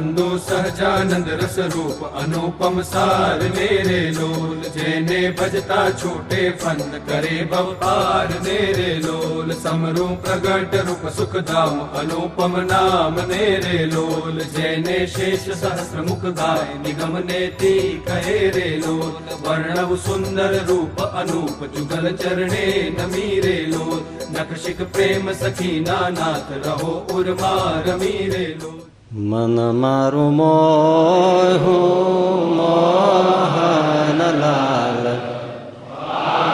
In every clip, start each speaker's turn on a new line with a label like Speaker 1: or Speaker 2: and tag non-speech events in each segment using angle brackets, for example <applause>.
Speaker 1: બંધુ સહજાનંદ રસ રૂપ અનુપમ સાર મેરે લોલ જેને ભજતા છૂટે ફન કરે બપાર મેરે લોલ સમરૂ પ્રગટ રૂપ સુખધામ અનુપમ નામ મેરે લોલ જેને શેષ સહસ્ર મુખ ગાય નિગમ નેતી કહે રે લોલ વર્ણવ સુંદર રૂપ અનુપ જુગલ ચરણે નમી રે લોલ નખશિક પ્રેમ સખી નાનાથ રહો ઉર્મા રમી લોલ
Speaker 2: મન મારું મોહું મોહનલાલ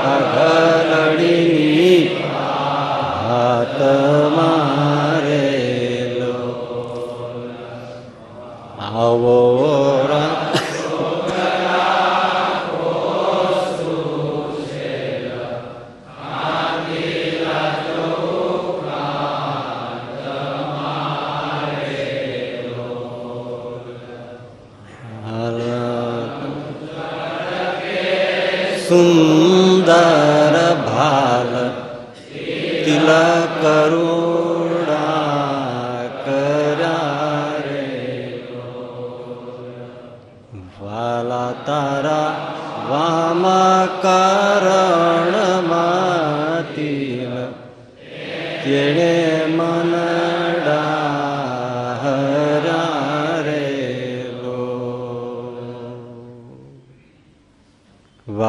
Speaker 2: અઘલડી હાથ મારે આવો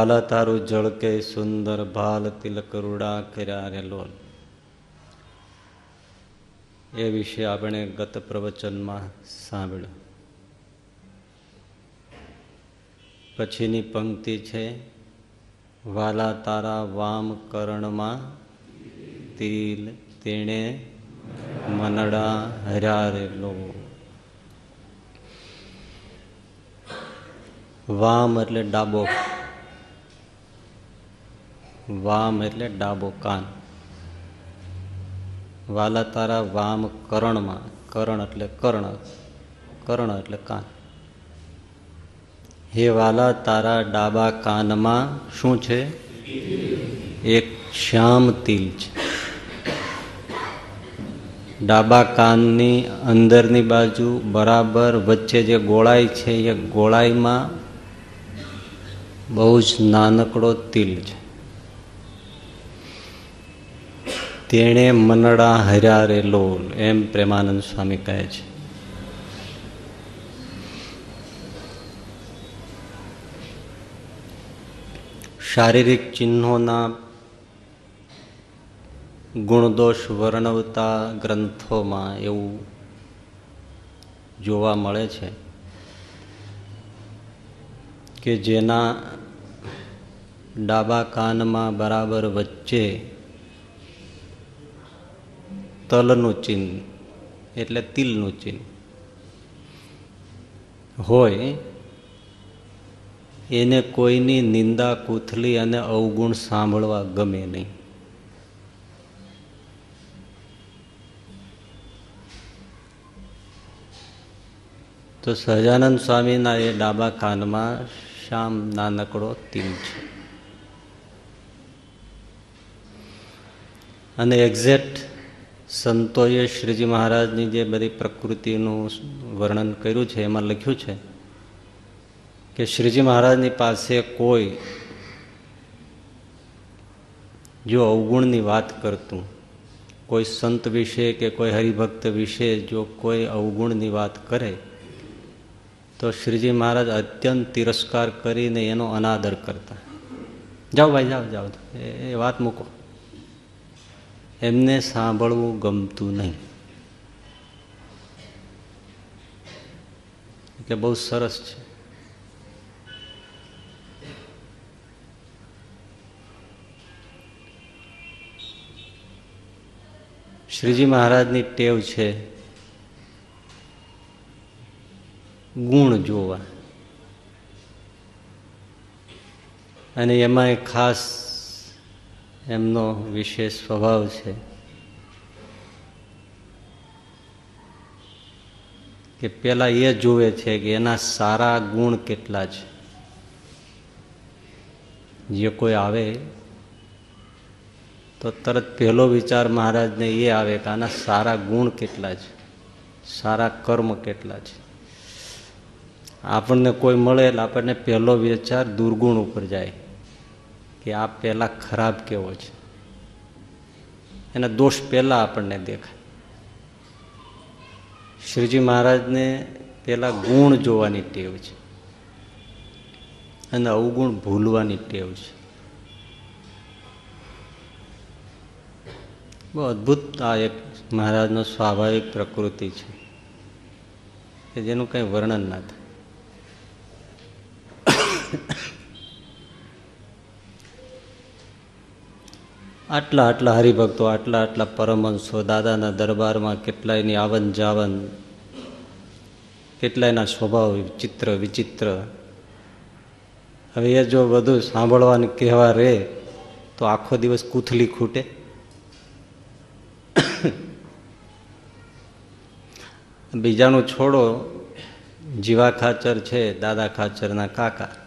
Speaker 2: વાલા તારું જળકે સુંદર ભાલ તિલક રૂડા કર્યા લોલ. એ વિશે આપણે ગત પ્રવચનમાં સાંભળ્યું. પછીની પંક્તિ છે, વાલા તારા વામ કરણમાં તિલ તેણે મનડા હર્યા રે વામ એટલે ડાબો. વામ એટલે ડાબો કાન. વાલા તારા વામ કરણમાં, કરણ એટલે કર્ણ કર્ણ એટલે કાન. હે વાલા તારા ડાબા કાનમાં શું છે? એક શ્યામ તિલ છે. ડાબા કાનની અંદરની બાજુ બરાબર વચ્ચે જે ગોળાઈ છે, એ ગોળાઈમાં બહુ જ નાનકડો તિલ છે. તેણે મનડા હર્યા રે એમ પ્રેમાનંદ સ્વામી કહે છે. શારીરિક ચિહ્નોના ગુણદોષ વર્ણવતા ગ્રંથોમાં એવું જોવા મળે છે કે જેના ડાબા કાનમાં બરાબર વચ્ચે તલનું ચિહ્ન, એટલે તિલનું ચિહ્ન. હોય, એને કોઈની નિંદા કૂથલી અને અવગુણ સાંભળવા ગમે નહીં. તો સહજાનંદ સ્વામીના એ ડાબા કાનમાં શામ નાનકડો તિલ છે. અને એક્ઝેક્ટ સંતોએ શ્રીજી મહારાજની જે બધી પ્રકૃતિનું વર્ણન કર્યું છે, એમાં લખ્યું છે કે શ્રીજી મહારાજની પાસે કોઈ જો અવગુણની વાત કરતું, કોઈ સંત વિશે કે કોઈ હરિભક્ત વિશે જો કોઈ અવગુણની વાત કરે, તો શ્રીજી મહારાજ અત્યંત તિરસ્કાર કરીને એનો અનાદર કરતા. જાઓ ભાઈ, જાઓ જાઓ. એ વાત મૂકો. એમને સાંભળવું ગમતું નહીં. એટલે બહુ સરસ છે. શ્રીજી મહારાજની ટેવ છે ગુણ જોવા. અને એમાંય ખાસ એમનો વિશેષ સ્વભાવ છે કે પેલા એ જુએ છે કે એના સારા ગુણ કેટલા છે. જે કોઈ આવે, તો તરત પહેલો વિચાર મહારાજને એ આવે કે આના સારા ગુણ કેટલા છે, સારા કર્મ કેટલા છે. આપણને કોઈ મળે એટલે આપણને પહેલો વિચાર દુર્ગુણ ઉપર જાય. કે આ પહેલાં ખરાબ કેવો છે? એના દોષ પહેલાં આપણને દેખાય. શ્રીજી મહારાજને પહેલા ગુણ જોવાની ટેવ છે. અને અવગુણ ભૂલવાની ટેવ છે. બહુ અદ્ભુત આ એક મહારાજનો સ્વાભાવિક પ્રકૃતિ છે. કે જેનું કંઈ વર્ણન ના થાય. આટલા આટલા હરિભક્તો, આટલા આટલા પરમહંસો, દાદાના દરબારમાં કેટલાયની આવન જાવન કેટલાયના સ્વભાવ ચિત્ર વિચિત્ર. હવે એ જો બધું સાંભળવાનું કહેવા રહે તો આખો દિવસ કૂથલી ખૂટે. બીજાનું છોડો જીવા ખાચર છે, દાદા ખાચરના કાકા.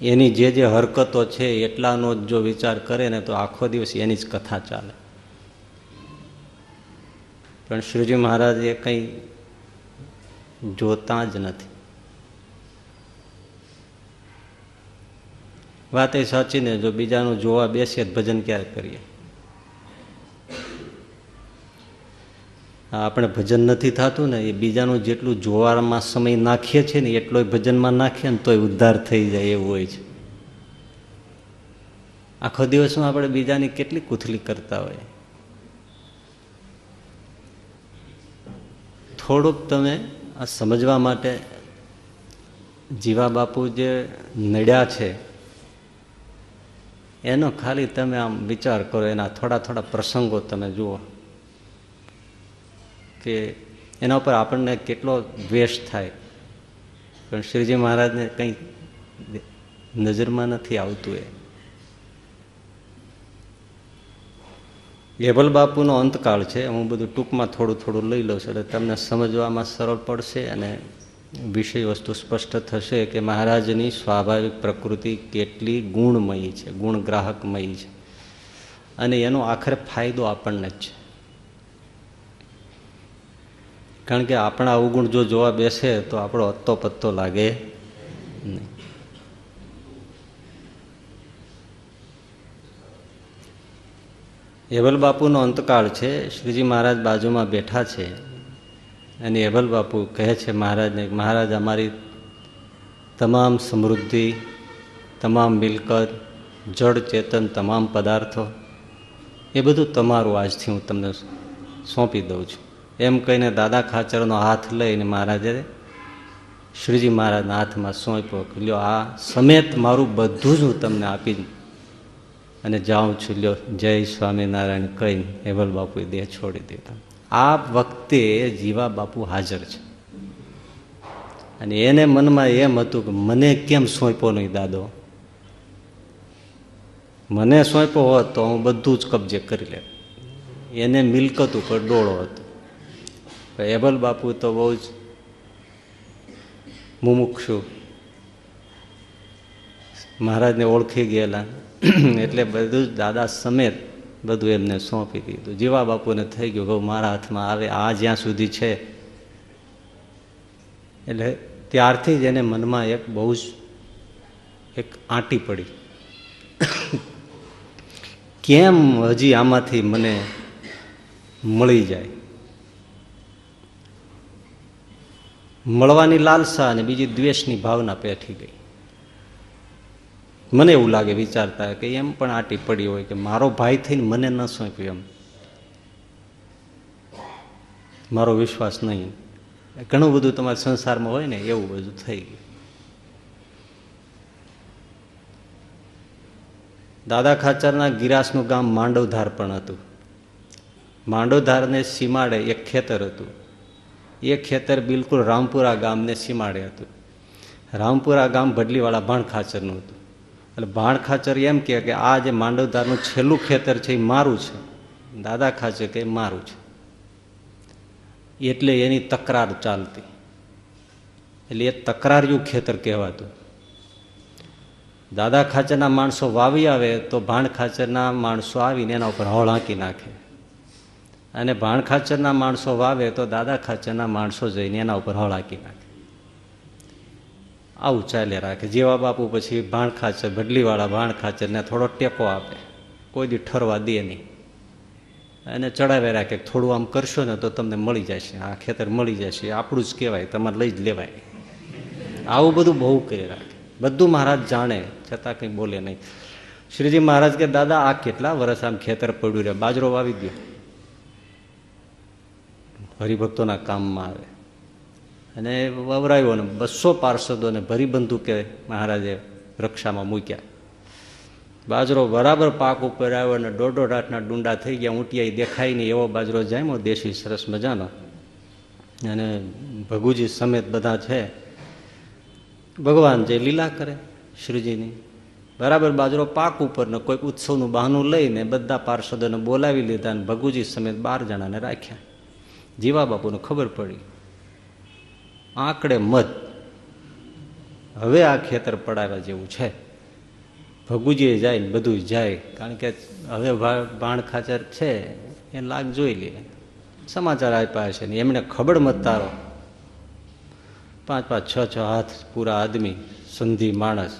Speaker 2: એની જે જે હરકતો છે, એટલાનો જ જો વિચાર કરે ને તો આખો દિવસ એની જ કથા ચાલે. પણ શ્રીજી મહારાજ એ કંઈ જોતા જ નથી. વાત એ સાચી ને જો બીજાનું જોવા બેસીએ ભજન ક્યારે કરીએ? આપણે ભજન નથી થતું ને, એ બીજાનું જેટલું જોવામાં સમય નાખીએ છીએ ને, એટલો ભજનમાં નાખીએ ને, તોય ઉદ્ધાર થઈ જાય એવું હોય છે. આખો દિવસમાં આપણે બીજાની કેટલી કુથલી કરતા હોય. થોડુંક તમે આ સમજવા માટે જીવા બાપુ જે નડ્યા છે, એનો ખાલી તમે આમ વિચાર કરો, એના થોડા થોડા પ્રસંગો તમે જુઓ. કે એના ઉપર આપણને કેટલો દ્વેષ થાય. પણ શ્રીજી મહારાજને કંઈ નજરમાં નથી આવતું એ. ગેબલ બાપુનો અંતકાળ છે, હું બધું ટૂંકમાં થોડું થોડું લઈ લઉં છું, એટલે તમને સમજવામાં સરળ પડશે અને વિષય વસ્તુ સ્પષ્ટ થશે કે મહારાજની સ્વાભાવિક પ્રકૃતિ કેટલી ગુણમયી છે ગુણગ્રાહકમયી છે. અને એનો આખરે ફાયદો આપણને જ છે. કારણ કે આપણા અવગુણ જો જોવા બેસે તો આપણો અત્તો પત્તો લાગે નહીં. હેબલ બાપુનો અંતકાળ છે. શ્રીજી મહારાજ બાજુમાં બેઠા છે અને હેબલ બાપુ કહે છે, મહારાજને, મહારાજ અમારી તમામ સમૃદ્ધિ, તમામ મિલકત, જળ ચેતન, તમામ પદાર્થો, એ બધું તમારું આજથી હું તમને સોંપી દઉં છું. એમ કહીને દાદા ખાચરનો હાથ લઈને મહારાજે શ્રીજી મહારાજના હાથમાં સોંપ્યો લ્યો આ સમેત મારું બધું જ હું તમને આપી અને જાઉં છું, લ્યો, જય સ્વામિનારાયણ કહીને હેવલ બાપુએ દેહ છોડી દીધા. આ વખતે જીવા બાપુ હાજર છે. અને એને મનમાં એમ હતું કે મને કેમ સોંપ્યો નહીં દાદો? મને સોંપ્યો હોત તો હું બધું જ કબજે કરી લે એને મિલકત ઉપર ડોળો હતો. એબલ બાપુ તો બહુ જ મુમુક્ષુ મહારાજને ઓળખી ગયેલા. એટલે બધું જ દાદા સમેત બધું એમને સોંપી દીધું. જીવા બાપુને થઈ ગયું બહુ મારા હાથમાં આવે, આ જ્યાં સુધી છે. એટલે ત્યારથી જ એને મનમાં એક બહુ જ એક આંટી પડી. કેમ હજી આમાંથી મને મળી જાય? મળવાની લાલસા અને બીજી દ્વેષની ભાવના પેઠી ગઈ. મને એવું લાગે વિચારતા કે એમ પણ આટી પડી હોય કે મારો ભાઈ થઈને મને ન સોંપ્યું એમ. મારો વિશ્વાસ નહીં. ઘણું બધું તમારા સંસારમાં હોય ને એવું બધું થઈ ગયું. દાદા ખાચરના ગિરાસનું ગામ માંડવધાર પણ હતું. માંડવધારને સીમાડે એક ખેતર હતું. એ ખેતર બિલકુલ રામપુરા ગામને સીમાડે હતું. રામપુરા ગામ ભડલીવાળા ભાણ ખાચરનું હતું. એટલે ભાણ ખાચર એમ કહે કે આ જે માંડવધારનું છેલ્લું ખેતર છે એ મારું છે. દાદા ખાચર કે મારું છે. એટલે એની તકરાર ચાલતી. એટલે એ તકરારિયું ખેતર કહેવાતું. દાદા ખાચરના માણસો વાવી આવે તો ભાણ ખાચરના માણસો આવીને એના ઉપર હળ હાંકી નાખે. અને ભાણ ખાચરના માણસો વાવે તો દાદા ખાચરના માણસો જઈને એના ઉપર હળ હાંકી નાખે. આવું ચાલે રાખે. જેવા બાપુ પછી ભાણ ખાચર, ભડલીવાળા ભાણ ખાચરને થોડો ટેકો આપે. કોઈ દી ઠરવા દે નહીં. અને ચડાવે રાખે થોડું આમ કરશો ને તો તમને મળી જશે. આ ખેતર મળી જશે. આપણું જ કહેવાય. તમારે લઈ જ લેવાય. આવું બધું બહુ કરી રાખે. બધું મહારાજ જાણે, છતાં કંઈ બોલે નહીં. શ્રીજી મહારાજ કે, દાદા, આ કેટલા વર્ષ આમ ખેતર પડ્યું રહે બાજરો વાવી ગયો હરિભક્તોના કામમાં આવે. અને વવરાયો ને બસો પાર્ષદોને ભરીબંધુ કે મહારાજે રક્ષામાં મૂક્યા. બાજરો બરાબર પાક ઉપર આવ્યો અને દોઢ દોઢ આઠના ડુંડા થઈ ગયા ઊંટિયા દેખાય નહીં એવો બાજરો જામ્યો, દેશી સરસ મજાનો. અને ભગુજી સમેત બધા છે. ભગવાન જે લીલા કરે શ્રીજીની, બરાબર બાજરો પાક ઉપર ને કોઈક ઉત્સવનું બહાનું લઈને બધા પાર્ષદોને બોલાવી લીધા અને ભગુજી સમેત બાર જણાને રાખ્યા. જીવા બાપુને ખબર પડી. આંકડે મધ હવે આ ખેતર પડાવ્યા જેવું છે. ભગુજીએ જાય ને બધું જાય, કારણ કે હવે ભાણ ખાચર છે, એ લાગ જોઈ લે. સમાચાર આપ્યા છે ને એમણે ખબર મત તારો. પાંચ પાંચ, છ છ હાથ પૂરા આદમી, સંધિ માણસ,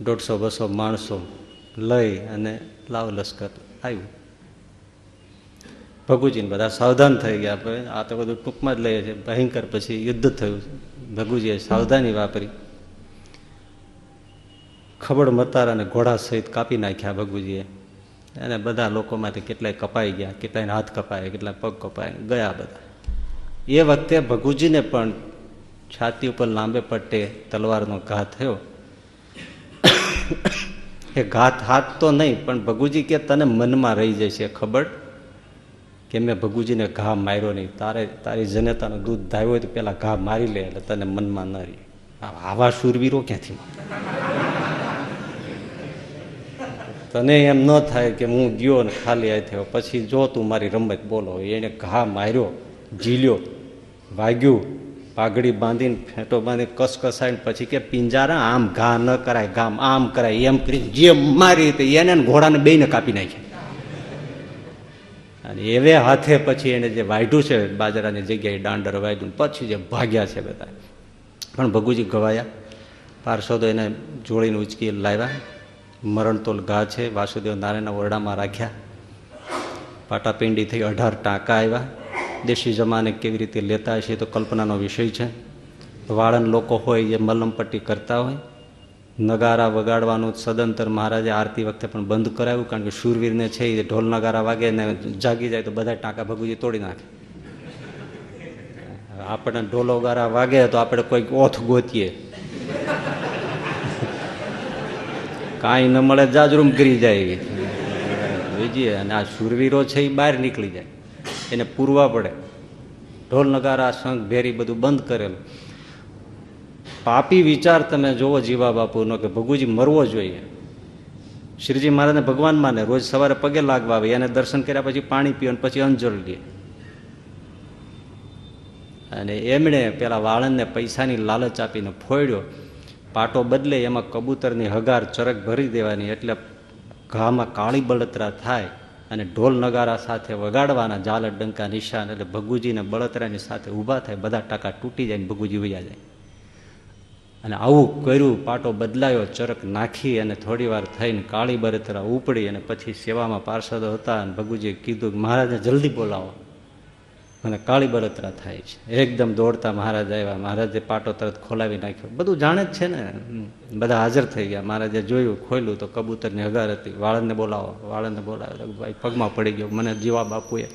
Speaker 2: દોઢસો, બસો માણસો લઈ અને લાવ લશ્કર આવ્યું. ભગુજીને બધા સાવધાન થઈ ગયા. આ તો બધું ટૂંકમાં જ લઈએ છીએ. ભયંકર પછી યુદ્ધ થયું. ભગુજીએ સાવધાની વાપરી. ખબડ મતાર અને ઘોડા સહિત કાપી નાખ્યા ભગુજીએ. અને બધા લોકોમાંથી કેટલાય કપાઈ ગયા કેટલાય હાથ કપાયા, કેટલાય પગ કપાયા, ગયા બધા. એ વખતે ભગુજીને પણ છાતી ઉપર લાંબે પટ્ટે તલવારનો ઘા થયો. એ ઘાત હાથ તો નહીં, પણ ભગુજી કે તને મનમાં રહી જશે ખબર કે મેં ભગુજીને ઘા માર્યો નહીં. તારે, તારી જનેતાનું દૂધ ધાવ્યો હોય તો પેલા ઘા મારી લે, એટલે તને મનમાં ન રહી. આવા શૂરવીરો ક્યાંથી? તને એમ ન થાય કે હું ગયો ને ખાલી આ થયો પછી જો તું મારી રમત બોલો. એને ઘા માર્યો, ઝીલ્યો, વાગ્યું, પાઘડી બાંધીને, ફેંટો બાંધી કસકસાઈને, પછી કે પિંજારા, આમ ઘા ન કરાય, ગામ આમ કરાય, એમ કરી જે મારી એને ઘોડાને બેને કાપી નાખ્યા. અને એવે હાથે પછી એને જે વાઢ્યું છે બાજરાની જગ્યાએ દાંડર વાઢ્યું પછી જે ભાગ્યા છે બધા. પણ ભગુજી ગવાયા, પાર્ષદો એને જોડીને ઉચકી લાવ્યા. મરણતોલ ઘા છે, વાસુદેવ નારાયણના ઓરડામાં રાખ્યા. પાટાપિંડી થઈ અઢાર ટાંકા આવ્યા. દેશી જમાને કેવી રીતે લેતા હશે તો કલ્પનાનો વિષય છે. વાળન લોકો હોય એ મલમપટ્ટી કરતા હોય નગારા વગાડવાનું સદંતર મહારાજે આરતી વખતે પણ બંધ કરાવ્યું, કારણ કે શૂરવીરને છે એ ઢોલ નગારા વાગે ને જાગી જાય તો બધા ટાંકા ભગુજી તોડી નાખે. આપણને ઢોલો ગારા વાગે તો આપણે કોઈક ઓથ ગોતીએ. કાંઈ ન મળે જાજરૂમ કરી જાય બીજી અને આ શૂરવીરો છે એ બહાર નીકળી જાય. એને પૂરવા પડે. ઢોલ નગારા, શંખ, ભેરી બધું બંધ કરેલું. પાપી વિચાર તમે જોવો જીવા બાપુનો કે ભગુજી મરવો જોઈએ. શ્રીજી મહારાજને ભગવાન માને, રોજ સવારે પગે લાગવા આવે, એને દર્શન કર્યા પછી પાણી પીવે પછી અંજળ લે. અને એમણે પેલા વાળંદને પૈસાની લાલચ આપીને ફોડ્યો. પાટો બદલે એમાં કબૂતરની હગાર ચરક ભરી દેવાની, એટલે ઘામાં કાળી બળતરા થાય અને ઢોલ નગારા સાથે વગાડવાના જાલ ડંકા નિશાન, એટલે ભગુજીને બળતરાની સાથે ઊભા થાય, બધા ટાંકા તૂટી જાય ને ભગુજી વૈયા જાય. અને આવું કર્યું, પાટો બદલાયો, ચરક નાખી અને થોડી વાર થઈને કાળી બરતરા ઉપડી અને પછી સેવામાં પાર્ષદો હતા અને ભગુજીએ કીધું મહારાજને જલ્દી બોલાવો. અને કાળી બરતરા થાય છે. એકદમ દોડતા મહારાજ આવ્યા. મહારાજે પાટો તરત ખોલાવી નાખ્યો. બધું જાણે જ છે ને. બધા હાજર થઈ ગયા. મહારાજે જોયું ખોલ્યું તો કબૂતરની હગાર હતી. વાળંદને બોલાવો. વાળંદને બોલાવે. ભાઈ પગમાં પડી ગયો. મને જીવા બાપુએ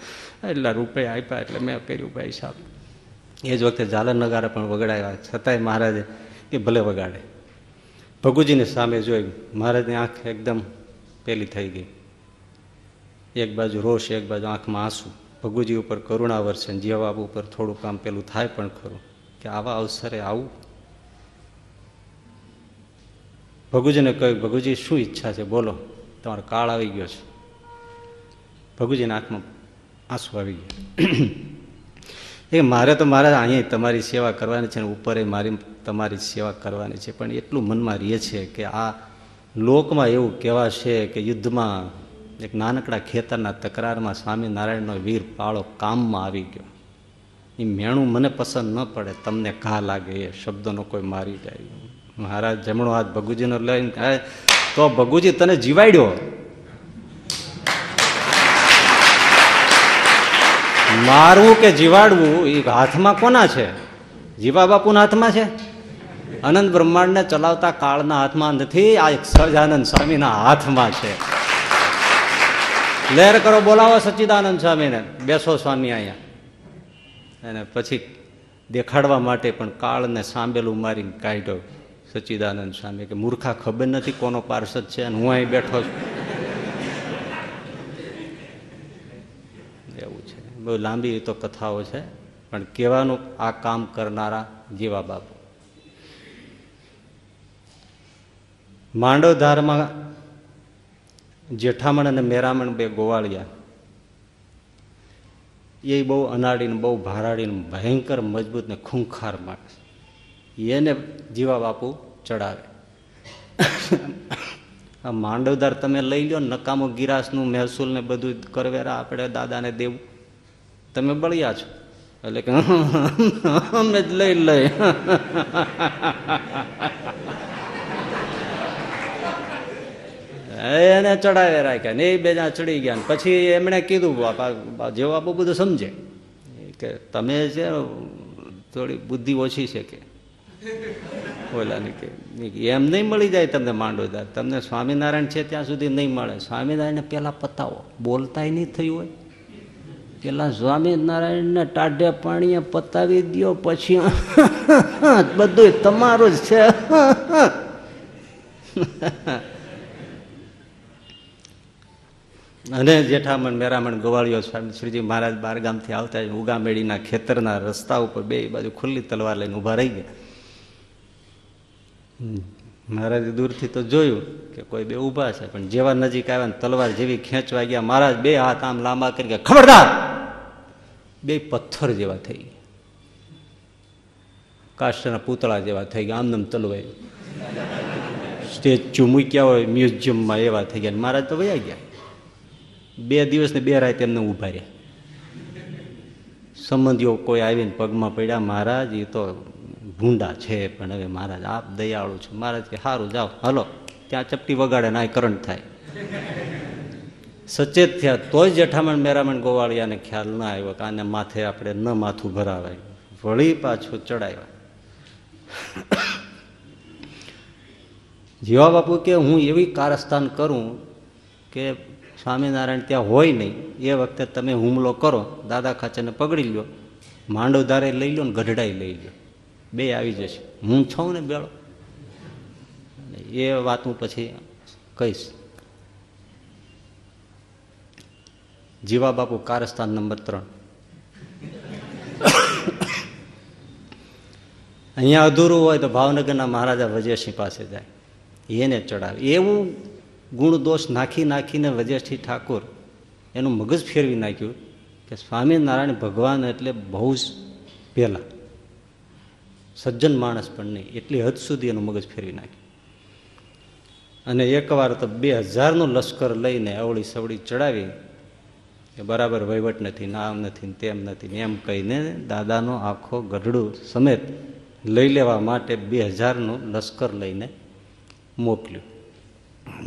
Speaker 2: એટલા રૂપિયા આપ્યા એટલે મેં કર્યું ભાઈ સાહેબ. એ જ વખતે ઝાલર નગારા પણ વગડાવ્યા છતાંય મહારાજે એ ભલે વગાડે. ભગુજીને સામે જોઈ મહારાજની આંખ એકદમ પેલી થઈ ગઈ. એક બાજુ રોષ, એક બાજુ આંખમાં આંસુ. ભગુજી ઉપર કરુણા વર્ષે જીવાબ ઉપર થોડું કામ પેલું થાય પણ ખરું કે આવા અવસરે આવું. ભગુજીને કહ્યું, ભગુજી, શું ઈચ્છા છે? બોલો. તમારો કાળ આવી ગયો છે. ભગુજીના આંખમાં આંસુ આવી ગયા. એ મારે તો મારે અહીંયા તમારી સેવા કરવાની છે ને ઉપર મારી તમારી સેવા કરવાની છે. પણ એટલું મનમાં રહે છે કે આ લોકમાં એવું કહેવાશે કે યુદ્ધમાં એક નાનકડા ખેતરના તકરારમાં સ્વામિનારાયણનો વીર પાળો કામમાં આવી ગયો. એ મેણું મને પસંદ ન પડે, તમને ઘા લાગે, એ શબ્દનો કોઈ મારી જાય. મહારાજ જમણો હાથ ભગુજીનો લઈને તો ભગુજી તને જીવાડ્યો? મારવું કે જીવાડવું એ હાથમાં કોના છે? જીવા બાપુના હાથમાં છે? અનંત બ્રહ્માંડને ચલાવતા કાળના હાથમાં નથી, આ સહજાનંદ સ્વામીના હાથમાં છે. લહેર કરો, બોલાવો સચ્ચિદાનંદ સ્વામીને. બેસો સ્વામી અહીંયા. અને પછી દેખાડવા માટે પણ કાળને સાંભેલું મારીને કાઢ્યો સચ્ચિદાનંદ સ્વામી કે મૂર્ખા ખબર નથી કોનો પાર્ષદ છે અને હું અહીં બેઠો છું એવું છે બહુ લાંબી તો કથાઓ છે, પણ કહેવાનું આ કામ કરનારા જીવા બાપુ. માંડવધારમાં જેઠામણ અને મેરામણ બે ગોવાળિયા. એ બહુ અનાડીને, બહુ ભારાડીને, ભયંકર મજબૂત ને ખૂંખાર માણસ. એને જીવા બાપુ ચડાવે. આ માંડવદાર તમે લઈ લો નકામો ગિરાસનું મહેસૂલ ને બધું કરવેરા આપણે દાદાને દેવું. તમે બળ્યા છો. એટલે કે અમે જ લઈ લઈ. એને ચડાવે રાખ્યા ને એ બે જણા ચડી ગયા પછી એમણે કીધું જેવો બાપુ બધું સમજે. કે, તમે છે, થોડી બુદ્ધિ ઓછી છે કે. ઓલાની કે એમ નહીં મળી જાય તમને માંડોદાર તમને સ્વામિનારાયણ છે ત્યાં સુધી નહીં મળે. સ્વામિનારાયણને પહેલાં પતાવો. બોલતાય નહીં થયું હોય. પેલા સ્વામિનારાયણને ટાઢે પાણીએ પતાવી દો પછી બધું તમારું જ છે. અને જેઠામણ, મેરામણ, ગોવાળીઓ સ્વામી, શ્રીજી મહારાજ બારગામથી આવતા ઉગામેડીના ખેતરના રસ્તા ઉપર બે બાજુ ખુલ્લી તલવાર લઈને ઊભા રહી ગયા. મહારાજે દૂરથી તો જોયું કે કોઈ બે ઊભા છે, પણ જેવા નજીક આવ્યા તલવાર જેવી ખેંચવા ગયા, મહારાજ બે હાથ આમ લાંબા કરી ગયા ખબરદાર! બે પથ્થર જેવા થઈ ગયા. કાષ્ટના પૂતળા જેવા થઈ ગયા, આમનામ તલવાય. સ્ટેચ્યુ મૂક્યા હોય, મ્યુઝિયમમાં એવા થઈ ગયા મહારાજ તો વયા ગયા. બે દિવસ ને બે રાત એમને ઊભા રહ્યા. સંબંધીઓ કોઈ આવીને પગમાં પડ્યા, મહારાજ એ તો ભૂંડા છે, પણ હવે મહારાજ આપ દયાળુ છો. મહારાજ કે સારું જાઓ. હલો, ત્યાં ચપટી વગાડે ના કરંટ થાય. સચેત થયા તોય જેઠામણ, મેરામણ, ગોવાળિયાને ખ્યાલ ના આવ્યો કે આને માથે આપણે ન માથું ભરાવાય. વળી પાછું ચડાવ્યા જીવા બાપુ કે હું એવી કારસ્તાન કરું કે સ્વામિનારાયણ ત્યાં હોય નહીં. એ વખતે તમે હુમલો કરો, દાદા ખાચરને પકડી લ્યો માંડવધારે લઈ લો ને ગઢડાઈ લઈ લો બે આવી જશે. હું છું ને બેળો એ વાત હું પછી કહીશ. જીવા બાપુ કારસ્તાન નંબર ત્રણ. અહીંયા અધૂરું હોય તો ભાવનગરના મહારાજા વજયસિંહ પાસે જાય. એને ચડાવે. એવું ગુણ દોષ નાખી નાખીને વજયસિંહ ઠાકોર એનું મગજ ફેરવી નાખ્યું કે સ્વામિનારાયણ ભગવાન એટલે બહુ જ પહેલાં. સજ્જન માણસ પણ નહીં. એટલી હદ સુધી એનું મગજ ફેરવી નાખ્યું અને એકવાર તો બે હજારનું લશ્કર લઈને અવળી સવળી ચડાવી, કે બરાબર વહીવટ નથી ને આમ નથી, ને તેમ નથી, ને એમ કહીને દાદાનો આખો ગઢડું સમેત લઈ લેવા માટે બે હજારનું લશ્કર લઈને મોકલ્યું.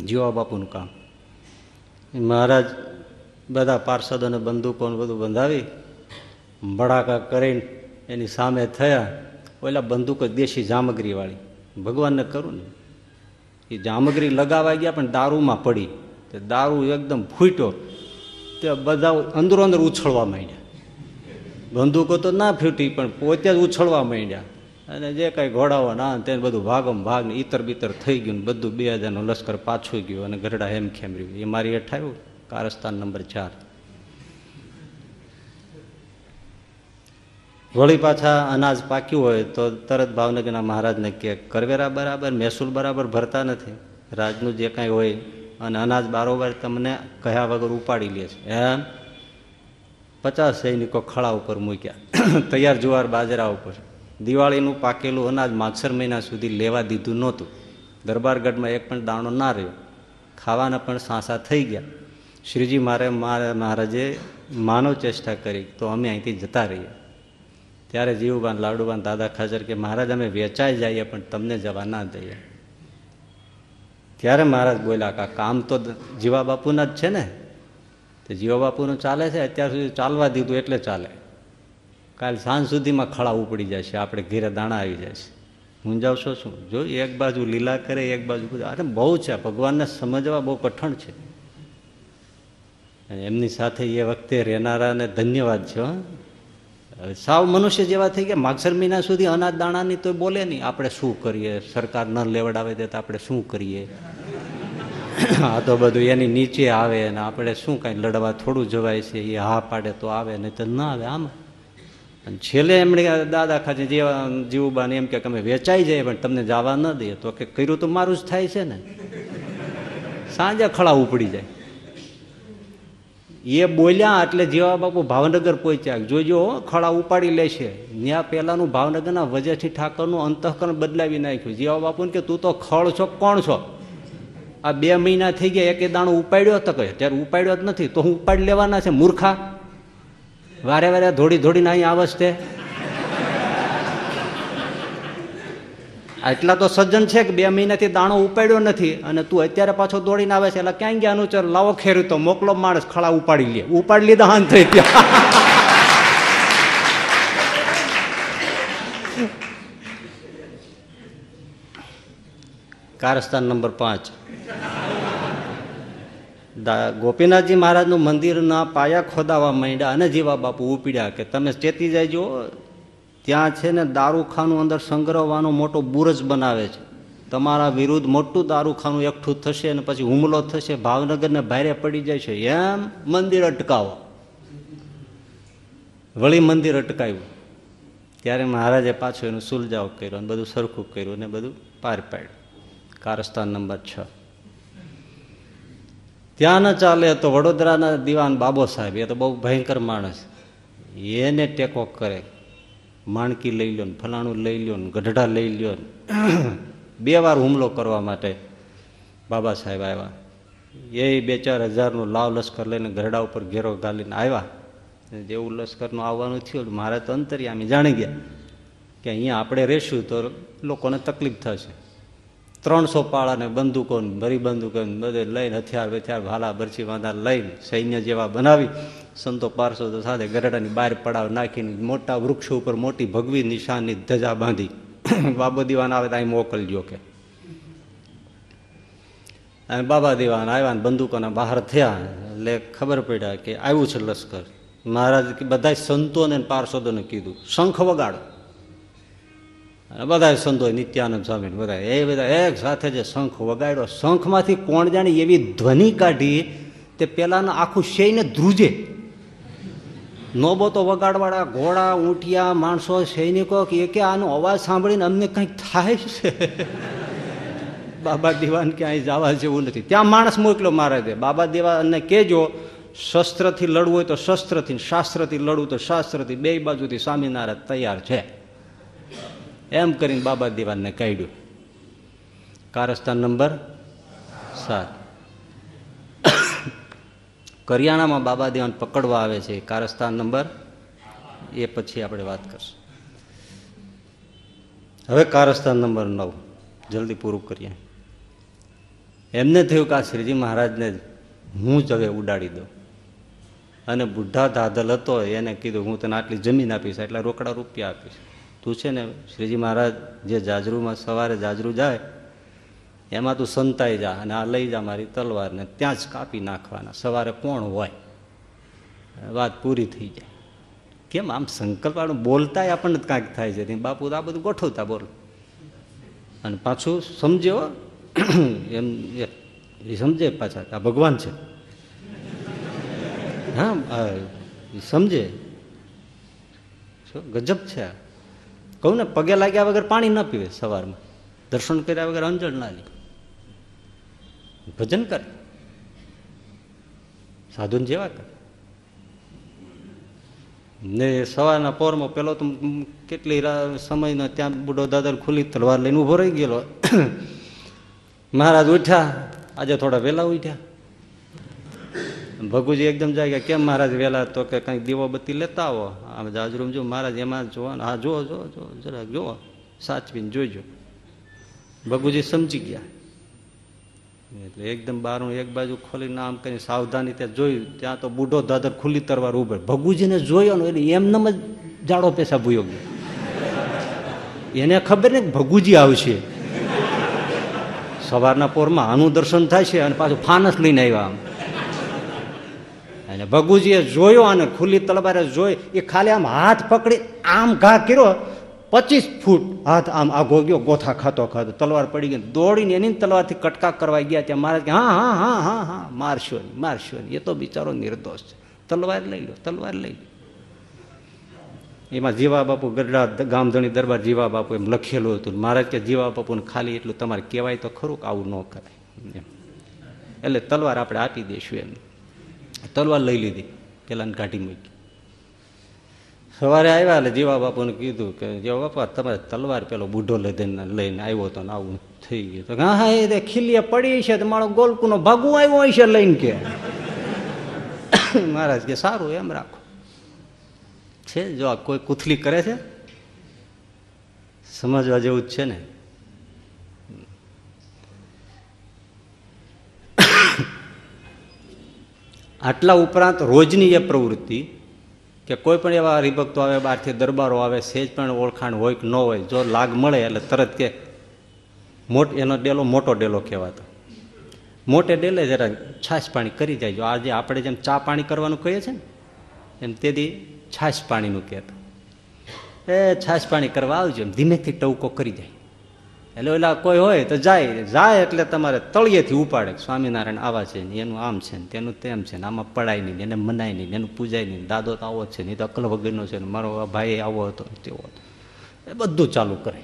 Speaker 2: જીવા બાપુનું કામ. મહારાજ, બધા પાર્ષદોને બંદૂકોને બધું બંધાવી બળાકા કરીને એની સામે થયા. ઓલા બંદૂક દેશી જામગરીવાળી. ભગવાનને કરું ને એ જામગરી લગાવા ગયા પણ દારૂમાં પડી. તે દારૂ એકદમ ફૂટ્યો. તે બધા અંદરો અંદર ઉછળવા માંડ્યા. બંદૂકો તો ના ફૂટી, પણ પોતે જ ઉછળવા માંડ્યા. અને જે કાંઈ ઘોડાઓ ના તેને બધું ભાગમ ભાગ ને ઈતર બીતર થઈ ગયું ને બધું બે હજારનું લશ્કર પાછું ગયું અને ગરડા હેમ ખેમર્યું એ મારી હેઠ આવ્યું કારસ્તાન નંબર ચાર. વળી પાછા અનાજ પાક્યું હોય તો તરત ભાવનગરના મહારાજને કે કરવેરા બરાબર, મહેસૂલ બરાબર ભરતા નથી. રાજનું જે કાંઈ હોય અને અનાજ બારોબાર તમને કહ્યા વગર ઉપાડી લે છે. એમ? પચાસ સૈનિકો ખળા ઉપર મૂક્યા. <clears throat> તૈયાર જુવાર બાજરા ઉપર. દિવાળીનું પાકેલું અનાજ માગસર મહિના સુધી લેવા દીધું નહોતું. દરબારગઢમાં એક પણ દાણો ના રહ્યો. ખાવાના પણ સાંસા થઈ ગયા. શ્રીજી મારે મહારાજે માનવ ચેષ્ટા કરી તો અમે અહીંથી જતા રહીએ. ત્યારે જીવબાન લાડુબાન દાદા ખાચર કે, મહારાજ, અમે વેચાઈ જઈએ, પણ તમને જવા ના દઈએ. ત્યારે મહારાજ બોલ્યા કા કામ તો જીવા બાપુના જ છે ને? તો જીવા બાપુનું ચાલે છે, અત્યાર સુધી ચાલવા દીધું એટલે ચાલે. કાલ સાંજ સુધીમાં ખળા ઉપડી છે, આપણે ઘેરે દાણા આવી છે. મૂંઝાવશો શું? જો એક બાજુ લીલા કરે, એક બાજુ અરે બહુ છે ભગવાનને સમજવા બહુ કઠણ છે. એમની સાથે એ વખતે રહેનારાને ધન્યવાદ છે સાવ મનુષ્ય જેવા થઈ ગયા. માગસર મહિના સુધી અનાજ દાણાની તો બોલે નહીં. આપણે શું કરીએ? સરકાર ન લેવડાવે દે તો આપણે શું કરીએ? આ તો બધું એની નીચે આવે અને આપણે શું કાંઈ લડવા થોડું જવાય છે? એ હા પાડે તો આવે, નહીં તો ના આવે આમ. અને છેલ્લે એમણે દાદા ખાચે જેવા જીવુબાને એમ કે અમે વેચાઈ જાય પણ તમને જવા ન દઈએ તો કે કર્યું તો મારું જ થાય છે ને. સાંજે ખળા ઉપડી જાય. એ બોલ્યા એટલે જેવા બાપુ ભાવનગર પહોંચ્યા. જોજો ખળા ઉપાડી લે છે. ત્યાં પહેલાંનું ભાવનગરના વજેઠી ઠાકરનું અંતઃકરણ બદલાવી નાખ્યું. જેવા બાપુને કે, તું તો ખળ છો, કોણ છો? આ બે મહિના થઈ ગયા, એકે દાણો ઉપાડ્યો તો કહે ત્યારે ઉપાડ્યો જ નથી. તો હું ઉપાડી લેવાના છે, મૂર્ખા? વારે વારે ધોડી ધોડીને અહીં આવશે એટલા તો સજ્જન છે કે બે મહિનાથી દાણો ઉપાડ્યો નથી અને તું અત્યારે પાછો દોડીને આવે છે એટલે ક્યાંય ગયા અનુચર લાવો ખેરું તો મોકલો માણસ, ખળા ઉપાડી લે. ઉપાડી લીધા હાન થઈ ત્યાં કારસ્તાન નંબર પાંચ. ગોપીનાથજી મહારાજનું મંદિરના પાયા ખોદાવા માંડ્યા અને જીવા બાપુ ઉપડ્યા કે તમે ચેતી જાયજો ત્યાં છે ને દારૂખાનું અંદર સંગ્રહવાનો મોટો બુરજ બનાવે છે. તમારા વિરુદ્ધ મોટું દારૂખાનું એકઠું થશે અને પછી હુમલો થશે, ભાવનગરને ભારે પડી જાય છે. એમ મંદિર અટકાવો. વળી મંદિર અટકાવ્યું. ત્યારે મહારાજે પાછો એનું સુલજાવ કર્યો અને બધું સરખું કર્યું અને બધું પાર પાડ્યું. કારસ્તાન નંબર છ. ત્યાં ન ચાલે તો વડોદરાના દિવાન બાબો સાહેબ, એ તો બહુ ભયંકર માણસ. એને ટેકો કરે. માણકી લઈ લ્યો ને, ફલાણું લઈ લ્યો ને, ગઢડા લઈ લ્યો ને. બે વાર હુમલો કરવા માટે બાબા સાહેબ આવ્યા. એ બે ચાર હજારનું લાવ લશ્કર લઈને ગઢડા ઉપર ઘેરો ગાલીને આવ્યા. જેવું લશ્કરનું આવવાનું થયું, મારે તો અંતરિયામી જાણી ગયા કે અહીંયા આપણે રહેશું તો લોકોને તકલીફ થશે. ત્રણસો પાળાને બંદૂકો ભરી બંદૂકો બધે લઈને હથિયાર હથિયાર ભાલા, બરછી વાંધા લઈને સૈન્ય જેવા બનાવી સંતો પારસો સાથે ગરડાની બહાર પડાવ નાખીને મોટા વૃક્ષો ઉપર મોટી ભગવી નિશાનની ધજા બાંધી. બાબો દીવાન આવે તો અહીં મોકલજો કે. અને બાબા દીવાન આવ્યા ને બંદૂકોના બહાર થયા એટલે ખબર પડ્યા કે આવ્યું છે લશ્કર. મહારાજ બધા સંતોને પાર્ષદોને કીધું, શંખ વગાડો. અને બધા સંતો નિત્યાનંદ સ્વામી બધા એ બધા એક સાથે જે શંખ વગાડ્યો, શંખમાંથી કોણ જાણે એવી ધ્વનિ કાઢી તે પેલાના આખું શૈને ધ્રુજે. નોબો તો વગાડવાળા, ઘોડા, ઊંટિયા, માણસો, સૈનિકો કે કે આનો અવાજ સાંભળીને અમને કંઈક થાય છે? બાબા દીવાન ક્યાંય જવા જેવું નથી. ત્યાં માણસ મોકલો મારે દે બાબા દીવાનને કહેજો, શસ્ત્રથી લડવું હોય તો શસ્ત્રથી શાસ્ત્રથી લડવું તો શાસ્ત્રથી. બે બાજુથી સ્વામિનારાયણ તૈયાર છે. એમ કરીને બાબા દીવાનને કાઢ્યું. કારસ્તાન નંબર સાત. કરિયાણામાં બાબા દીવાન પકડવા આવે છે. કારસ્તાન નંબર એ પછી આપણે વાત કરશું. હવે કારસ્તાન નંબર નવ. જલ્દી પૂરું કરીએ. એમને થયું કે આ શ્રીજી મહારાજને હું જ હવે ઉડાડી દઉં. અને બુઢા દાદલ હતો, એને કીધું, હું તને આટલી જમીન આપીશ એટલા રોકડા રૂપિયા આપીશ. તું છે ને શ્રીજી મહારાજ જે જાજરૂમાં સવારે જાજરૂ જાય, એમાં તું સંતાઈ જા અને આ લઈ જા મારી તલવારને, ત્યાં જ કાપી નાખવાના. સવારે કોણ હોય? વાત પૂરી થઈ જાય. કેમ આમ સંકલ્પવાળું બોલતાય આપણને કાંઈક થાય છે. બાપુ આ બધું ગોઠવતા બોલ. અને પાછું સમજ્યો એમ એ સમજે પાછા આ ભગવાન છે. હા સમજે. ગજબ છે આ. કહું ને, પગે લાગ્યા વગર પાણી ન પીવે સવારમાં. દર્શન કર્યા વગર અંજળ ના લે. ભજન કરે. સાધુન જેવા કરે. ને સવારના પોરમાં પેલો તો કેટલી સમયનો ત્યાં બુડો દાદર ખુલ્લી તલવાર લઈને ઊભો રહી ગયેલો. <coughs> મહારાજ ઉઠ્યા. આજે થોડા વહેલા ઉઠ્યા. ભગુજી એકદમ જાય કે, કેમ મહારાજ વહેલા તો કે કંઈક દીવો બત્તી લેતા આવો. આમ જાજરૂમ જો, મહારાજ, એમાં જોવો હા જુઓ જો જો, જરાક જુઓ સાચવીને જોઈજો. ભગુજી સમજી ગયા. એટલે એકદમ બારું એક બાજુ ખોલીને આમ કરીને સાવધાની ત્યાં જોયું ત્યાં તો બુઢો દાદર ખુલ્લી તરવાર ઉભે ભગુજીને જોયો ને એટલે એમને જ જાડો પેસા ભૂયો ગયો. એને ખબર ને ભગુજી આવશે. સવારના પોરમાં આનું દર્શન થાય છે અને પાછું ફાનસ લઈને આવ્યા આમ. અને ભગુજીએ જોયો અને ખુલ્લી તલવારે જોઈ, એ ખાલી આમ હાથ પકડી, આમ ઘા કર્યો, પચીસ ફૂટ હાથ આમ આગો ગયો, ગોથા ખાતો ખાતો, તલવાર પડી ગઈ, દોડીને એની તલવારથી કટકા કરવા ગયા ત્યાં મહારાજ હા હા હા હા હા, મારશો નહીં મારશો નહીં. એ તો બિચારો નિર્દોષ છે. તલવાર લઈ લો, તલવાર લઈ લો. એમાં જીવા બાપુ ગઢડા ગામધણી દરબાર જીવા બાપુ એમ લખેલું હતું. મહારાજ કે જીવા બાપુને ખાલી એટલું તમારે કહેવાય તો ખરું કે આવું ન કરાય. એટલે તલવાર આપણે આપી દઈશું એમ. તલવાર લઈ લીધી, પેલાને કાઢી મૂકી. સવારે આવ્યા એટલે જીવા બાપુને કીધું કે, જીવા બાપા, તમારે તલવાર પેલો બુઢો લઈને લઈને આવ્યો હતો ને આવું થઈ ગયું. તો હા હા, એ ખીલીએ પડી છે તો મારો ગોલકુનો ભાગુ આવ્યો હોય છે લઈને કે. મહારાજ કે, સારું, એમ રાખો. છે, જો આ કોઈ કુથલી કરે છે? સમજવા જેવું જ છે ને. આટલા ઉપરાંત રોજની એ પ્રવૃત્તિ કે કોઈ પણ એવા હરિભક્તો આવે, બહારથી દરબારો આવે, સેજ પણ ઓળખાણ હોય કે ન હોય, જો લાગ મળે એટલે તરત કે મોટ, એનો ડેલો મોટો ડેલો કહેવાતો. મોટે ડેલે જરા છાશ પાણી કરી જાય. આજે આપણે જેમ ચા પાણી કરવાનું કહીએ છીએ ને, એમ તેથી છાશ પાણીનું કહેતા. એ છાશ પાણી કરવા આવજો, એમ ધીમેથી ટવકો કરી જાય. એટલે ઓલા કોઈ હોય તો જાય. જાય એટલે તમારે તળિયેથી ઉપાડે સ્વામિનારાયણ આવા છે ને એનું આમ છે ને તેનું તેમ છે ને આમાં પડાય નહીં એને મનાય નહીં એનું પૂજાય નહીં દાદો તો આવો છે નહીં તો અકલ વગરનો છે ને મારો ભાઈ આવો હતો તેવો હતો. એ બધું ચાલુ કરે.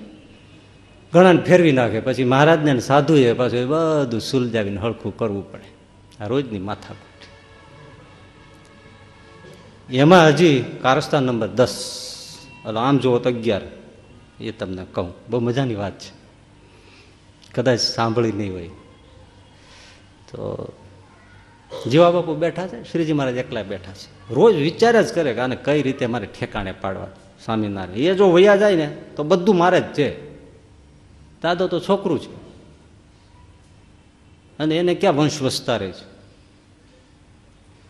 Speaker 2: ઘણાને ફેરવી નાખે. પછી મહારાજને સાધુ એ પાછું એ બધું સુલજાવીને હળખું કરવું પડે. આ રોજની માથાકૂટ એમાં હજી કારસ્તાન નંબર દસ. એટલે આમ જુઓ તો અગિયાર. એ તમને કહું. બહુ મજાની વાત છે. કદાચ સાંભળી નહીં હોય. તો જીવા બાપુ બેઠા છે, શ્રીજી મહારાજ એકલા બેઠા છે. રોજ વિચાર જ કરે કે આને કઈ રીતે મારે ઠેકાણે પાડવા, સ્વામિનારાયણ. એ જો વૈયા જાય ને, તો બધું મારે જ છે. દાદો તો છોકરું છે. અને એને ક્યાં વંશ વસતા રહે છે?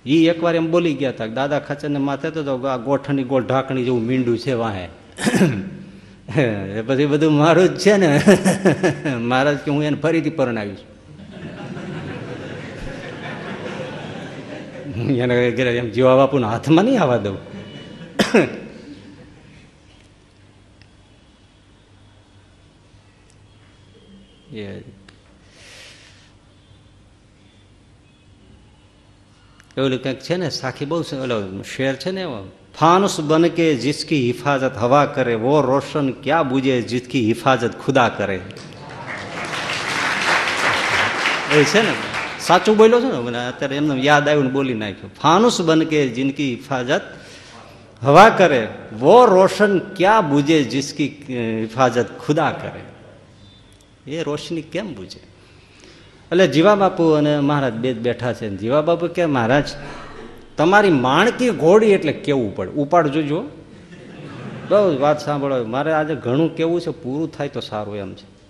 Speaker 2: એ એકવાર એમ બોલી ગયા હતા દાદા ખાચરને માથે તો આ ગોઠણની ગોળ ઢાંકણી જેવું મીંડું છે વાહે. પછી બધું મારું જ છે ને. મહારાજ કે હું એને ફરીથી પરણાવીશ. એને એમ જીવા બાપુના હાથમાં નહીં આવવા દઉં. એ એવું કંઈક છે ને, સાખી બહુ ઓલો શેર છે ને એવો? फानुस बन के जिसकी हिफाजत हवा करे वो रोशन क्या बुझे जिसकी हिफाजत खुदा करे એ છે ને સાચું બોલ્યો છે ને મને અત્યારે એમને યાદ આવ્યું ને બોલી નાખ્યું ફાનુસ બન કે જિનકી હિફાજત હવા કરે વો રોશન ક્યાં બુજે જિસકી હિફાજત ખુદા કરે એ રોશની કેમ બુજે એટલે જીવા બાપુ અને મહારાજ બે બેઠા છે જીવા બાપુ કે મહારાજ તમારી માણકી ઘોડી એટલે કેવું પડે? ઉપાડ જોજો. બહુ વાત સાંભળો. મારે આજે ઘણું કેવું છે, પૂરું થાય તો સારું એમ છે.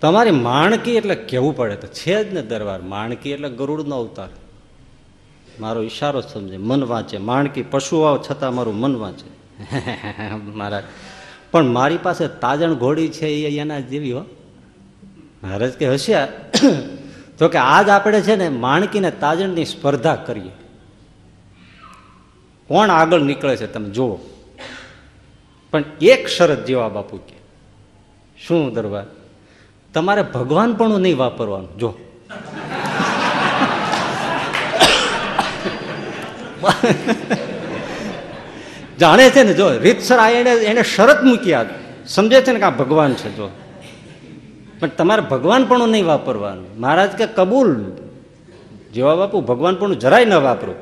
Speaker 2: તમારી માણકી એટલે કેવું પડે તો છે જ ને દરબાર. માણકી એટલે ગરુડનો અવતાર. મારો ઈશારો સમજે. મન વાંચે. માણકી પશુ આવ છતાં મારું મન વાંચે. <laughs> મારા પણ મારી પાસે તાજણ ઘોડી છે એ એના જેવી હો. મહારાજ કે, હશે તો કે આજ આપણે છે ને માણકીને તાજણની સ્પર્ધા કરીએ. કોણ આગળ નીકળે છે તમે જુઓ. પણ એક શરત જેવા બાપુ કે, શું દરબાર? તમારે ભગવાન પણ નહીં વાપરવાનું, જો. જાણે છે ને જો, રીતસર આ એને એને શરત મૂકી આ સમજે છે ને કે આ ભગવાન છે, જો. પણ તમારે ભગવાન પણ નહીં વાપરવાનું. મહારાજ કે કબૂલ. જેવા આપું, ભગવાન પણ જરાય ન વાપરું.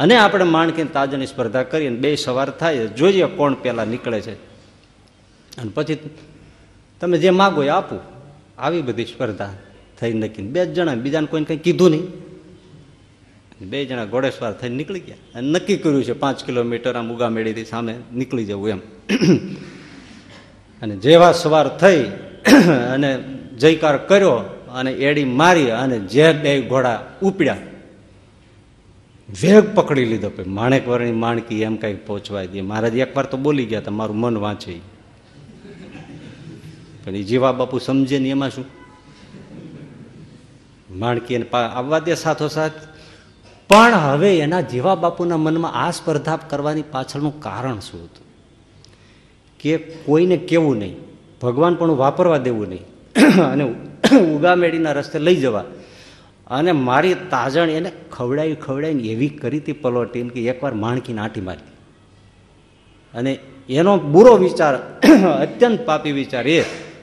Speaker 2: અને આપણે માણકીને તાજની સ્પર્ધા કરીએ બે સવાર થાય, જોઈએ કોણ પહેલાં નીકળે છે. અને પછી તમે જે માગો એ આપું. આવી બધી સ્પર્ધા થઈ નક્કી બે જણા બીજાને કોઈને કંઈ કીધું નહીં. બે જણા ઘોડેસવાર થઈને નીકળી ગયા. અને નક્કી કર્યું છે પાંચ કિલોમીટર આમ ઉગામેડીથી સામે નીકળી જવું એમ. અને જેવા સવાર થઈ <coughs> અને જયકાર કર્યો અને એડી મારી અને જે બે ઘોડા ઉપડ્યા. વેગ પકડી લીધો પછી માણેકવરની માણકી એમ કઈ પહોંચવા દે મહારાજ, એકવાર તો બોલી ગયા હતા, મારું મન વાંચે. પણ એ જીવા બાપુ સમજે ને એમાં શું? માણકી એને આવવા દે સાથોસાથ. પણ હવે એના જીવા બાપુના મનમાં આ સ્પર્ધા કરવાની પાછળનું કારણ શું હતું? કે કોઈને કેવું નહીં. ભગવાન પણ વાપરવા દેવું નહીં. અને ઉગામેડીના રસ્તે લઈ જવા. અને મારી તાજણ એને ખવડાવી ખવડાવીને એવી કરી હતી પલોટીને કે એકવાર માણકીને આંટી મારી અને એનો બુરો વિચાર, અત્યંત પાપી વિચાર એ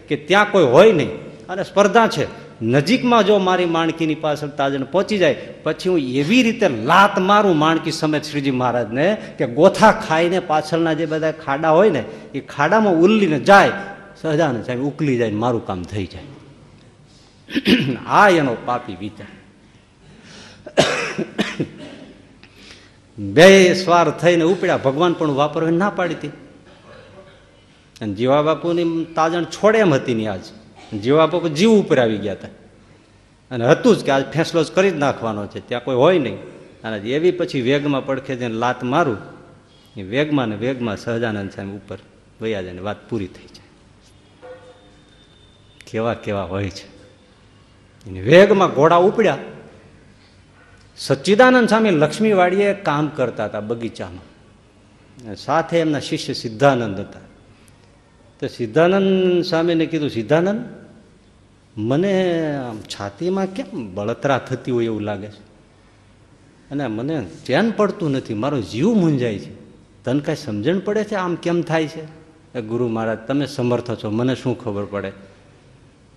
Speaker 2: કે ત્યાં કોઈ હોય નહીં. અને સ્પર્ધા છે. નજીકમાં જો મારી માણકીની પાછળ તાજણ પહોંચી જાય, પછી હું એવી રીતે લાત મારું માણકી સમેત શ્રીજી મહારાજને કે ગોથા ખાઈને પાછળના જે બધા ખાડા હોય ને, એ ખાડામાં ઉલ્લીને જાય સહજાને સાહેબ ઉકલી જાય મારું કામ થઈ જાય. આ એનો પાપી વિચાર. બે સ્વાર થઈને ઉપડ્યા, ભગવાન પણ વાપરવા ના પાડી અને જીવા બાપુની તાજણ છોડે એમ હતી ની આજ. જીવા બાપુ જીવ ઉપર આવી ગયા હતા. અને હતું જ કે આજ ફેંસલો જ કરી જ નાખવાનો છે, ત્યાં કોઈ હોય નહીં. અને એવી પછી વેગમાં પડખે જઈને લાત મારું, એ વેગમાં ને વેગમાં સહજાનંદ સાહેબ ઉપર વૈયા જાય વાત પૂરી થઈ. કેવા કેવા હોય છે. વેગમાં ઘોડા ઉપડ્યા. સચ્ચિદાનંદ સ્વામી લક્ષ્મીવાડીએ કામ કરતા હતા બગીચામાં. સાથે એમના શિષ્ય સિદ્ધાનંદ હતા. તો સિદ્ધાનંદ સ્વામીને કીધું, સિદ્ધાનંદ, મને આમ છાતીમાં કેમ બળતરા થતી હોય એવું લાગે છે? અને મને ચેન પડતું નથી, મારો જીવ મૂંઝાય છે. તને કાંઈ સમજણ પડે છે આમ કેમ થાય છે? ગુરુ મહારાજ, તમે સમર્થ છો, મને શું ખબર પડે?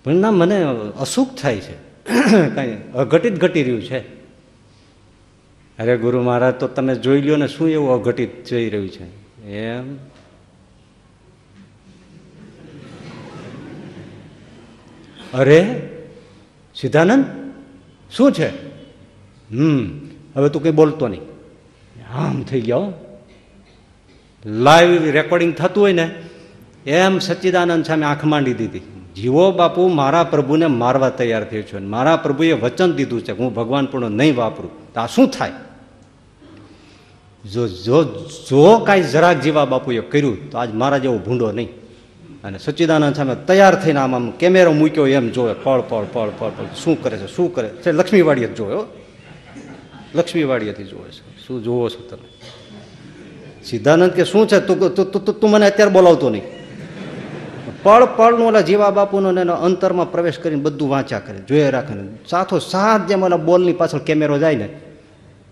Speaker 2: પણ ના મને અસુખ થાય છે. કાંઈ અઘટિત ઘટી રહ્યું છે. અરે ગુરુ મહારાજ, તો તમે જોઈ લ્યો ને શું એવું અઘટિત જઈ રહ્યું છે? એમ? અરે, સિદ્ધાનંદ, શું છે? હમ, હવે તું કઈ બોલતો નહીં. આમ થઈ ગયો લાઈવ રેકોર્ડિંગ થતું હોય ને, એમ સચ્ચિદાનંદ સામે આંખ માંડી દીધી. જીવો બાપુ, મારા પ્રભુને મારવા તૈયાર થયો છે મારા પ્રભુએ વચન દીધું છે હું ભગવાન પણ નહીં વાપરું. તો આ શું થાય? જો જો જો કાંઈ જરાક જીવા બાપુએ કર્યું, તો આજ મારા જેવો ભૂંડો નહીં. અને સચ્ચિદાનંદ સામે તૈયાર થઈને આમ આમ કેમેરો મૂક્યો, એમ જોવે, પળ પળ પળ પળ પળ, શું કરે છે, શું કરે છે? લક્ષ્મીવાડીએ જ જોયો લક્ષ્મીવાડીએથી જોવે છે. શું જોવો છો તમે? સિદ્ધાનંદ કે શું છે? તું તું મને અત્યારે બોલાવતો નહીં. પળ પળનું ઓલા જીવા બાપુનું એનો અંતરમાં પ્રવેશ કરીને બધું વાંચ્યા કરે, જોયા રાખે સાથો સાથ જેમ ઓલા બોલની પાછળ કેમેરો જાય ને,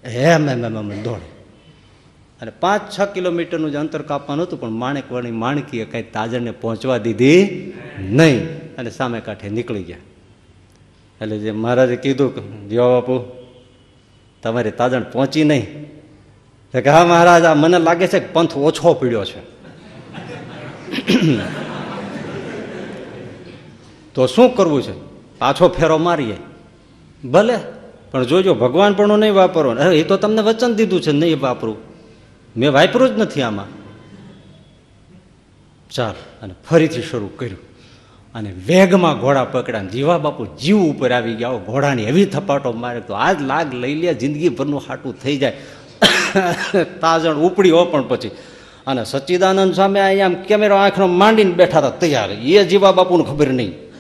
Speaker 2: એમ એમ એમ એમ દોડે. અને પાંચ, છ કિલોમીટરનું જે અંતર કાપવાનું હતું, પણ માણેકવાણી માણકીએ કઈ તાજરને પહોંચવા દીધી નહીં. અને સામે કાંઠે નીકળી ગયા. એટલે જે મહારાજે કીધું જીવા બાપુ, તમારી તાજણ પહોંચી નહીં. કે, હા, મહારાજ, આ મને લાગે છે કે પંથ ઓછો પીડ્યો છે. તો શું કરવું છે? પાછો ફેરો મારીએ. ભલે, પણ જોજો, ભગવાન પણ નહીં વાપરો. એ તો તમને વચન દીધું છે, નહીં વાપરું. મેં વાપરું જ નથી આમાં. ચાલ, અને ફરીથી શરૂ કર્યું. અને વેગમાં ઘોડા પકડ્યા જીવા બાપુ જીવ ઉપર આવી ગયા. ઘોડાની એવી થપાટો મારે તો આજ લાગ લઈ લે, જિંદગીભરનું હાટું થઈ જાય. તાજણ ઉપડી હો પણ પછી. અને સચ્ચિદાનંદ સ્વામી અહીંયા કેમેરો આંખનો માંડીને બેઠા હતા, તૈયાર. એ જીવા બાપુને ખબર નહીં.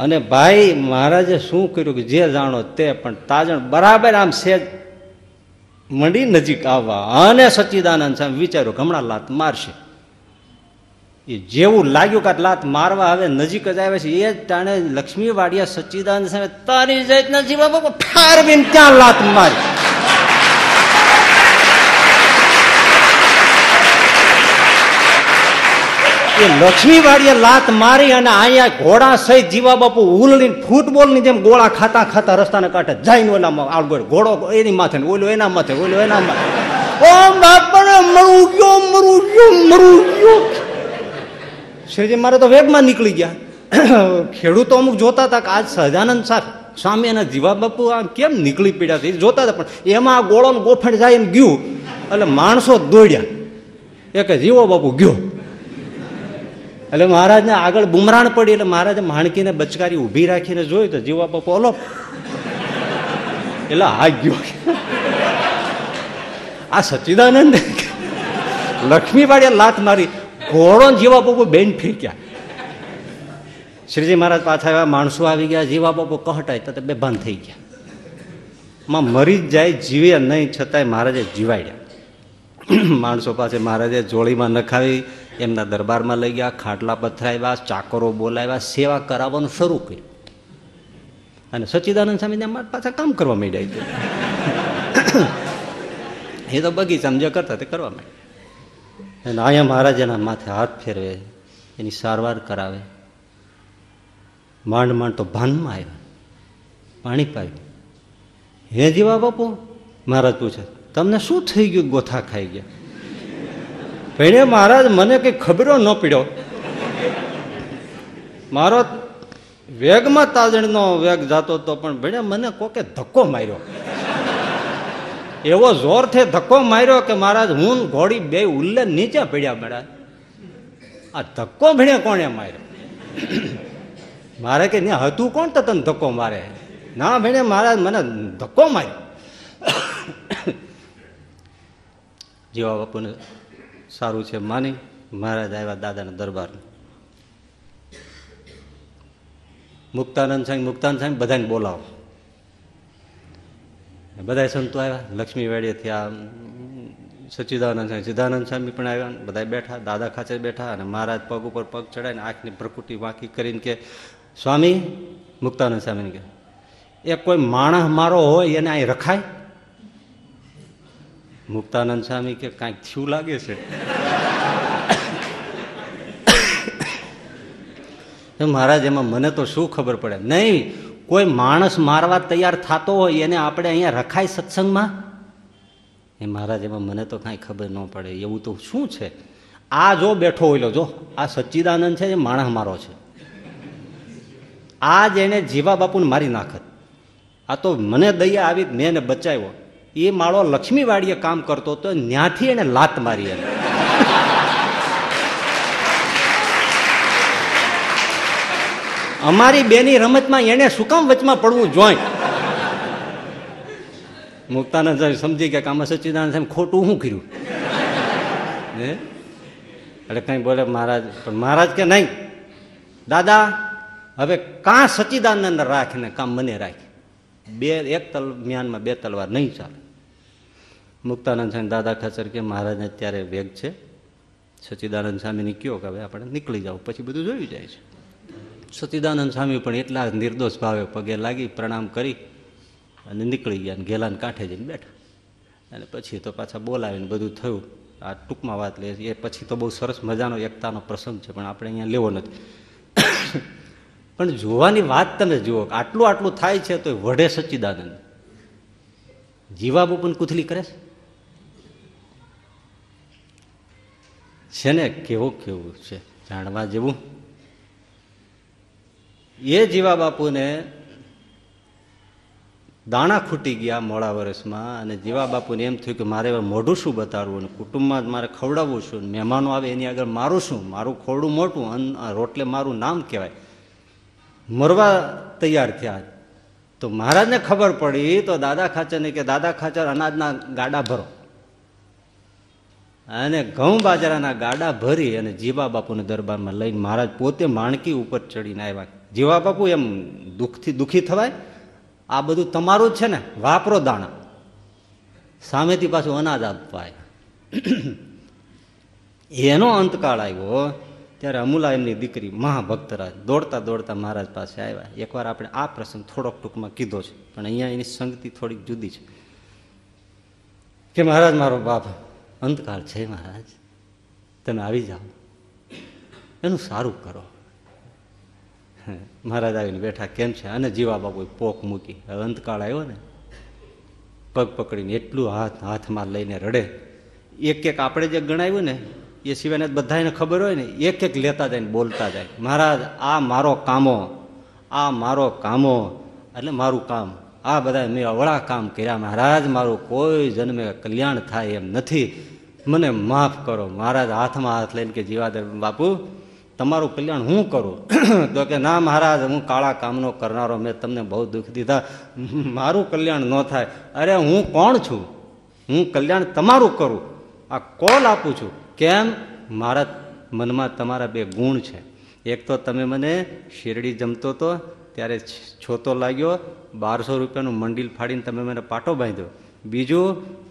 Speaker 2: અને ભાઈ મહારાજે શું કર્યું કે જે જાણો તે, પણ તાજણ બરાબર આમ સેજ મંડી નજીક આવવા. અને સચ્ચિદાનંદ સામે વિચાર્યું હમણાં લાત મારશે. એ જેવું લાગ્યું કે લાત મારવા હવે નજીક જ આવે છે. એ જ ટાણે લક્ષ્મી વાડિયા સચ્ચિદાનંદ સામે તારી જાતના જીવા બાપુ ઠારવીને ત્યાં લાત મારી. એ લક્ષ્મી લાત મારી અને અહીંયા ઘોડા સહિત જીવા બાપુ ઉલડીને ફૂટબોલની જેમ ગોળા ખાતા ખાતા રસ્તાને કાંઠે જઈને ઓલા આગળ ઘોડો એની માથે ઓલો એના માથે, ઓલો એના માથે. ઓ બાપરે મરું ગયો મરું ગયો મરું ગયો. શ્રીજી, મારે તો વેગમાં નીકળી ગયા. ખેડૂતો અમુક જોતા હતા કે આજ સહજાનંદ સાહેબ સ્વામી એના જીવા બાપુ આમ કેમ નીકળી પડ્યા છે જોતા હતા, પણ એમાં આ ગોળો ગોફણ જાય એમ ગયું. એટલે માણસો દોડ્યા. એ કે જીવો બાપુ ગયો. એટલે મહારાજને આગળ બુમરાણ પડી, એટલે મહારાજે માણકીને બચકારી ઊભી રાખીને જોયું તો જીવા બાપુ ઓલો એટલે આ ગયો. આ સચ્ચિદાનંદ લક્ષ્મીવાડીએ લાત મારી. ઘોડો જીવા બાપુ બેન ફેંક્યા. શ્રીજી મહારાજ પાછા આવ્યા, માણસો આવી ગયા, જીવા બાપુ કહટાય તો બેભાન થઈ ગયા. માં મરી જ જાય, જીવે નહીં, છતાંય મહારાજે જીવાડ્યા. માણસો પાસે મહારાજે જોળીમાં નખાવી એમના દરબારમાં લઈ ગયા, ખાટલા પથરાવ્યા, ચાકરો બોલાવ્યા, સેવા કરાવવાનું શરૂ કર્યું. અને સચ્ચિદાનંદ સ્વામીને પાછા કામ કરવા માંડ્યા એ તો. <coughs> બગીચામાં જે કરતા તે કરવા માંડ્યા. અને અહીંયા મહારાજ એના માથે હાથ ફેરવે, એની સારવાર કરાવે. માંડ માંડ તો ભાનમાં આવ્યા, પાણી પાયું. હે જીવા બાપુ, મહારાજ પૂછે, તમને શું થઈ ગયું? ગોથા ખાઈ ગયા. ભણે મહારાજ મને કઈ ખબરો ન પડ્યો. મારો વેગમાં તાજણનો વેગ જાતો હતો, પણ ભણે મને કોકે ધક્કો માર્યો. એવો જોરથી ધક્કો માર્યો કે મહારાજ, હું ઘોડી બે ઉલ્લે નીચે પડ્યા મળ્યા આ ધક્કો ભણે કોણે માર્યો? મારે કે ને હતું કોણ તો તને ધક્કો મારે? ના ભણે મહારાજ, મને ધક્કો માર્યો. જેવા બાપુને સારું છે માની મહારાજ આવ્યા દાદાના દરબાર મુક્તાનંદ સ્વામી મુક્તાનંદ સ્વામી બધાને બોલાવો. બધા સંતો આવ્યા લક્ષ્મી વેડીએથી આ સચ્ચિદાનંદ સ્વામી સિદ્ધાનંદ સ્વામી પણ આવ્યા બધા બેઠા, દાદા ખાચર બેઠા અને મહારાજ પગ ઉપર પગ ચડાવીને આંખની પ્રકૃતિ વાંકી કરીને કે, સ્વામી, મુક્તાનંદ સ્વામીને કે એ કોઈ માણસ મારો હોય એને અહીં રખાય? મુક્તાનંદ સ્વામી કે કાંઈક થયું લાગે છે? મહારાજ, એમાં મને તો શું ખબર પડે? નહીં, કોઈ માણસ મારવા તૈયાર થતો હોય એને આપણે અહીંયા રખાય સત્સંગમાં? એ મહારાજ, એમાં મને તો કાંઈ ખબર ન પડે. એવું તો શું છે? આ જો બેઠો હોય જો, આ સચ્ચિદાનંદ છે, એ માણસ મારો છે. આ જ એને જીવા બાપુને મારી નાખત. આ તો મને દયા આવી, મેં એને બચાવ્યો. એ માળો લક્ષ્મીવાડીએ કામ કરતો હતો ત્યાંથી એને લાત મારી એને અમારી બેની રમતમાં એને શું કામ વચમાં પડવું જોઈ? મુક્તાનંદ સમજી ગયા કે આમાં સચ્ચિદાનંદ સાહેબ ખોટું શું કર્યું? હે? એટલે કઈ બોલે મહારાજ, પણ મહારાજ કે નહીં, દાદા, હવે કાં સચ્ચિદાનંદ રાખીને કામ મને રાખી? બે એક તલ મ્યાનમાં બે તલવાર નહીં ચાલે. મુક્તાનંદ સ્વામી દાદા ખાચર કે મહારાજને અત્યારે વેગ છે. સચિદાનંદ સ્વામીને કયો કે હવે આપણે નીકળી જાવ પછી બધું જોયું જાય છે. સચિદાનંદ સ્વામી પણ એટલા નિર્દોષ ભાવે પગે લાગી, પ્રણામ કરી અને નીકળી ગયા અને ઘેલાને કાંઠે જઈને બેઠા. અને પછી તો પાછા બોલાવીને બધું થયું. આ ટૂંકમાં વાત લે એ પછી તો બહુ સરસ મજાનો એકતાનો પ્રસંગ છે, પણ આપણે અહીંયા લેવો નથી. પણ જોવાની વાત તમે જુઓ આટલું આટલું થાય છે તો વઢે સચ્ચિદાનંદ. જીવા પણ કુથલી કરે છે? ને કેવું કેવું છે જાણવા જેવું? એ જીવા બાપુને દાણા ખૂટી ગયા મોડા વર્ષમાં અને જીવા બાપુને એમ થયું કે મારે મોઢું શું બતાડવું અને કુટુંબમાં મારે ખવડાવવું છું, મહેમાનો આવે એની આગળ મારું શું? મારું ખોરડું મોટું રોટલે મારું નામ કહેવાય. મરવા તૈયાર થયા તો મહારાજને ખબર પડી તો દાદા ખાચરને કે, દાદા ખાચર, અનાજના ગાડા ભરો. અને ઘઉં બાજરાના ગાડા ભરી અને જીવા બાપુને દરબારમાં લઈને મહારાજ પોતે માણકી ઉપર ચડીને આવ્યા. જીવા બાપુ એમ દુઃખથી દુઃખી થવાય. આ બધું તમારું જ છે ને? વાપરો દાણા. સામેથી પાછું અનાજ આપવાય. <clears throat> એનો અંતકાળ આવ્યો. ત્યારે અમુલા એમની દીકરી મહાભક્તરાજ દોડતા દોડતા મહારાજ પાસે આવ્યા. એકવાર આપણે આ પ્રસંગ થોડોક ટૂંકમાં કીધો છે, પણ અહીંયા એની સંગતિ થોડીક જુદી છે. કે મહારાજ, મારો બાપ અંતકાળ છે મહારાજ. તમે આવી જાઓ. એનું સારું કરો. મહારાજ આવીને બેઠા, કેમ છે? અને જીવા બાપુ પોક મૂકી. હવે અંતકાળ આવ્યો ને, પગ પકડીને એટલું હાથ હાથમાં લઈને રડે. એક એક આપણે જે ગણાવ્યું ને એ સિવાયને બધાને ખબર હોય ને, એક એક લેતા જાય ને બોલતા જાય. મહારાજ, આ મારો કામો, આ મારો કામો, એટલે મારું કામ. આ બધા મેં અવળા કામ કર્યા મહારાજ, મારું કોઈ જન્મે કલ્યાણ થાય એમ નથી. મને માફ કરો. મહારાજ, હાથમાં હાથ લઈને કે જીવાદર બાપુ, તમારું કલ્યાણ હું કરું? <clears throat> તો કે, ના મહારાજ, હું કાળા કામનો કરનારો, મેં તમને બહુ દુઃખ દીધા. મારું કલ્યાણ ન થાય. અરે, હું કોણ છું? હું કલ્યાણ તમારું કરું. આ કોલ આપું છું. કેમ? મારા મનમાં તમારા બે ગુણ છે. એક તો તમે મને શેરડી જમતો હતો ત્યારે છોતો લાગ્યો, બારસો રૂપિયાનું મંડિલ ફાડીને તમે મને પાટો બાંધ્યો. બીજું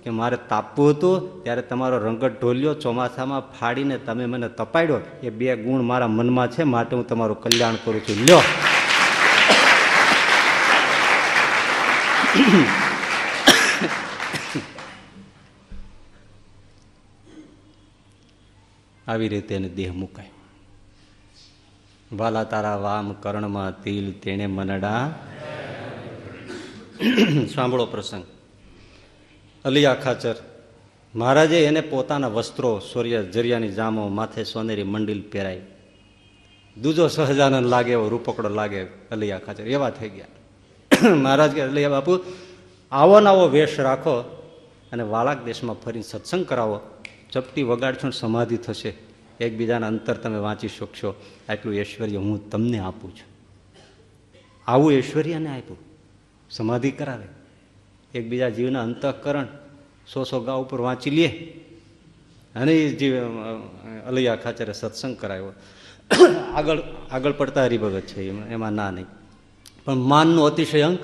Speaker 2: કે મારે તાપવું હતું, ત્યારે તમારો રંગત ઢોલ્યો, ચોમાસામાં ફાડીને તમે મને તપાડ્યો. એ બે ગુણ મારા મનમાં છે, માટે હું તમારું કલ્યાણ કરું છું. લ્યો. આવી રીતે એને દેહ મુકાય. વાલા તારા વામ કર્ણમાં તિલ તેણે મનડા. સાંભળો પ્રસંગ. અલિયા ખાચર, મહારાજે એને પોતાના વસ્ત્રો સૂર્ય જરિયાની જામો માથે સોનેરી મંડિલ પહેરાય દૂજો સહજાનંદ લાગે એવો રૂપકડો લાગે અલિયા ખાચર. એવા થઈ ગયા. મહારાજ કે, અલિયા બાપુ, આવો નવો વેશ રાખો અને વાળાક દેશમાં ફરીને સત્સંગ કરાવો. ચપટી વગાડશો ને સમાધિ થશે. એકબીજાના અંતર તમે વાંચી શકશો. આટલું ઐશ્વર્ય હું તમને આપું છું. આવું ઐશ્વર્યને આપ્યું. સમાધિ કરાવે. એકબીજા જીવના અંતઃકરણ સો સો ગા ઉપર વાંચી લે. અને એ જીવ અલૈયા ખાચરે સત્સંગ કરાવ્યો. આગળ આગળ પડતા હરિભગત છે એમાં ના નહીં. પણ માનનો અતિશય અંગ,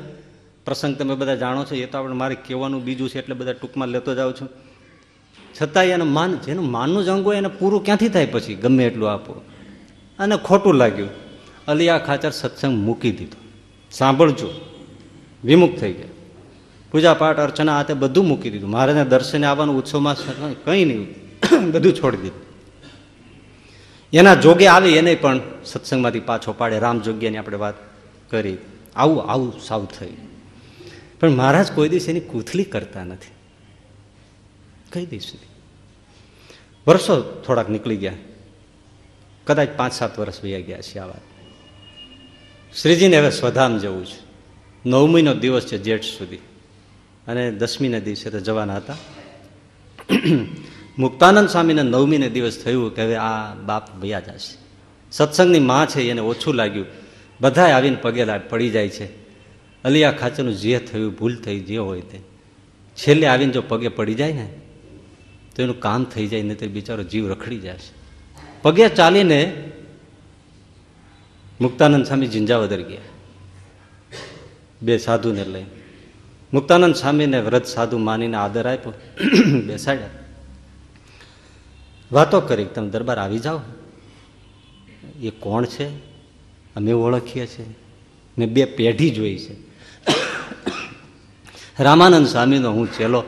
Speaker 2: પ્રસંગ તમે બધા જાણો છો, એ તો આપણે મારે કહેવાનું બીજું છે, એટલે બધા ટૂંકમાં લેતો જાઉં છું. છતાંય એનું માન જેનું માનનું જ અંગ હોય એને પૂરું ક્યાંથી થાય પછી? ગમે એટલું આપો. અને ખોટું લાગ્યું. અલી આ ખાચર સત્સંગ મૂકી દીધો. સાંભળજો. વિમુખ થઈ ગયા. પૂજા પાઠ અર્ચના, આ તે બધું મૂકી દીધું. મહારાજને દર્શને આવવાનું ઉત્સવમાં કંઈ નહીં. <coughs> બધું છોડી દીધું. એના જોગે આવી એને પણ સત્સંગમાંથી પાછો પાડે. રામ જોગ્યાની આપણે વાત કરી. આવું આવું સાવ થઈ. પણ મહારાજ કોઈ દિવસ એની કૂથલી કરતા નથી. દિવસ નહીં વર્ષો થોડાક નીકળી ગયા. કદાચ પાંચ સાત વર્ષ વયા ગયા છે આ વાત. શ્રીજીને હવે સ્વધામ જવું છે. નવમીનો દિવસ છે જેઠ સુધી. અને દસમીના દિવસે તો જવાના હતા. મુક્તાનંદ સ્વામીને નવમીને દિવસ થયું કે હવે આ બાપ વયા જશે. સત્સંગની માં છે એને ઓછું લાગ્યું. બધા આવીને પગે પડી જાય છે. અલિયા ખાચરનું જે થયું, ભૂલ થઈ, જે હોય તે. છેલ્લે આવીને જો પગે પડી જાય ને તો એનું કામ થઈ જાય, નહીં તો બિચારો જીવ રખડી જશે. પગે ચાલીને મુક્તાનંદ સ્વામી ઝિંઝાવદર ગયા. બે સાધુને લઈ મુક્તાનંદ સ્વામીને વ્રત સાધુ માનીને આદર આપ્યો. <clears throat> બેસાડ્યા. વાતો કરી, તમે દરબાર આવી જાઓ. એ કોણ છે? અમે ઓળખીએ છીએ. મેં બે પેઢી જોઈ છે. <clears throat> રામાનંદ સ્વામીનો હું ચેલો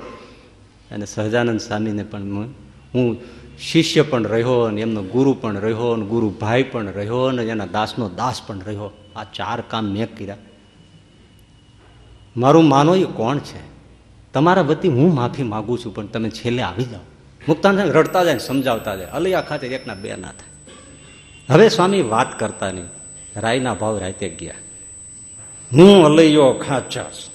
Speaker 2: અને સહજાનંદ સ્વામીને પણ હું શિષ્ય પણ રહ્યો અને એમનો ગુરુ પણ રહ્યો અને ગુરુ ભાઈ પણ રહ્યો અને એના દાસનો દાસ પણ રહ્યો. આ ચાર કામ મેં કર્યા. મારું માનો એ કોણ છે? તમારા વતી હું માફી માગું છું, પણ તમે છેલ્લે આવી જાઓ. મુક્તાન રડતા જાય સમજાવતા જાય. અલૈયા ખાતે એકના બે ના થાય. હવે સ્વામી વાત કરતા નહીં. રાયના ભાવ રાતે ગયા. હું અલૈયો ખાચાસ.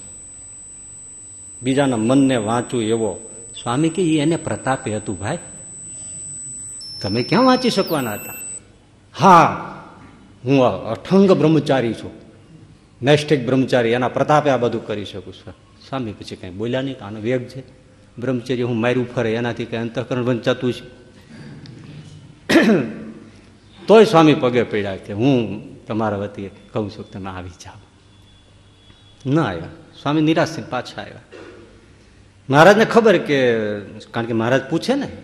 Speaker 2: બીજાના મનને વાંચું એવો સ્વામી કે એને પ્રતાપે હતું, ભાઈ. તમે ક્યાં વાંચી શકવાના હતા? હા, હું અઠંગ બ્રહ્મચારી છું. નૈષ્ઠિક બ્રહ્મચારી, એના પ્રતાપે આ બધું કરી શકું છું. સ્વામી પછી કંઈ બોલ્યા નહીં આનો વેગ છે. બ્રહ્મચર્ય હું માર્યું ફરે, એનાથી કંઈ અંતઃકરણ વંચાતું છે. <coughs> તોય સ્વામી પગે પડ્યા કે હું તમારા વતી કહું છું તમે આવી જાઓ. ના આવ્યા. સ્વામી નિરાશ પાછા આવ્યા. મહારાજને ખબર કે, કારણ કે મહારાજ પૂછે ને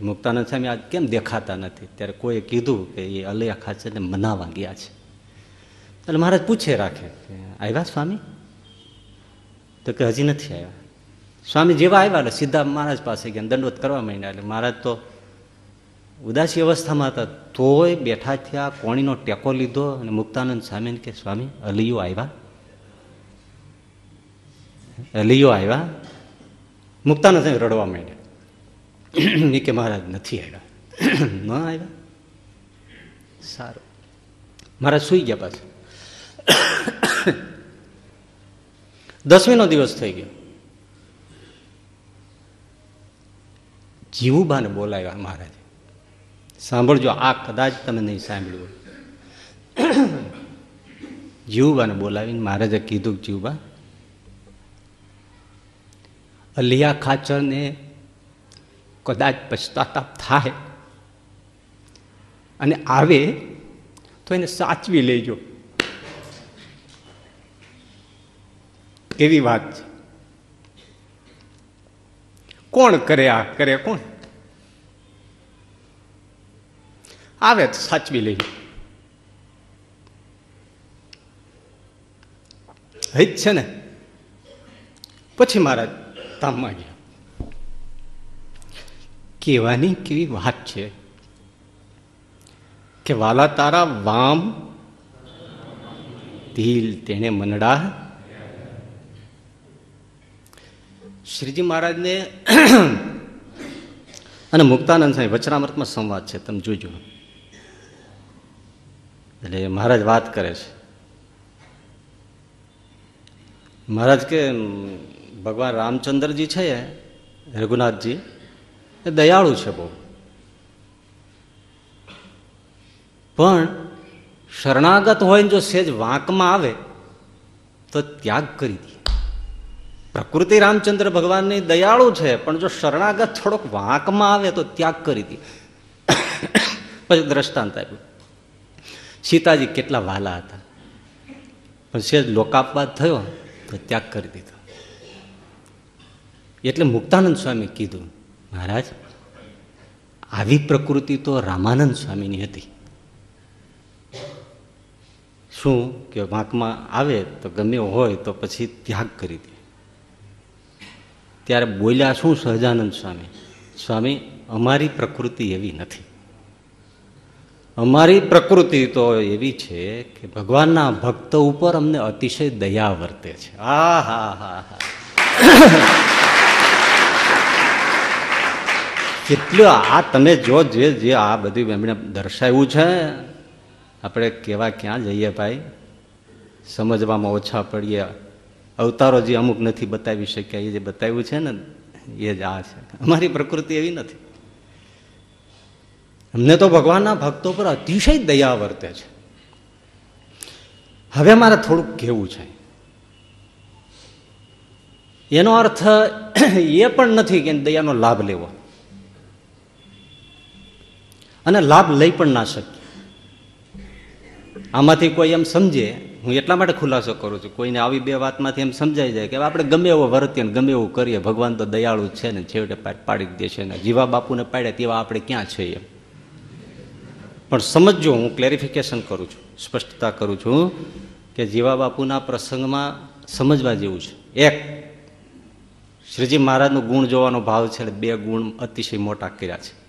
Speaker 2: મુક્તાનંદ સ્વામી આજ કેમ દેખાતા નથી? ત્યારે કોઈએ કીધું કે એ અલૈયા ખાચરને મનાવા ગયા છે. એટલે મહારાજ પૂછે રાખે આવ્યા સ્વામી? તો કે, હજી નથી આવ્યા. સ્વામી જેવા આવ્યા એટલે સીધા મહારાજ પાસે ગયા, દંડવત કરવા માંડ્યા. એટલે મહારાજ તો ઉદાસી અવસ્થામાં હતા, તોય બેઠા થયા, કોણીનો ટેકો લીધો અને મુક્તાનંદ સ્વામીને કે, સ્વામી અલિયો આવ્યા? અલિયો આવ્યા? મુક્તાનંદ સ્વામી રડવા માંડ્યા. એ કે મહારાજ નથી આવ્યા. ન આવ્યા? સારું. મહારાજ સુઈ ગયા પાછા. દસમીનો દિવસ થઈ ગયો. જીવુબાને બોલાવ્યા મહારાજ. સાંભળજો આ કદાચ તમે નહીં સાંભળ્યું જીવુબાને બોલાવીને મહારાજે કીધું કે જીવુબા અલિયા ખાચરને કદાચ પશ્ચાતાપ થાય અને આવે તો એને સાચવી લેજો. એવી વાત છે. કોણ કરે આ? કરે કોણ? આવે તો સાચવી લેજો. જ છે ને? પછી મહારાજ ધામમાં માંડ્યા કહેવાની કેવી વાત છે? કે વાલા તારા વામ તિલ તેને મનડા શ્રીજી મહારાજને અને મુક્તાનંદ સાહેબ વચનામૃતમાં સંવાદ છે, તમે જોજો. એટલે મહારાજ વાત કરે છે. મહારાજ કે ભગવાન રામચંદ્રજી છે રઘુનાથજી, એ દયાળુ છે બહુ. પણ શરણાગત હોય ને જો સેજ વાંકમાં આવે, તો ત્યાગ કરી દે. પ્રકૃતિ રામચંદ્ર ભગવાનની દયાળુ છે, પણ જો શરણાગત થોડોક વાંકમાં આવે, તો ત્યાગ કરી દે. પછી દ્રષ્ટાંત આપ્યું. સીતાજી કેટલા વાલા હતા. પણ સેજ લોકાપવાદ થયો, તો ત્યાગ કરી દીધો. એટલે મુક્તાનંદ સ્વામી કીધું, મહારાજ, આવી પ્રકૃતિ તો રામાનંદ સ્વામીની હતી. શું કે વાંકમાં આવે તો ગમે હોય તો પછી ત્યાગ કરી દે. ત્યારે બોલ્યા શું સહજાનંદ સ્વામી સ્વામી, અમારી પ્રકૃતિ એવી નથી. અમારી પ્રકૃતિ તો એવી છે કે ભગવાનના ભક્ત ઉપર અમને અતિશય દયા વર્તે છે. આ, હા હા હા. કેટલું આ તમે જો જે જે આ બધું એમણે દર્શાવ્યું છે, આપણે કેવા ક્યાં જઈએ ભાઈ? સમજવામાં ઓછા પડીએ. અવતારો જે અમુક નથી બતાવી શક્યા, એ જે બતાવ્યું છે ને, એ જ આ છે. અમારી પ્રકૃતિ એવી નથી. અમને તો ભગવાનના ભક્તો પર અતિશય દયા વર્તે છે. હવે મારે થોડુંક કહેવું છે. એનો અર્થ એ પણ નથી કે દયાનો લાભ લેવો. અને લાભ લઈ પણ ના શકીએ. આમાંથી કોઈ એમ સમજે, હું એટલા માટે ખુલાસો કરું છું, કોઈને આવી બે વાતમાંથી એમ સમજાઈ જાય કે આપણે ગમે એવો વર્તીએ ગમે એવું કરીએ, ભગવાન તો દયાળુ છે ને છેવટે પાડી દે છે ને જીવા બાપુને પાડે તેવા આપણે ક્યાં છીએ પણ સમજજો, હું ક્લેરિફિકેશન કરું છું, સ્પષ્ટતા કરું છું કે જીવા બાપુના પ્રસંગમાં સમજવા જેવું છે. એક, શ્રીજી મહારાજનો ગુણ જોવાનો ભાવ છે બે ગુણ અતિશય મોટા કર્યા છે.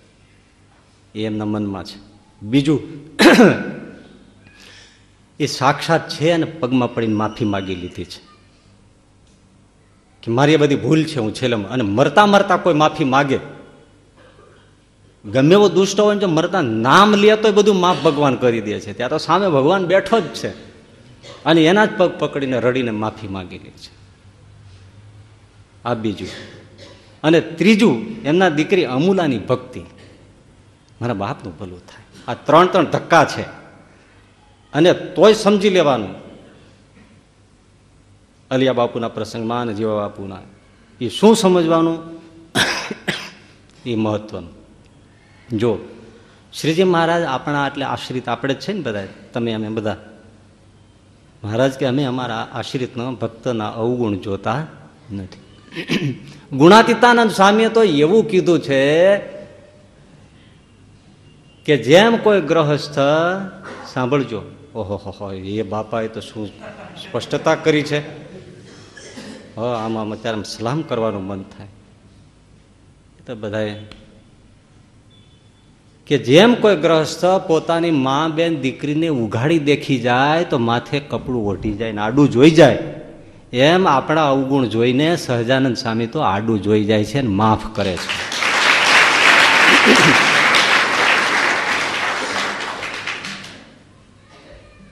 Speaker 2: એ એમના મનમાં છે. બીજું, એ સાક્ષાત છે અને પગમાં પડીને માફી માગી લીધી છે. કે મારી બધી ભૂલ છે હું છેલ્લે અને મરતા મરતા કોઈ માફી માગે. ગમે એવો દુષ્ટ હોય જો મરતા નામ લે તો બધું માફ ભગવાન કરી દે છે. ત્યાં તો સામે ભગવાન બેઠો જ છે. અને એના જ પગ પકડીને રડીને માફી માગી લે છે. આ બીજું. અને ત્રીજું, એમના દીકરી અમૂલાની ભક્તિ. મારા બાપનું ભલું થાય. આ ત્રણ ત્રણ ધક્કા છે. અને તોય સમજી લેવાનું. અલિયા બાપુના પ્રસંગમાં અને જીવા બાપુના. એ શું સમજવાનું? એ મહત્વનું. જો, શ્રીજી મહારાજ આપણા આટલે આશ્રિત આપણે જ છે ને બધા? તમે અમે બધા? મહારાજ કે અમે અમારા આશ્રિતનો ભક્તના અવગુણ જોતા નથી. ગુણાતીતાનંદ સ્વામીએ તો એવું કીધું છે કે જેમ કોઈ ગ્રહસ્થ, સાંભળજો. ઓહો, હો એ બાપાએ તો શું સ્પષ્ટતા કરી છે? હ, આમાં અત્યારે સલામ કરવાનું મન થાય. તો બધાએ. કે જેમ કોઈ ગ્રહસ્થ પોતાની મા બેન દીકરીને ઉઘાડી દેખી જાય, તો માથે કપડું ઓઢી જાય ને આડું જોઈ જાય. એમ આપણા અવગુણ જોઈને સહજાનંદ સ્વામી તો આડું જોઈ જાય છે ને માફ કરે છે.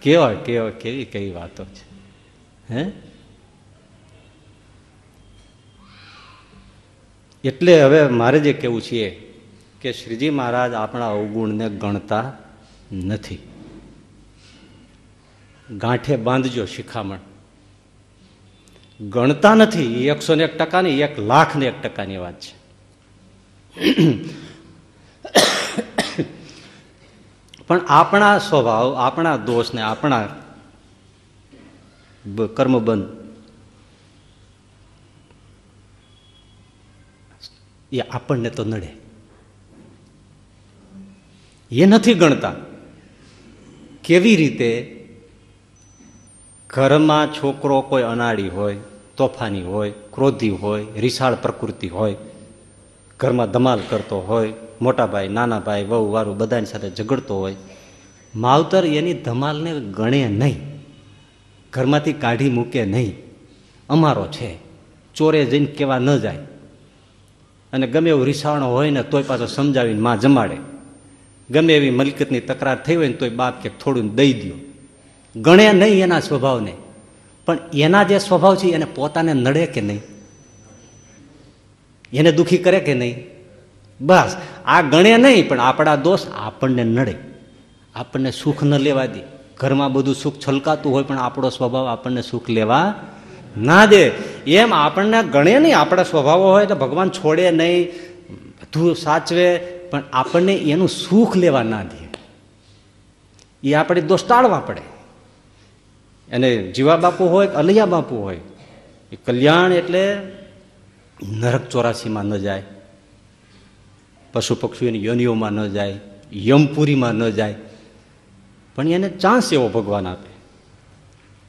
Speaker 2: કેવા કેવા કેવી કેવી વાતો છે? હે? એટલે હવે મારે જે કેવું છે કે શ્રીજી મહારાજ આપણા અવગુણને ગણતા નથી. ગાંઠે બાંધજો શિખામણ. ગણતા નથી એકસો ને એક ટકાની, એક લાખ ને એક ટકાની વાત છે. પણ આપણા સ્વભાવ, આપણા દોષને આપણા કર્મબંધ એ આપણને તો નડે. એ નથી ગણતા કેવી રીતે ઘરમાં છોકરો કોઈ અનાડી હોય, તોફાની હોય, ક્રોધી હોય, રિસાળ પ્રકૃતિ હોય, ઘરમાં ધમાલ કરતો હોય મોટા ભાઈ નાના ભાઈ વહુ, વારું બધાની સાથે ઝઘડતો હોય. માવતર એની ધમાલને ગણે નહીં. ઘરમાંથી કાઢી મૂકે નહીં. અમારો છે. ચોરે જઈને કેવા ન જાય. અને ગમે એવું રીસાણો હોય ને તોય પાછો સમજાવીને માં જમાડે. ગમે એવી મલકતની તકરાર થઈ હોય ને તોય બાપ કે થોડું દઈ દો ગણે નહીં એના સ્વભાવને. પણ એના જે સ્વભાવ છે એને પોતાને નડે કે નહીં? એને દુખી કરે કે નહીં? બસ. આ ગણે નહીં, પણ આપણા દોષ આપણને નડે. આપણને સુખ ન લેવા દે. ઘરમાં બધું સુખ છલકાતું હોય, પણ આપણો સ્વભાવ આપણને સુખ લેવા ના દે. એમ આપણને ગણે નહીં આપણા સ્વભાવો હોય તો ભગવાન છોડે નહીં, બધું સાચવે, પણ આપણને એનું સુખ લેવા ના દે. એ આપણે દોષ ટાળવા પડે. અને જીવા બાપુ હોય અલૈયા બાપુ હોય, એ કલ્યાણ એટલે નરક ચોરાસીમાં ન જાય. પશુ પક્ષીઓની યોનિઓમાં ન જાય, યમપુરીમાં ન જાય, પણ એને ચાન્સ એવો ભગવાન આપે.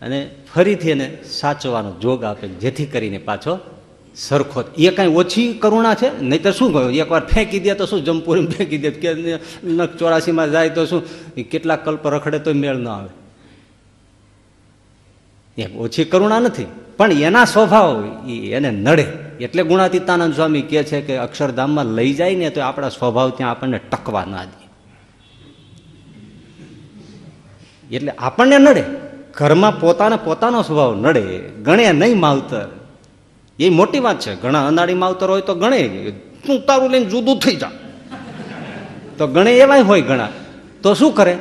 Speaker 2: અને ફરીથી એને સાચવાનો જોગ આપે, જેથી કરીને પાછો સરખો એ કાંઈ ઓછી કરુણા છે? નહીં તો શું કહ્યું? એકવાર ફેંકી દે તો શું? જમપુરી ફેંકી દે કે નખ ચોરાસીમાં જાય તો શું? કેટલાક કલ્પ રખડે તો મેળ ન આવે. એ ઓછી કરુણા નથી, પણ એના સ્વભાવ એને નડે. એટલે ગુણાતીતાનંદ સ્વામી કહે છે કે અક્ષરધામમાં લઈ જાય ને તો આપણા સ્વભાવ ત્યાં આપણને ટકવા ના દે. એટલે આપણને નડે. ઘરમાં પોતાને પોતાનો સ્વભાવ નડે. ગણે નહીં માવતર. એ મોટી વાત છે. ઘણા અનાળી માવતર હોય તો ગણે. તું તારું લઈને જુદું થઈ જા. તો ગણે એવાય હોય ઘણા. તો શું કરે?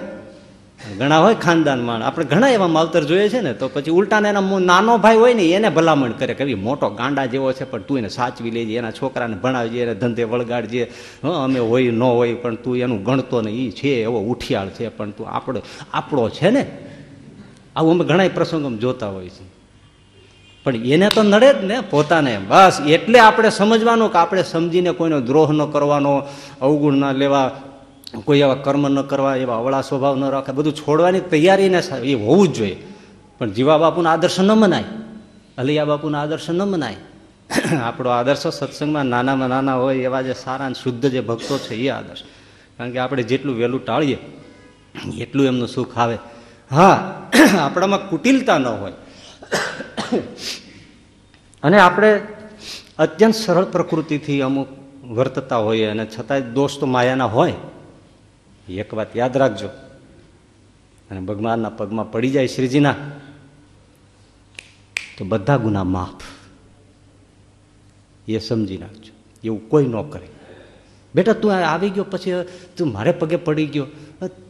Speaker 2: ઘણા હોય ખાનદાન માણ. આપણે ઘણા એવા માવતર જોઈએ છે ને, તો પછી ઉલટાને એના નાનો ભાઈ હોય ને, એને ભલામણ કરે કે મોટો ગાંડા જેવો છે, પણ તું એને સાચવી લેજે, એના છોકરાને ભણાવજે, એને ધંધે વળગાડજે. હં, અમે હોય ન હોય, પણ તું એનું ગણતો ને એ છે, એવો ઉઠિયાળ છે, પણ તું આપણો આપણો છે ને. આવું અમે ઘણા પ્રસંગો જોતા હોય છે. પણ એને તો નડે જ ને પોતાને. બસ, એટલે આપણે સમજવાનું કે આપણે સમજીને કોઈનો દ્રોહ ન કરવાનો, અવગુણ ના લેવા. કોઈ એવા કર્મ ન કરવા, એવા અવળા સ્વભાવ ન રાખે, બધું છોડવાની તૈયારીને એ હોવું જ જોઈએ. પણ જીવા બાપુના આદર્શ ન મનાય, અલિયા બાપુના આદર્શ ન મનાય. <coughs> આપણો આદર્શ સત્સંગમાં નાનામાં નાના હોય એવા જે સારા શુદ્ધ જે ભક્તો છે, એ આદર્શ. કારણ કે આપણે જેટલું વહેલું ટાળીએ, એટલું એમનું સુખ આવે. હા, <coughs> આપણામાં કુટિલતા ન હોય. <coughs> અને આપણે અત્યંત સરળ પ્રકૃતિથી અમુક વર્તતા હોઈએ અને છતાંય દોષ તો માયાના હોય. એક વાત યાદ રાખજો. અને ભગવાનના પગમાં પડી જાય શ્રીજીના, તો બધા ગુના માફ. એ સમજી નાખજો. એવું કોઈ ન કરે. બેટા, તું આવી ગયો પછી, તું મારે પગે પડી ગયો.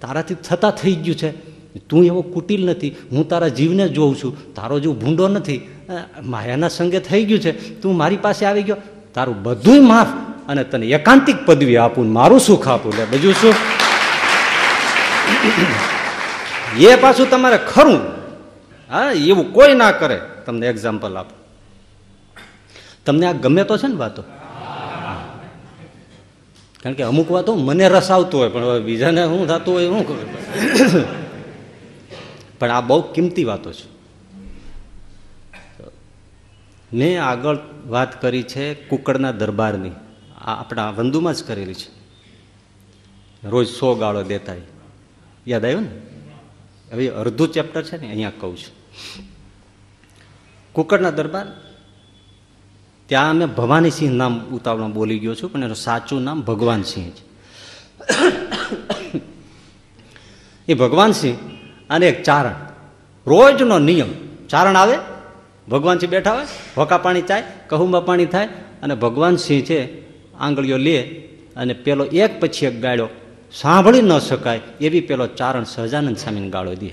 Speaker 2: તારાથી થતા થઈ ગયું છે. તું એવો કુટિલ નથી. હું તારા જીવને જોઉં છું. તારો જીવ ભૂંડો નથી. માયાના સંગે થઈ ગયું છે. તું મારી પાસે આવી ગયો. તારું બધું માફ. અને તને એકાંતિક પદવી આપું મારું સુખ આપું. એટલે બીજું સુખ એ પાછું તમારે ખરું. હા, એવું કોઈ ના કરે. તમને એક્ઝામ્પલ આપો. તમને આ ગમે તો છે ને વાતો. કારણ કે અમુક વાતો મને રસ આવતો હોય, પણ બીજાને શું થતું હોય, શું ખબર પણ આ બહુ કિંમતી વાતો છે. મેં આગળ વાત કરી છે કુકડના દરબારની. આ આપણા વંદુમાં જ કરેલી છે. રોજ સો ગાળો દેતા યાદ આવ્યું ને? હવે અડધું ચેપ્ટર છે ને, અહીંયા કહું છું. કુકરના દરબાર, ત્યાં અમે ભવાનીસિંહ નામ ઉતાવળમાં બોલી ગયો છું, પણ એનું સાચું નામ ભગવાનસિંહ છે. એ ભગવાનસિંહ અને એક ચારણ. રોજનો નિયમ. ચારણ આવે ભગવાનસિંહ બેઠા હોય, હોકા પાણી ચાય કહુંબા પાણી થાય, અને ભગવાન સિંહ છે, આંગળીઓ લે, અને પેલો એક પછી એક ગાળ્યો સાંભળી ન શકાય એવી પેલો ચારણ સહજાનંદ સ્વામીને ગાળો દે.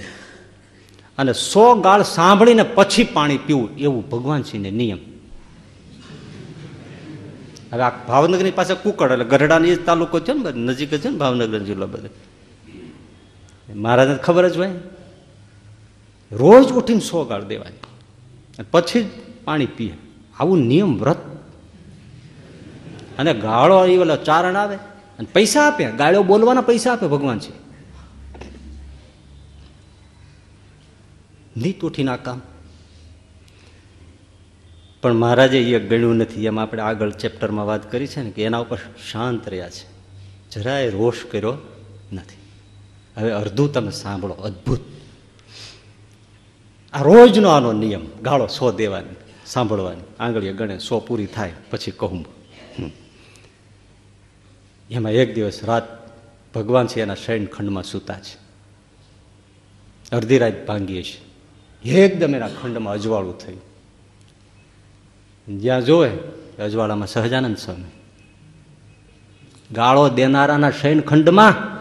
Speaker 2: અને સો ગાળ સાંભળીને પછી પાણી પીવું એવું ભગવાન સિંહને નિયમ. હવે આ ભાવનગરની પાસે કુકડ એટલે ગઢડાની તાલુકો છે ને નજીક જ છે ને ભાવનગર જિલ્લો બધે. મહારાજને ખબર જ હોય. રોજ ઉઠીને સો ગાળ દેવાય પછી જ પાણી પીએ. આવું નિયમ વ્રત. અને ગાળો એ ઓલો ચારણ આવે. અને પૈસા આપે ગાળો બોલવાના પૈસા આપે ભગવાન છે. નીત ઉઠીને આ કામ. પણ મહારાજે એ ગણ્યું નથી. એમ આપણે આગળ ચેપ્ટરમાં વાત કરી છે ને કે એના ઉપર શાંત રહ્યા છે. જરાય રોષ કર્યો નથી. હવે અડધું તમે સાંભળો, અદ્ભુત. આ રોજનો આનો નિયમ, ગાળો સો દેવાની, સાંભળવાની. આંગળીએ ગણે સો પૂરી થાય, પછી કહું. એમાં એક દિવસ રાત ભગવાન છે એના શયન ખંડમાં સૂતા છે. અડધી રાત ભાંગીએ છીએ. એકદમ એના ખંડમાં અજવાળું થયું. જ્યાં જોવે અજવાળામાં સહજાનંદ સ્વામી. ગાળો દેનારાના શયન ખંડમાં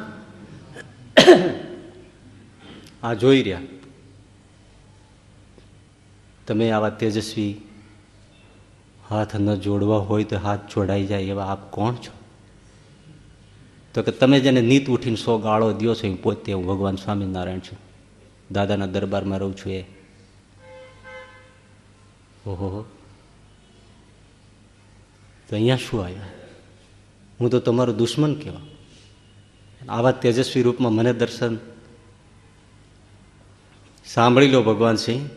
Speaker 2: આ જોઈ રહ્યા. તમે આવા તેજસ્વી હાથ ન જોડવા હોય તો હાથ જોડાઈ જાય એવા આપ કોણ છો? તો કે તમે જેને નીત ઉઠીને સો ગાળો દો છો એ પોતે હું ભગવાન સ્વામિનારાયણ છું. દાદાના દરબારમાં રહું છું એ. ઓહો તો અહીંયા શું આવ્યા? હું તો તમારો દુશ્મન કહેવા આવા તેજસ્વી રૂપમાં મને દર્શન. સાંભળી લો ભગવાન સિંહ.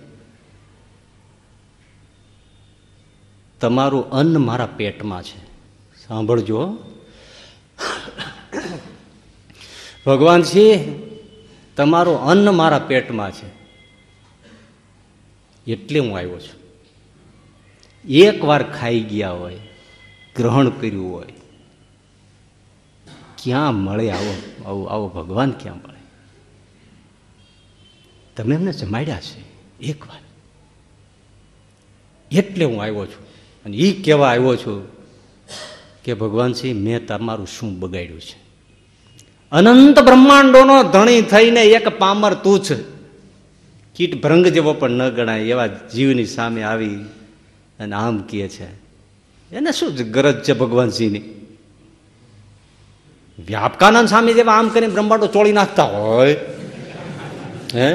Speaker 2: તમારું અન્ન મારા પેટમાં છે. સાંભળજો. ભગવાન છે તમારું અન્ન મારા પેટમાં છે. એટલે હું આવ્યો છું. એક વાર ખાઈ ગયા હોય, ગ્રહણ કર્યું હોય, ક્યાં મળે આવો આવો આવો ભગવાન ક્યાં મળે? તમે એમને જમાડ્યા છે, એકવાર. એટલે હું આવ્યો છું. અને એ કહેવા આવ્યો છું કે ભગવાન શ્રી મેં તમારું શું બગાડ્યું છે? અનંત બ્રહ્માંડોનો ધણી થઈને એક પામર તું છે. કીટ ભ્રંગ જેવો પણ ન ગણાય એવા જીવની સામે આવી અને આમ કહે છે, એને શું ગરજ છે ભગવાનસિંહની વ્યાપકાનંદ સ્વામી જેવા આમ કરીને બ્રહ્માંડો ચોળી નાખતા હોય? હે?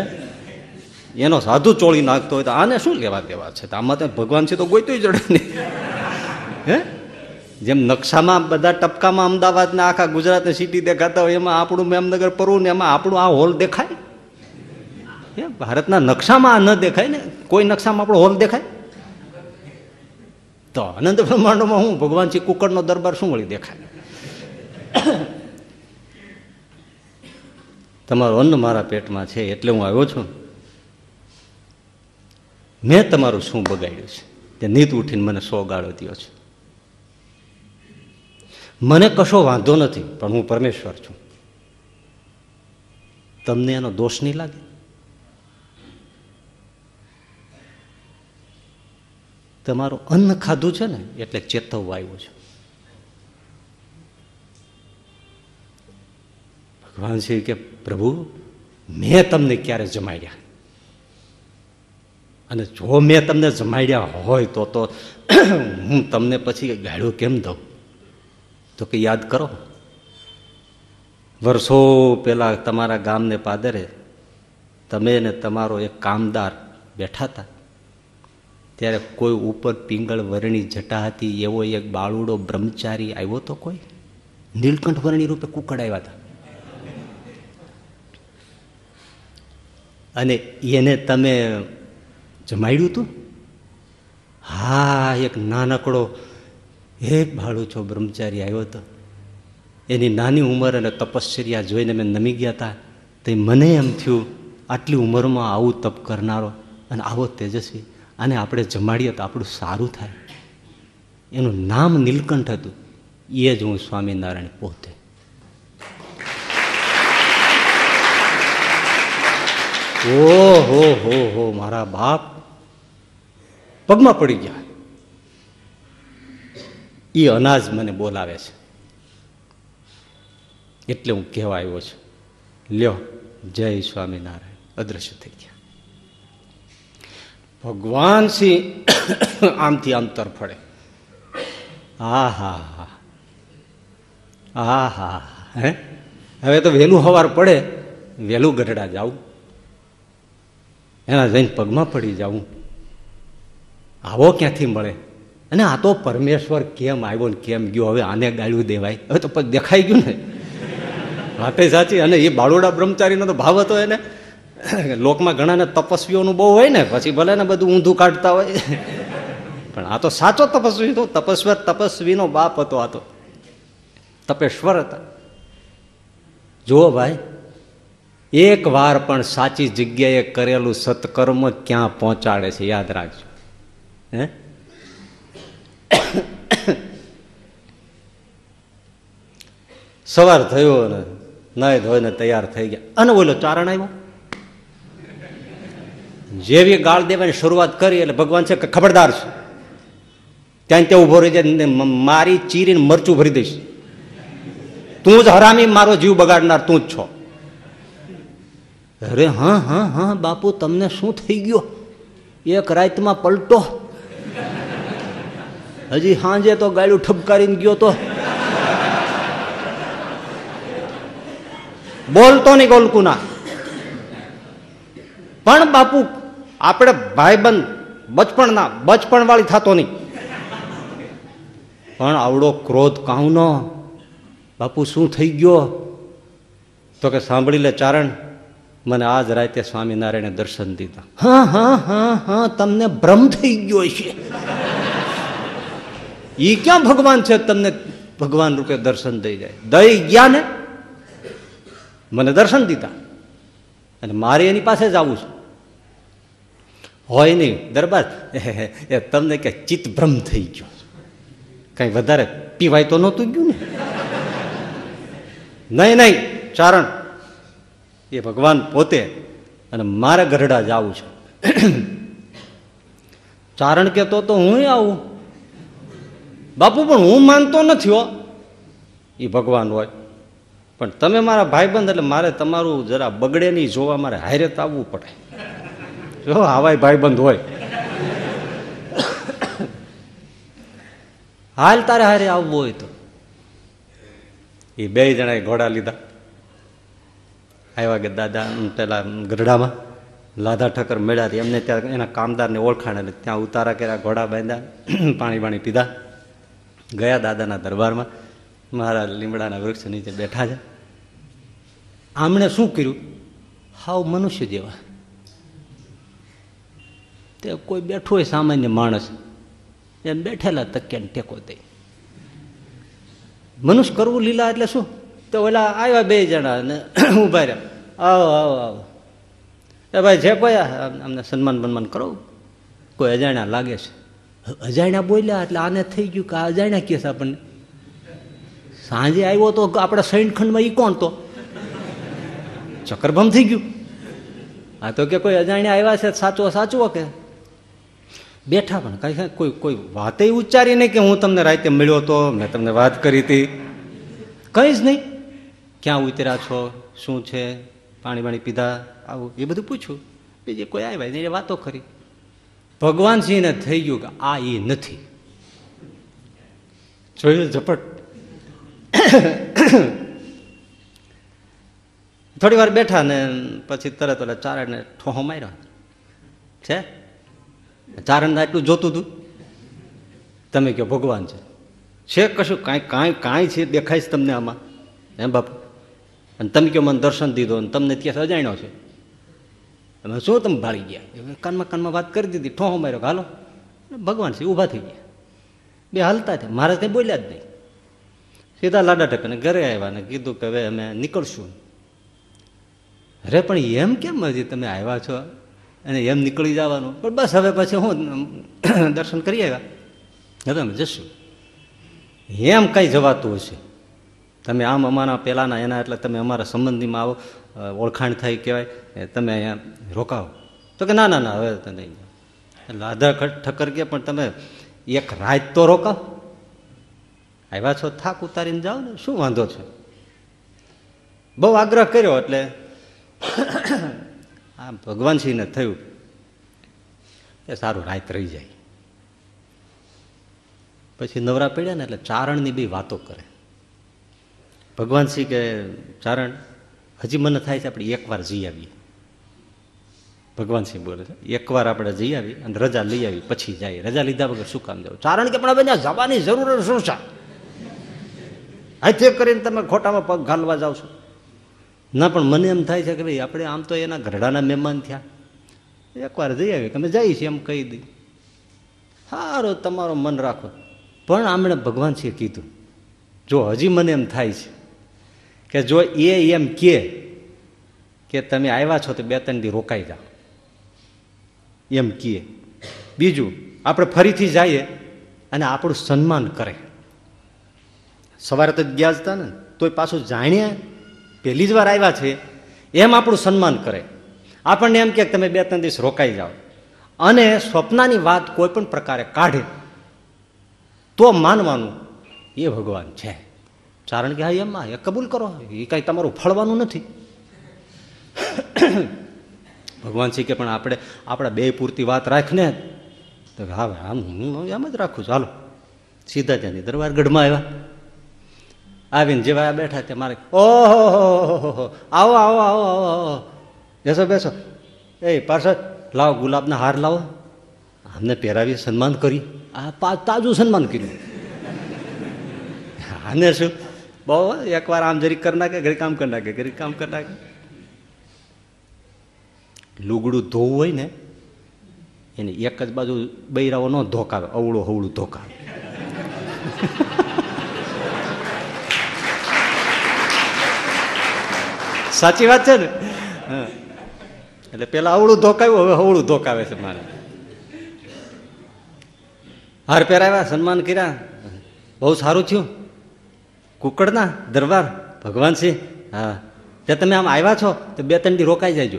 Speaker 2: એનો સાધુ ચોળી નાખતો હોય તો આને શું લેવા દેવા છે? આમાં તો ભગવાન છે તો ગોઈતું જડે નહીં. હે? જેમ નકશામાં બધા ટપકામાં અમદાવાદના આખા ગુજરાતની સિટી દેખાતા હોય, એમાં આપણું મેમનગર પરવું ને એમાં આપણું આ હોલ દેખાય? એ ભારતના નકશામાં આ ન દેખાય ને, કોઈ નકશામાં આપણો હોલ દેખાય? તો અનંત બ્રહ્માંડમાં હું, ભગવાન શ્રી કુકડનો દરબાર શું વળી દેખાય? તમારું અન્ન મારા પેટમાં છે, એટલે હું આવ્યો છું. મેં તમારું શું બગાડ્યું છે? તે નીત ઉઠીને મને સો ગાળો દો છે. મને કશો વાંધો નથી, પણ હું પરમેશ્વર છું. તમને એનો દોષ નહીં લાગે? તમારું અન્ન ખાધું છે ને, એટલે ચેતવવા આવ્યો છે. ભગવાન શ્રી કે, પ્રભુ, મેં તમને ક્યારે જમાડ્યા? અને જો મેં તમને જમાડ્યા હોય તો તો હું તમને પછી ગાળ્યો કેમ દઉં? તો કે યાદ કરો. વર્ષો પહેલાં તમારા ગામને પાદરે તમે ને તમારો એક કામદાર બેઠા હતા. ત્યારે કોઈ ઉપર પિંગળ વર્ણી જટા હતી, એવો એક બાળુડો બ્રહ્મચારી આવ્યો તો કોઈ? નીલકંઠ વર્ણી રૂપે કુકડ આવ્યા હતા. અને એને તમે જમાડ્યું હતું હા, એક નાનકડો એક ભાડું છો બ્રહ્મચારી, આવ્યો હતો એની નાની ઉંમર અને તપશ્ચર્યા જોઈને મેં નમી ગયા હતા તે મને એમ થયું, આટલી ઉંમરમાં આવું તપ કરનારો અને આવો તેજસ્વી. આને આપણે જમાડીએ તો આપણું સારું થાય. એનું નામ નીલકંઠ હતું. એ જ હું સ્વામિનારાયણ પોતે. ઓહો હો હો, મારા બાપ. પગમાં પડી ગયા. એ અનાજ મને બોલાવે છે. એટલે હું કહેવા આવ્યો છું, લ્યો, જય સ્વામિનારાયણ. અદ્રશ્ય થઈ ગયા. ભગવાન સિંહ <coughs> આમથી આમ તરફડે હા હા હા હા? હવે તો વહેલું સવાર પડે, વહેલું ગઢડા જાવું એના જઈને પગમાં પડી જાવું આવો ક્યાંથી મળે? અને આ તો પરમેશ્વર કેમ આવ્યો ને કેમ ગયો? હવે આને ગાળ્યું દેવાય. હવે તો પછી દેખાઈ ગયું ને. વાતે સાચી. અને એ બાળોડા બ્રહ્મચારીનો તો ભાવ હતો એને. લોકમાં ઘણાને તપસ્વીઓનું બહુ હોય ને. પછી ભલે ને બધું ઊંધું કાઢતા હોય. પણ આ તો સાચો તપસ્વી હતો. તપસ્વર તપસ્વીનો બાપ હતો આ તો. તપેશ્વર હતા. જુઓ ભાઈ, એક વાર પણ સાચી જગ્યાએ કરેલું સત્કર્મ ક્યાં પહોંચાડે છે? યાદ રાખજો. હે? <coughs> સવાર થયો ને નાય ધોઈને તૈયાર થઈ ગયા. અને ઓલો ચારણ આવ્યો. જેવી ગાળ દેવાની શરૂઆત કરી એટલે ભગવાન છે કે ખબરદાર છે. ત્યાં ત્યાં ઊભો રહી જાય મારી ચીરીને મરચું ભરી દઈશ. તું જ હરામી, મારો જીવ બગાડનાર, તું જ છો. અરે હા હા હા, બાપુ, તમને શું થઈ ગયો? એક રાતમાં પલટો. હજી સાંજે તો ગાડું ઠપકારીને ગયો તો. બોલતો નહીં ગોલકુના. પણ બાપુ, આપણે ભાઈબંધ બચપણના બચપણ વાળી થતો નહીં. પણ આવડો ક્રોધ કાહુનો બાપુ, શું થઈ ગયો? તો કે સાંભળી લે ચારણ, મને આજ રાતે સ્વામિનારાયણે દર્શન દીધા. હા હા હા હા, તમને ભ્રમ થઈ ગયો છે ઈ ક્યાં ભગવાન છે? તમને ભગવાન રૂપે દર્શન દઈ જાય. દઈ ગયા ને મને દર્શન દીધા. અને મારે એની પાસે જ આવું છે. હોય નહીં, દરબાર. એ તમને કે ચિત્ત ભ્રમ થઈ ગયો. કઈ વધારે પીવાય તો નહોતું ગયું ને? નહીં નહીં, ચારણ. એ ભગવાન પોતે અને મારે ગઢડા આવું છે. ચારણ કહેતો તો હું આવું. બાપુ, પણ હું માનતો નથી હો. એ ભગવાન હોય. પણ તમે મારા ભાઈબંધ એટલે મારે તમારું જરા બગડે નહીં, જોવા મારે હારે આવવું પડે. જો હાવાય ભાઈબંધ હોય. હાલ તારે હારે આવવું હોય તો. એ બે જણાએ ઘોડા લીધા. આવ્યા કે દાદા પેલા ગઢડામાં. લાધા ઠક્કર મેળ્યા એમને ત્યાં એના કામદારને ઓળખાણ એટલે ત્યાં ઉતારા કર્યા, ઘોડા બાંધ્યા પાણી પાણી પીધા. ગયા દાદાના દરબારમાં. મારા લીમડાના વૃક્ષ નીચે બેઠા છે. આમણે શું કર્યું? હાવ મનુષ્ય જેવા. તે કોઈ બેઠો હોય સામાન્ય માણસ એમ બેઠેલા તક્યાને ટેકો દે. મનુષ્ય કરવું લીલા એટલે શું? તો ઓલા આવ્યા બે જણા ને ઊભા <clears throat> રહ્યા. આવો આવો આવો. એ ભાઈ, જે કોઈ અમને સન્માન બન્માન કરો. કોઈ અજાણ્યા લાગે છે. અજાણ્યા બોલ્યા એટલે આને થઈ ગયું કે અજાણ્યા કેસ આપણને. સાંજે આવ્યો તો આપણા સૈનખંડમાં એ કોણ તો? ચક્કરભમ થઈ ગયું. આ તો કે કોઈ અજાણ્યા આવ્યા છે સાચવો સાચવો કે? બેઠા પણ કઈ કોઈ કોઈ વાતે ઉચ્ચારી નહીં કે હું તમને રાતે મળ્યો તો મેં તમને વાત કરી હતી. કંઈ જ નહીં. ક્યાં ઉતર્યા છો? શું છે? પાણી પાણી પીધા? આવું, એ બધું પૂછ્યું. બીજે કોઈ આવ્યા નહીં વાતો કરી ભગવાનસિંહને થઈ ગયું કે આ એ નથી. જોયું ઝપટ? થોડી વાર બેઠા ને પછી તરત ઓલા ચારણને ઠોહો માર્યો. છે? ચારણને આટલું જોતું હતું તમે કહો ભગવાન છે? છે કશું? કાંઈ કાંઈ કાંઈ છે? દેખાય છે તમને આમાં? એમ બાપુ. અને તમે કહો મને દર્શન દીધો અને તમને ત્યાં અજાણ્યો છે? તમે શું તમે ભાળી ગયા? કાનમાં કાનમાં વાત કરી દીધી, ઠોહો માર્યો હાલો. ભગવાન શ્રી ઊભા થઈ ગયા. બે હાલતા થયા. મહારાજ કંઈ બોલ્યા જ નહીં. સીધા લાડા ટકાને ઘરે આવ્યા ને કીધું કે હવે અમે નીકળશું. અરે, પણ એમ કેમ હજી તમે આવ્યા છો? અને એમ નીકળી જવાનું? પણ બસ હવે પછી હું <coughs> દર્શન કરી આવ્યા. હવે અમે જશું. એમ કંઈ જવાતું હશે. તમે આમ અમારા પહેલાંના એના એટલે તમે અમારા સંબંધીમાં આવો. ઓળખાણ થઈ કહેવાય તમે અહીંયા રોકાવો. તો કે ના ના ના, હવે તો નહીં. એટલે આધાર ઠક્કર કે પણ તમે એક રાત તો રોકાવ આવ્યા છો, થાક ઉતારીને જાઓ ને, શું વાંધો છે? બહુ આગ્રહ કર્યો એટલે <coughs> આ ભગવાનસિંહને થયું એ સારું રાત રહી જાય. પછી નવરા પડ્યા ને એટલે ચારણની બી વાતો કરે. ભગવાનસિંહ કે ચારણ હજી મને થાય છે આપણે એકવાર જઈ આવીએ. ભગવાન સિંહ બોલે છે, એકવાર આપણે જઈ આવી અને રજા લઈ આવી પછી જાય. રજા લીધા વગર શું કામ જવું? કારણ કે પણ હવે ત્યાં જવાની જરૂર શું છે? હાથે કરીને તમે ખોટામાં પગ ઘાલવા જાવ છો. ના, પણ મને એમ થાય છે કે ભાઈ, આપણે આમ તો એના ઘરડાના મહેમાન થયા. એકવાર જઈ આવી જઈએ છીએ એમ કહી દઈ સારું તમારું મન રાખો. પણ આમણે ભગવાન ભગવાનસિંહે કીધું, જો હજી મને એમ થાય છે કે જો એ એમ કે કે તમે આવ્યા છો તો બે ત્રણ દી રોકાઈ જાઓ. એમ કીએ બીજું, આપણે ફરીથી જઈએ અને આપણું સન્માન કરે. સવારે તો ગયા જ હતા ને, તોય પાછું જાણ્યા પહેલી જ વાર આવ્યા છે, એમ આપણું સન્માન કરે. આપણને એમ કે તમે બે ત્રણ દિવસ રોકાઈ જાઓ. અને સ્વપ્નાની વાત કોઈ પણ પ્રકારે કાઢે, તો માનવાનું એ ભગવાન છે. કારણ કે હા એમાં એ કબૂલ કરો. એ કાંઈ તમારું ફળવાનું નથી. ભગવાન શ્રી કે પણ આપણે, આપણા બે પૂરતી વાત રાખને, તો હા, આમ હું એમ જ રાખું હાલો. સીધા ત્યાંની દરબારગઢમાં આવ્યા. આવીને જેવા બેઠા તે મારે, ઓહો આવો આવો આવો આવો આવો બેસો બેસો. એ પાર્ષદ લાવો ગુલાબના હાર લાવો. અમને પહેરાવી સન્માન કરી આ તાજું સન્માન કર્યું. આને શું? બહુ એકવાર આમ જરી કરી નાખે ઘરે કામ કરી નાખે ઘરે કામ કરી નાખે. લુગડું ધોવું હોય ને, એને એક જ બાજુ બૈરાઓ ન ધોકાવે, અવળું હવળું ધોકાવે. સાચી વાત છે ને? એટલે પેલા અવળું ધોકાવ્યું, હવે હવળું ધોકાવે છે મારે. હાર પહેરાવ્યા, સન્માન કર્યા. બહુ સારું થયું. કુકડના દરબાર. ભગવાન સિંહ હા. ત્યાં તમે આમ આવ્યા છો, તો બે ત્રણ દી રોકાઈ જાયજો.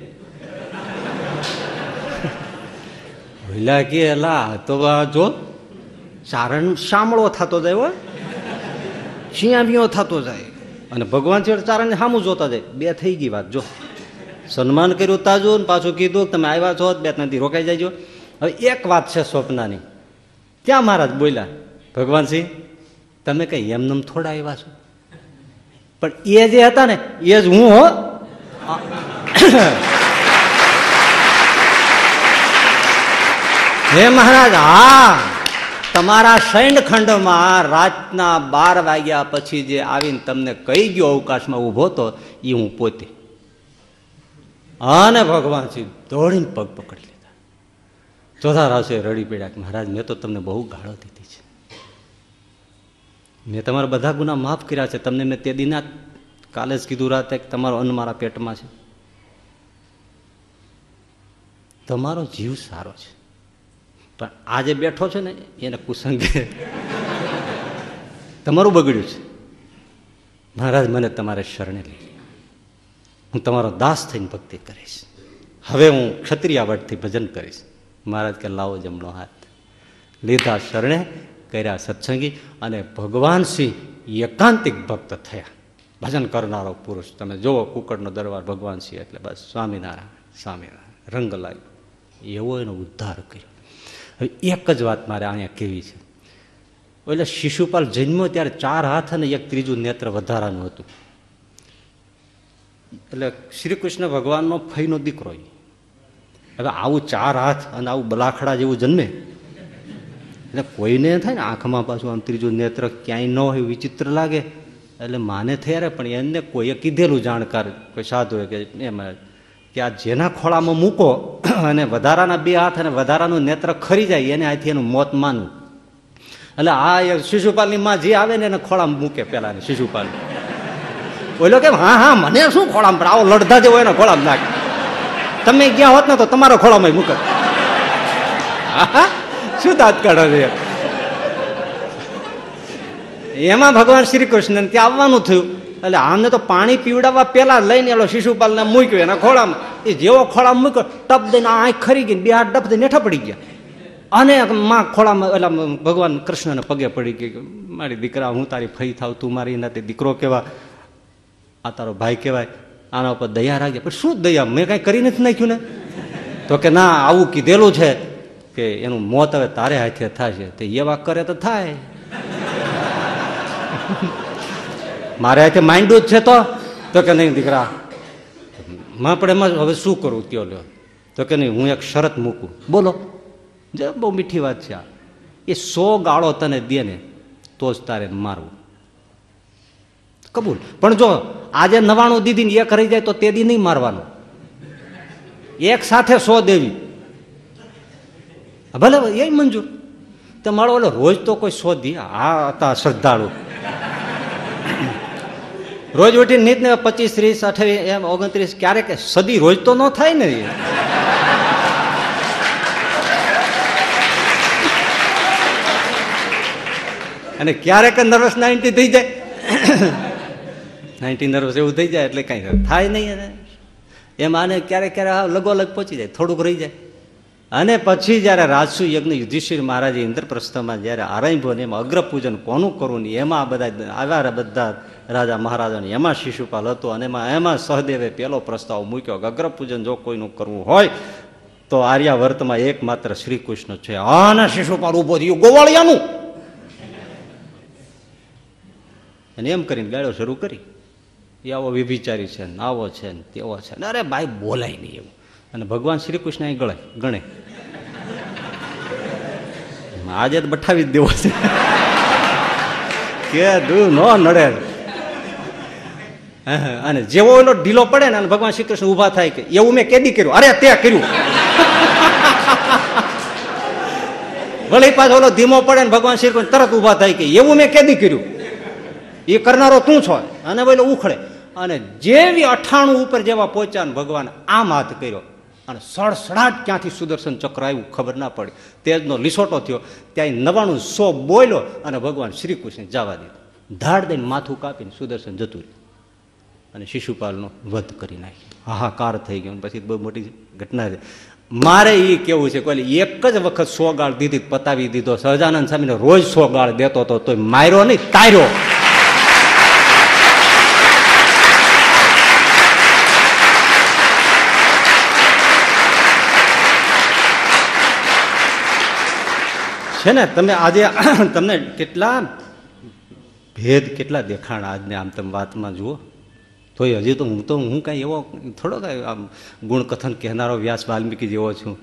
Speaker 2: ભૂલા કે એલા તો જો ચારણ શામળો થતો જાય હો. શિયામિયો થતો જાય. અને ભગવાન છે ચારણ સામું જોતા જાય. બે થઈ ગઈ વાત, જો. સન્માન કર્યું તાજું પાછું કીધું તમે આવ્યા છો, બે ત્રણ દી રોકાઈ જાયજો. હવે એક વાત છે સ્વપ્નાની. ત્યાં મહારાજ બોલ્યા ભગવાનસિંહ તમે કઈ એમનેમ થોડા આવ્યા છો? પણ એ જે હતા ને, એ જ હું હો. હે મહારાજ, હા. તમારા શયનખંડમાં રાતના બાર વાગ્યા પછી જે આવીને તમને કહી ગયો અવકાશમાં ઊભો હતો એ હું પોતે. અને ભગવાન શ્રી દોડીને પગ પકડી લીધા. ચોથા રાશે રડી પડ્યા મહારાજ, મેં તો તમને બહુ ગાળો દીધી. મેં તમારા બધા ગુના માફ કર્યા છે. તમને મેં તે દિના કાલે જ કીધું રાતે તમારો અન્ન મારા પેટમાં છે. તમારો જીવ સારો છે. પણ આ જે બેઠો છે ને, એને કુસંગે તમારું બગડ્યું છે. મહારાજ, મને તમારે શરણે લઈ હું તમારો દાસ થઈને ભક્તિ કરીશ. હવે હું ક્ષત્રિય આવડથી ભજન કરીશ. મહારાજ કે લાવો જમણો હાથ. લીધા શરણે કર્યા સત્સંગી અને ભગવાન સિંહ એકાંતિક ભક્ત થયા. ભજન કરનારો પુરુષ, તમે જુઓ કુકડનો દરબાર ભગવાન સિંહ એટલે બસ સ્વામિનારાયણ સ્વામિનારાયણ, રંગ લાગ્યો એવો એનો ઉદ્ધાર કર્યો. હવે એક જ વાત મારે અહીંયા કેવી છે. એટલે શિશુપાલ જન્મ્યો ત્યારે ચાર હાથ અને એક ત્રીજું નેત્ર વધારાનું હતું. એટલે શ્રી કૃષ્ણ ભગવાનનો ફઈનો દીકરો હવે આવું ચાર હાથ અને આવું બલાખડા જેવું જન્મે. એટલે કોઈને થાય ને આંખમાં પાછું આમ ત્રીજું નેત્ર ક્યાંય ન હોય, વિચિત્ર લાગે. એટલે માને થયારે પણ એને કોઈએ કીધેલું જાણકાર, કોઈ સાધુ કે એમાં, કે આ જેના ખોળામાં મૂકો અને વધારાના બે હાથ અને વધારાનું નેત્ર ખરી જાય, એને આથી એનું મોત માનવું એટલે આ શિશુપાલની માં જે આવે ને એને ખોળામાં મૂકે પેલા શિશુપાલ. બોલો કે હા હા, મને શું ખોળામાં આવો લડધા જેવો એનો ખોળામાં નાખે. તમે ગયા હોત ને તો તમારો ખોળામાં મૂકે શું દાંત કાઢો એમાં ભગવાન શ્રી કૃષ્ણ ત્યાં આવવાનું થયું. એટલે આમને તો પાણી પીવડાવવા પેલા લઈને એલો શિશુપાલને મૂક્યો, એના ખોળામાં. એ જેવો ખોળામાં મૂક્યો, ટપ દઈને આંખ ખરી ગઈ બે હાથ ડપ દઈને નેઠા પડી ગયા. અને માં ખોળામાં, એટલે ભગવાન કૃષ્ણને પગે પડી ગઈ મારી દીકરા, હું તારી ફઈ થાવ, તું મારી એનાથી દીકરો કહેવા આ તારો ભાઈ કહેવાય આના ઉપર દયા રાખજે. પણ શું દયા? મેં કાંઈ કરી નથી નાખ્યું ને? તો કે, ના, આવું કીધેલું છે. કે એનું મોત હવે તારે હાથે થશે. તે એવા કરે તો થાય. <laughs> મારે હાથે માંડ્યું જ છે તો? તો કે નહીં દીકરા માં પણ એમાં હવે શું કરું? કયો લ્યો. તો કે નહીં, હું એક શરત મૂકું. બોલો. જે બહુ મીઠી વાત છે આ. એ સો ગાળો તને દે ને, તો જ તારે મારવું. કબૂલ. પણ જો આજે નવાણું દીધી ને એક રહી જાય તો તે દી નહીં મારવાનું. એક સાથે સો દેવી. ભલે એ મંજૂર. તો મારો ઓલો રોજ તો કોઈ શોધી, આ હતા શ્રદ્ધાળુ. રોજ ઉઠીને નીત ને પચીસ, ત્રીસ, અઠાવીસ, એમ ઓગણત્રીસ, ક્યારેક સદી રોજ તો ન થાય ને અને ક્યારેક નર્વસ નાઇન્ટી થઈ જાય. નાઇન્ટી નર્વસ એવું થઈ જાય એટલે કઈ થાય નહીં એને. એમ આને ક્યારેક ક્યારેક લગોલગ પહોંચી જાય, થોડુંક રહી જાય. અને પછી જ્યારે રાજસુ યજ્ઞ યુધિષ્ઠિર મહારાજે ઇન્દ્રપ્રસ્થમાં જ્યારે આરંભ્યો ને એમાં અગ્રપૂજન કોનું કરવું ને એમાં બધા આવ્યા બધા રાજા મહારાજાને એમાં શિશુપાલ હતો અને એમાં એમાં સહદેવે પેલો પ્રસ્તાવ મૂક્યો કે અગ્રપૂજન જો કોઈનું કરવું હોય તો આર્યાવર્તમાં એકમાત્ર શ્રી કૃષ્ણ છે. આના શિશુપાલ ઊભો થયું ગોવાળિયાનું. અને એમ કરીને ગાળો શરૂ કરી. એ આવો વિભિચારી છે ને આવો છે ને તેવો છે ને. અરે ભાઈ બોલાય નહીં એવું અને ભગવાન શ્રી કૃષ્ણ અહીં ગળે ગણે. આજે તો બઠાવી જ દેવો છે. કે ન નો નડે. અને જેવો એનો ઢીલો પડે ને ભગવાન શ્રી કૃષ્ણ ઊભા થાય કે, એવું મેં કેદી કર્યું. અરે, તે કર્યું. વળી પાછો ઓલો ધીમો પડે ને ભગવાન શ્રી કૃષ્ણ તરત ઊભા થાય કે, એવું મેં કેદી કર્યું. એ કરનારો તું છો. અને બોલો ઉખડે. અને જેવી અઠાણું ઉપર જેવા પહોંચ્યા ભગવાન આમ હાથ કર્યો. અને સડસડાટ ક્યાંથી સુદર્શન ચક્ર આવ્યું ખબર ના પડી. તેજનો લીસોટો થયો ત્યાં નવાણું સો બોલ્યો અને ભગવાન શ્રી કૃષ્ણ જવા દીધું. ધાડ દઈને માથું કાપીને સુદર્શન જતું રહ્યું. અને શિશુપાલનો વધ કરી નાખ્યો. હાહાકાર થઈ ગયો પછી બહુ મોટી ઘટના છે. મારે એ કેવું છે કોઈ એક જ વખત સો ગાળ દીધી, પતાવી દીધો. સહજાનંદ સ્વામીને રોજ સો ગાળ દેતો હતો તો માર્યો નહીં, તાર્યો. છે ને તમે આજે <clears throat> તમને કેટલા ભેદ, કેટલા દેખાણ આજને આમ તમે વાતમાં જુઓ. તોય હજી તો હું તો હું કાંઈ એવો થોડો કાંઈ આમ ગુણકથન કહેનારો વ્યાસ વાલ્મીકી જેવો છું.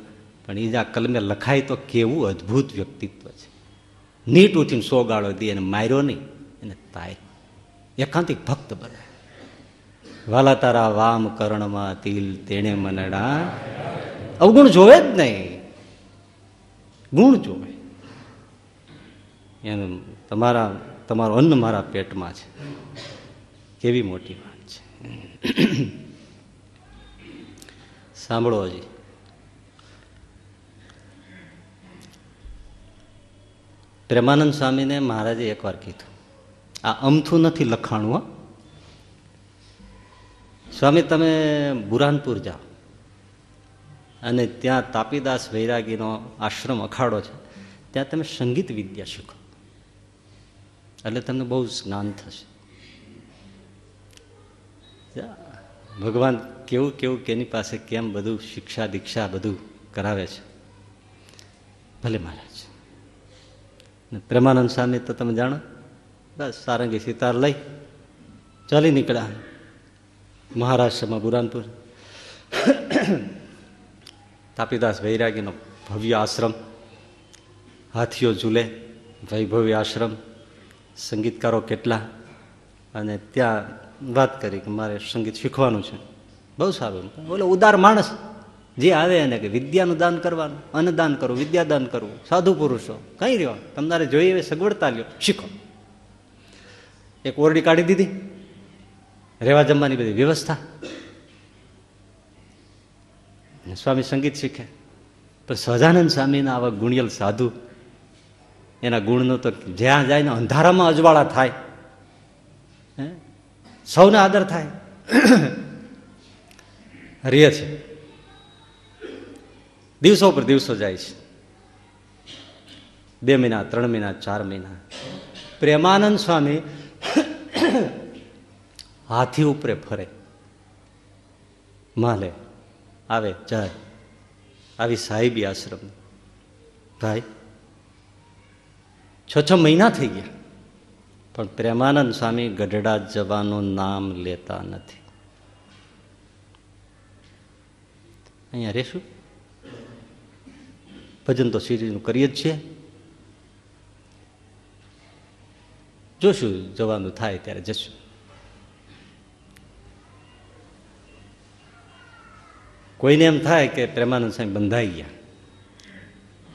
Speaker 2: પણ એ જ આ કલમે લખાય તો કેવું અદ્ભુત વ્યક્તિત્વ છે. નીટ ઉઠીને સો ગાળો દે એને માર્યો નહીં, એને તાય. એકાંતિક ભક્ત બને. વાલા તારા વામ કરણમાં તિલ તેણે મનડા. અવગુણ જોવે જ નહીં. ગુણ જોવે. એનું તમારા, તમારું અન્ન મારા પેટમાં છે. કેવી મોટી વાત છે. સાંભળો હજી. પ્રેમાનંદ સ્વામીને મહારાજે એકવાર કીધું, આ અમથું નથી લખાણું સ્વામી, તમે બુરાનપુર જાઓ. અને ત્યાં તાપીદાસ વૈરાગીનો આશ્રમ અખાડો છે. ત્યાં તમે સંગીત વિદ્યા શીખો. એટલે તમને બહુ જ્ઞાન થશે. ભગવાન કેવું કેવું, કેની પાસે કેમ બધું શિક્ષા, દીક્ષા બધું કરાવે છે? ભલે મહારાજ. પ્રેમાનંદ સ્વામી તો તમે જાણો, બસ સારંગી સિતાર લઈ ચાલી નીકળ્યા મહારાષ્ટ્રમાં બુરાનપુર. તાપીદાસ વૈરાગીનો ભવ્ય આશ્રમ. હાથીઓ ઝૂલે, વૈભવી આશ્રમ. સંગીતકારો કેટલા? અને ત્યાં વાત કરી કે મારે સંગીત શીખવાનું છે. બહુ સારું બોલો, ઉદાર માણસ. જે આવે એને કે વિદ્યાનું દાન કરવાનું, અન્નદાન કરવું, વિદ્યાદાન કરવું, સાધુ પુરુષો, કઈ રહ્યો? તમારે જોઈએ એવી સગવડતા લ્યો, શીખો. એક ઓરડી કાઢી દીધી. રહેવા જમવાની બધી વ્યવસ્થા. સ્વામી સંગીત શીખે. પણ સહજાનંદ સ્વામીના આવા ગુણિયલ સાધુ એના ગુણનો તો જ્યાં જાય ને અંધારામાં અજવાળા થાય. સૌને આદર થાય. <clears throat> રે છે. દિવસો પર દિવસો જાય છે. બે મહિના, ત્રણ મહિના, ચાર મહિના. પ્રેમાનંદ સ્વામી <clears throat> હાથી ઉપરે ફરે. માલે, આવે, જાય. આવી સાહેબી આશ્રમ ભાઈ છ છ મહિના થઈ ગયા. પણ પ્રેમાનંદ સ્વામી ગઢડા જવાનું નામ લેતા નથી. અહીંયા રહેશું. ભજન તો શ્રીનું કરીએ જ છીએ. જોશું જવાનું થાય ત્યારે જશું. કોઈને એમ થાય કે પ્રેમાનંદ સ્વામી બંધાઈ ગયા.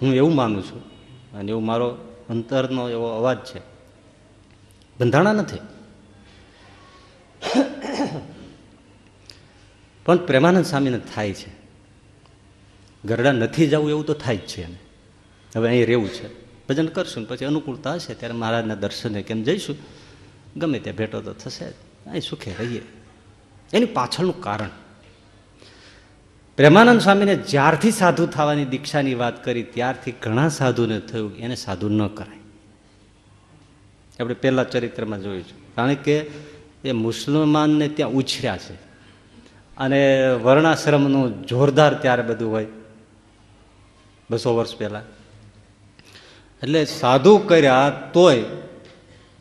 Speaker 2: હું એવું માનું છું. અને એવું મારો અંતરનો એવો અવાજ છે. બંધાણા નથી. પણ પ્રેમાનંદ સ્વામીને થાય છે. ગરડા નથી જવું એવું તો થાય જ છે એને. હવે અહીં રહેવું છે. ભજન કરશું પછી અનુકૂળતા હશે ત્યારે મહારાજના દર્શને કેમ જઈશું? ગમે ત્યાં ભેટો તો થશે અહીં સુખે રહીએ. એની પાછળનું કારણ. પ્રેમાનંદ સ્વામીને જ્યારથી સાધુ થવાની દીક્ષાની વાત કરી, ત્યારથી ઘણા સાધુને થયું, એને સાધુ ન કરાય. આપણે પહેલા ચરિત્રમાં જોયું છે. કારણ કે એ મુસલમાનને ત્યાં ઉછર્યા છે. અને વર્ણાશ્રમનું જોરદાર ત્યારે બધું હોય, બસો વર્ષ પહેલા. એટલે સાધુ કર્યા તોય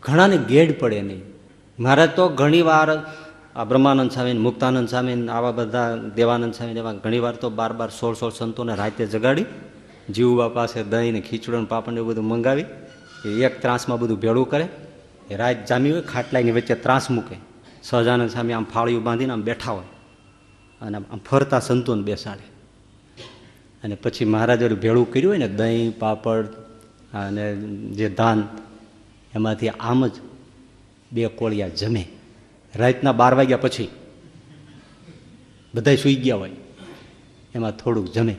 Speaker 2: ઘણાને ગેડ પડે નહીં. મારે તો ઘણી વાર આ બ્રહ્માનંદ સ્વામી મુક્તાનંદ સ્વામી આવા બધા દેવાનંદ સ્વામી એવા ઘણી વાર તો બાર બાર સોળ સોળ સંતોને રાતે જગાડી જીવબા પાસે દહીં ને ખીચડો ને પાપડ એવું બધું મંગાવી, એ એક ત્રાસમાં બધું ભેળું કરે. એ રાત જામી હોય, ખાટલાની વચ્ચે ત્રાસ મૂકે. સહજાનંદ સ્વામી આમ ફાળિયું બાંધીને આમ બેઠા હોય અને આમ ફરતા સંતોને બેસાડે. અને પછી મહારાજે ભેળું કર્યું હોય ને, દહીં, પાપડ અને જે ધાન, એમાંથી આમ જ બે કોળિયા જમે. રાતના બાર વાગ્યા પછી બધા સૂઈ ગયા હોય. એમાં થોડુંક જમે.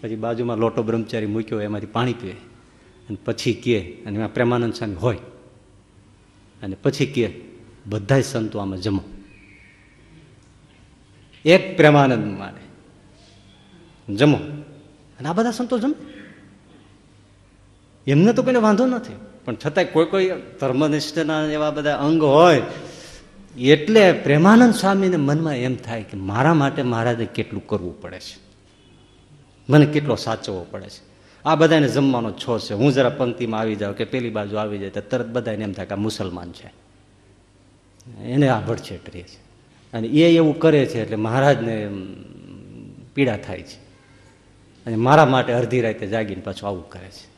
Speaker 2: પછી બાજુમાં લોટો બ્રહ્મચારી મૂક્યો એમાંથી પાણી પીએ અને પછી કહે અને એમાં પ્રેમાનંદ સ્વામી હોય. અને પછી કહે બધા સંતો આમાં જમો. એક પ્રેમાનંદ માને જમો. અને આ બધા સંતો જમે. એમને તો કોઈને વાંધો નથી પણ છતાંય કોઈ કોઈ ધર્મનિષ્ઠના એવા બધા અંગ હોય એટલે પ્રેમાનંદ સ્વામીને મનમાં એમ થાય કે મારા માટે મહારાજે કેટલું કરવું પડે છે. મને કેટલો સાચવવો પડે છે. આ બધાને જમવાનો છો છે. હું જરા પંક્તિમાં આવી જાઉં કે પેલી બાજુ આવી જાય તો તરત બધાને એમ થાય કે આ મુસલમાન છે. એને આ ભડછેટ રહે છે. અને એ એવું કરે છે એટલે મહારાજને પીડા થાય છે. અને મારા માટે અડધી રાતે જાગીને પાછું આવું કરે છે.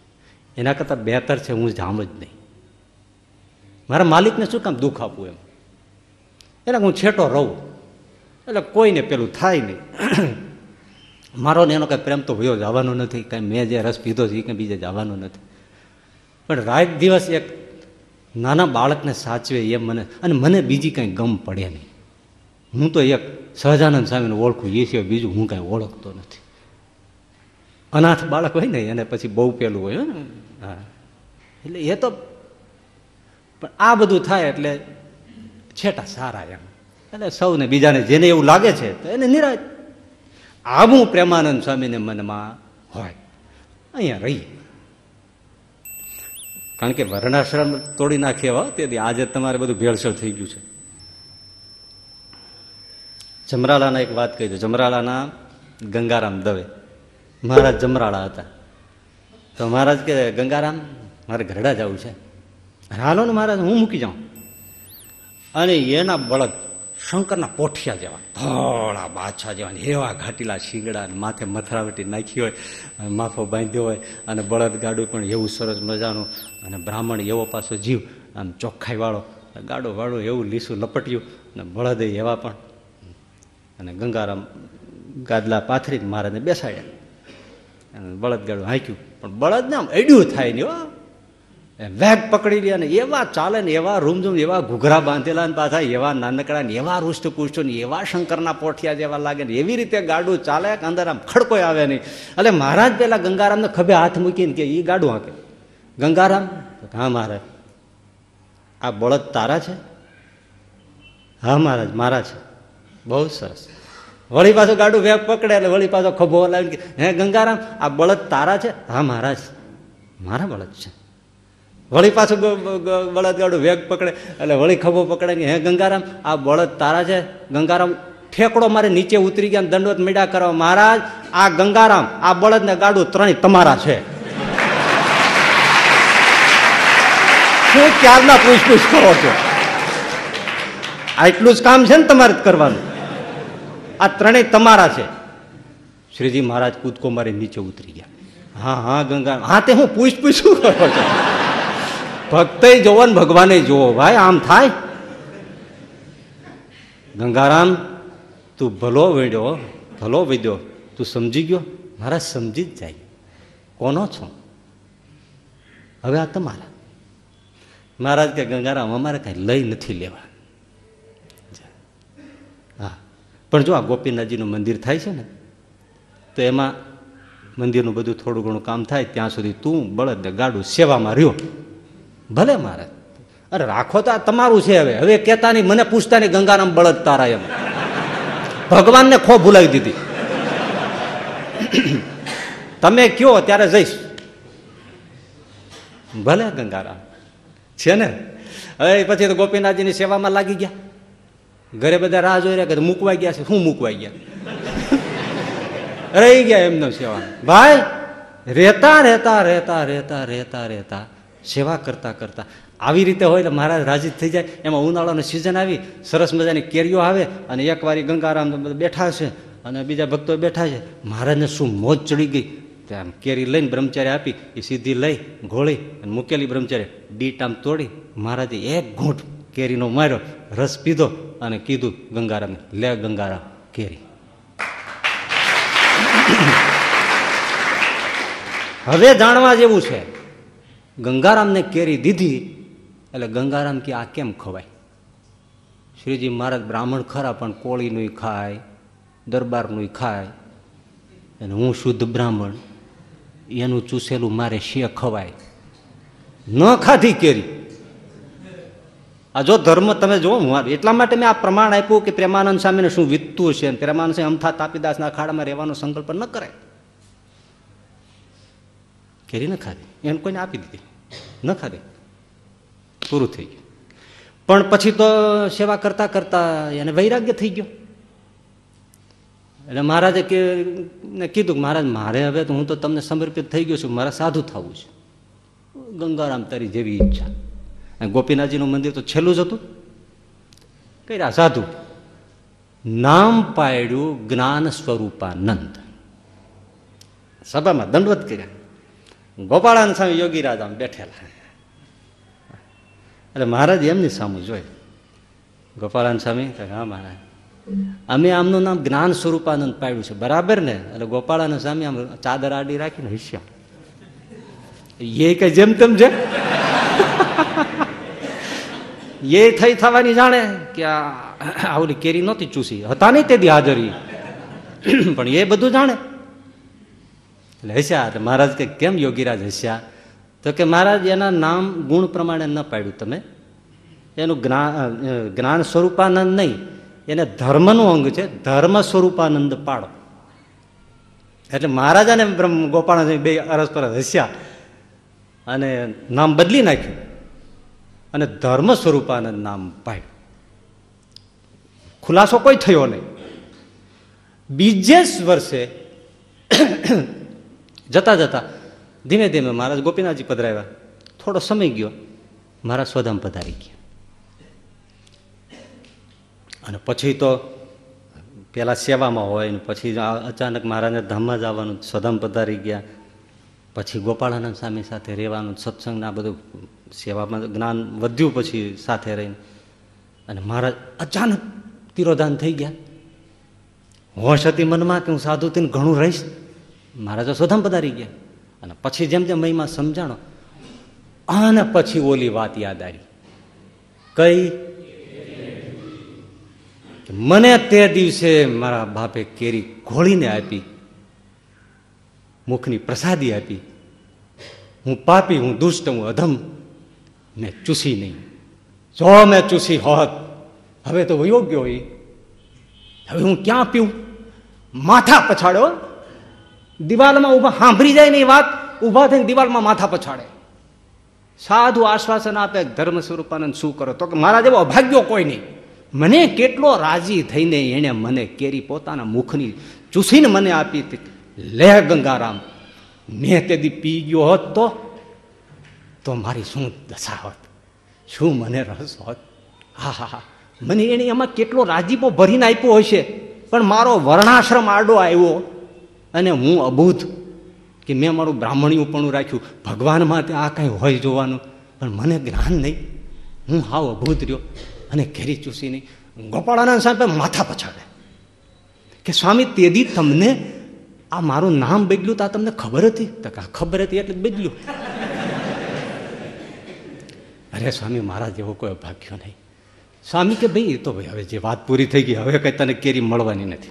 Speaker 2: એના કરતાં બહેતર છે. હું જામ જ નહીં. મારા માલિકને શું કામ દુઃખ આપવું એમ? એટલે હું છેટો રહું. એટલે કોઈને પેલું થાય નહીં. <clears throat> મારો ને એનો કંઈ પ્રેમ તો ભયો જવાનો નથી. કાંઈ મેં જે રસ પીધો છે એ કંઈ બીજે જવાનો નથી. પણ રાત દિવસ એક નાના બાળકને સાચવે એમ મને, અને મને બીજી કાંઈ ગમ પડે નહીં. હું તો એક સહજાનંદ સ્વામીને ઓળખું, એ સિવાય બીજું હું કાંઈ ઓળખતો નથી. અનાથ બાળક હોય ને, એને પછી બહુ પેલું હોય ને. હા. એટલે એ તો, પણ આ બધું થાય એટલે છેટા સારા એમ. એટલે સૌને બીજાને જેને એવું લાગે છે, તો એને નિરાજ આવું પ્રેમાનંદ સ્વામીને મનમાં હોય. અહીંયા રહીએ કારણ કે વર્ણાશ્રમ તોડી નાખ્યા તેથી આજે તમારે બધું ભેળસેળ થઈ ગયું છે. જમરાલાના એક વાત કહી દો. જમરાલાના ગંગારામ દવે. મહારાજ જમરાળા હતા. તો મહારાજ કે, ગંગારામ, મારે ઘરડા જવું છે. હાલો ને મહારાજ, હું મૂકી જાઉં. અને એના બળદ શંકરના પોઠિયા જેવા, ધોળા બાછા જેવા એવા ઘાટીલા શીંગડા માથે મથરાવટી નાખી હોય માફો બાંધ્યો હોય, અને બળદ ગાડું પણ એવું સરસ મજાનું, અને બ્રાહ્મણ એવો પાછો જીવ, આમ ચોખ્ખાઈવાળો ગાડો વાળો એવું લીસું લપટ્યું, અને બળદ એવા પણ, અને ગંગારામ ગાદલા પાથરી મહારાજને બેસાડ્યા. અને બળદ ગાડું હાંક્યું, પણ બળદને આમ એડ્યું થાય નહીં વેગ પકડી લે અને એવા ચાલે ને એવા રૂમઝૂમ, એવા ઘૂઘરા બાંધેલા ને પાછા એવા નાનકડા ને એવા રૂષ્ટ પુષ્ટ ને એવા શંકરના પોઠિયા જેવા લાગે ને એવી રીતે ગાડું ચાલે કે અંદર આમ ખડકોય આવે નહીં. એટલે મહારાજ પેલા ગંગારામને ખભે હાથ મૂકીને કે એ ગાડું હાંકે ગંગારામ, હા મહારાજ. આ બળદ તારા છે? હા મહારાજ, મારા છે. બહુ સરસ. વળી પાછું ગાડું વેગ પકડે એટલે વળી પાછો ખભો લાવીને હે ગંગારામ, આ બળદ તારા છે? હા મહારાજ. મારા બળદ છે. વળી પાછું બળદ ગાડું વેગ પકડે, એટલે વળી ખભો પકડે કે હે ગંગારામ, આ બળદ તારા છે? ગંગારામ ઠેકડો મારે નીચે ઉતરી ગયા દંડવત મેળા કરવા. મહારાજ, આ ગંગારામ, આ બળદ ને ગાડું ત્રણેય તમારા છે. શું ક્યારના પૂછપૂછ કરો છો? આટલું જ કામ છે ને તમારે કરવાનું. આ ત્રણેય તમારા છે. શ્રીજી મહારાજ કૂદકો મારી નીચે ઉતરી ગયા. હા હા ગંગા હા, તે હું પૂછ પૂછું કરો છો? ભક્ત જોવો ને ભગવાને જોવો ભાઈ, આમ થાય? ગંગારામ, તું ભલો વેડ્યો, ભલો વેદ્યો તું સમજી ગયો? મારા સમજી જ જાય. કોનો છો? હવે આ તમારા. મહારાજ કે ગંગારામ, અમારે કાંઈ લઈ નથી લેવા. હા. પણ જો આ ગોપીનાથજીનું મંદિર થાય છે ને, તો એમાં મંદિરનું બધું થોડું ઘણું કામ થાય, ત્યાં સુધી તું બળદ ગાડું સેવામાં રહ્યો. ભલે મારે. અરે રાખો તો આ તમારું છે હવે. હવે કહેતા નહીં મને પૂછતા નહીં ગંગારામ બળદ તારા એમ. ભગવાનને ખો ભૂલાવી દીધી. તમે કયો ત્યારે જઈશ. ભલે ગંગારામ. છે ને? હવે પછી તો ગોપીનાથજીની સેવામાં લાગી ગયા. ઘરે બધા રાહ જોઈ રહ્યા કે મૂકવાઈ ગયા છે. શું મૂકવાઈ ગયા? રહી ગયા એમનો સેવા. ભાઈ, રહેતા રહેતા રહેતા રહેતા રહેતા રહેતા. સેવા કરતા કરતા. આવી રીતે હોય એટલે મહારાજ રાજી થઈ જાય. એમાં ઉનાળાની સિઝન આવી, સરસ મજાની કેરીઓ આવે અને એક વારી ગંગારામ બેઠા છે અને બીજા ભક્તો બેઠા છે. મહારાજને શું મોજ ચડી ગઈ. આમ કેરી લઈને બ્રહ્મચારી આપી, એ સીધી લઈ, ઘોળી અને મૂકેલી બ્રહ્મચારી ડીટ આમ તોડી. મહારાજે એક ઘૂંટ કેરીનો માર્યો, રસ પીધો અને કીધું, ગંગારામ, લે ગંગારામ કેરી. હવે જાણવા જેવું છે ગંગારામને કેરી દીધી, એટલે ગંગારામ કે આ કેમ ખવાય? શ્રીજી મહારાજ બ્રાહ્મણ ખરા, પણ કોળીનું ખાય દરબારનું ખાય, અને હું શુદ્ધ બ્રાહ્મણ, એનું ચૂસેલું મારે શિય ખવાય. ન ખાધી કેરી. આ જો ધર્મ તમે જો એટલા માટે મેં આ પ્રમાણ આપ્યું કે પ્રેમાનંદ સ્વામીને શું વીતતું છે પ્રેમાનંદ સ્વામી અમથા તાપીદાસના અખાડામાં રહેવાનો સંકલ્પ ન કરાય. કેરી ન ખાધી. એને કોઈને આપી દીધી. ન ખાધી. પૂરું થઈ ગયું. પણ પછી તો સેવા કરતા કરતા એને વૈરાગ્ય થઈ ગયો. એટલે મહારાજે કે કીધું કે મહારાજ, મારે હવે તો હું તો તમને સમર્પિત થઈ ગયો છું. મારે સાધુ થવું છે. ગંગારામ તારી જેવી ઈચ્છા. અને ગોપીનાથજીનું મંદિર તો છેલ્લું જ હતું. કર્યા સાધુ. નામ પાડ્યું જ્ઞાન સ્વરૂપાનંદ. સભામાં દંડવત કર્યા. ગોપાળાન સ્વામી યોગીરાજ આમ બેઠેલા. એટલે મહારાજ એમની સામું જોઈ. ગોપાળાન સ્વામી હા મહારાજ. અમે આમનું નામ જ્ઞાન સ્વરૂપાનંદ પાડ્યું છે. બરાબર ને? એટલે ગોપાળાના સ્વામી આમ ચાદર આડી રાખીને હસ્યા. એ કઈ જેમ તેમ છે. એ થઈ થવાની જાણે કે આ ઓલી કેરી નહોતી ચૂસી. હતા નહીં તે હાજરી. પણ એ બધું જાણે. એટલે હસ્યા, એટલે મહારાજ કે, કેમ યોગીરાજ હસ્યા? તો કે, મહારાજ, એના નામ ગુણ પ્રમાણે ન પાડ્યું તમે. એનું જ્ઞાન જ્ઞાન સ્વરૂપાનંદ નહીં. એને ધર્મનું અંગ છે. ધર્મ સ્વરૂપાનંદ પાડો. એટલે મહારાજાને બ્રહ્મ ગોપાલ બે અરસપર હસ્યા અને નામ બદલી નાખ્યું અને ધર્મ સ્વરૂપાનંદ નામ પાડ્યું. ખુલાસો કોઈ થયો નહીં. બીજે વર્ષે જતા જતા ધીમે ધીમે મહારાજ ગોપીનાથજી પધરાવ્યા. થોડો સમય ગયો. મહારાજ સ્વધામ પધારી ગયા. અને પછી તો પેલા સેવામાં હોય ને પછી અચાનક મહારાજને ધામમાં જવાનું, સ્વધામ પધારી ગયા. પછી ગોપાળાનંદ સ્વામી સાથે રહેવાનું, સત્સંગના બધું સેવામાં જ્ઞાન વધ્યું પછી સાથે રહીને. અને મહારાજ અચાનક તિરોધાન થઈ ગયા. હોશ હતી મનમાં કે હું સાધુ થઈને ઘણું રહીશ. મહારાજો સ્વધામ પધારી ગયા. અને પછી જેમ જેમ મહિમા સમજાણો અને પછી ઓલી વાત યાદ આવી. કઈ? મને તે દિવસે મારા બાપે કેરી ઘોળીને આપી, મુખની પ્રસાદી આપી. હું પાપી, હું દુષ્ટ, હું અધમ, મેં ચૂસી નહીં. જો મેં ચૂસી હોત, હવે તો યોગ્ય હોય હવે હું ક્યાં પીવું માથા પછાડો. દિવાલમાં ઊભા સાંભળી જાય ને એ વાત, ઊભા થઈને દિવાલમાં માથા પછાડે. સાધુ આશ્વાસન આપે, ધર્મ સ્વરૂપાનંદ શું કરો? તો કે મારા જેવો અભાગ્યો કોઈ નહીં. મને કેટલો રાજી થઈને એણે મને કેરી પોતાના મુખની ચૂસીને મને આપી હતી. લે ગંગારામ, મેં તેથી પી ગયો હોત તો તો મારી શું દશા હોત? શું મને રસ હોત? હા હા હા. મને એને એમાં કેટલો રાજીપો ભરીને આપ્યો હશે. પણ મારો વર્ણાશ્રમ આડો આવ્યો. અને હું અભૂત કે મેં મારું બ્રાહ્મણીઓપણું રાખ્યું. ભગવાનમાં તે આ કાંઈ હોય જોવાનું. પણ મને જ્ઞાન નહીં. હું હાવ અભૂત રહ્યો. અને ઘેરી ચૂસી નહીં. ગોપાળાના સાહેબ માથા પછાડે. કે સ્વામી તેદી તમને આ મારું નામ બદલ્યું તો આ તમને ખબર હતી? તો કે ખબર હતી એટલે બદલ્યું. અરે સ્વામી, મારા જેવો કોઈ ભાગ્યો નહીં. સ્વામી કે ભાઈ, એ તો ભાઈ હવે જે વાત પૂરી થઈ ગઈ, હવે કંઈ તને કેરી મળવાની નથી.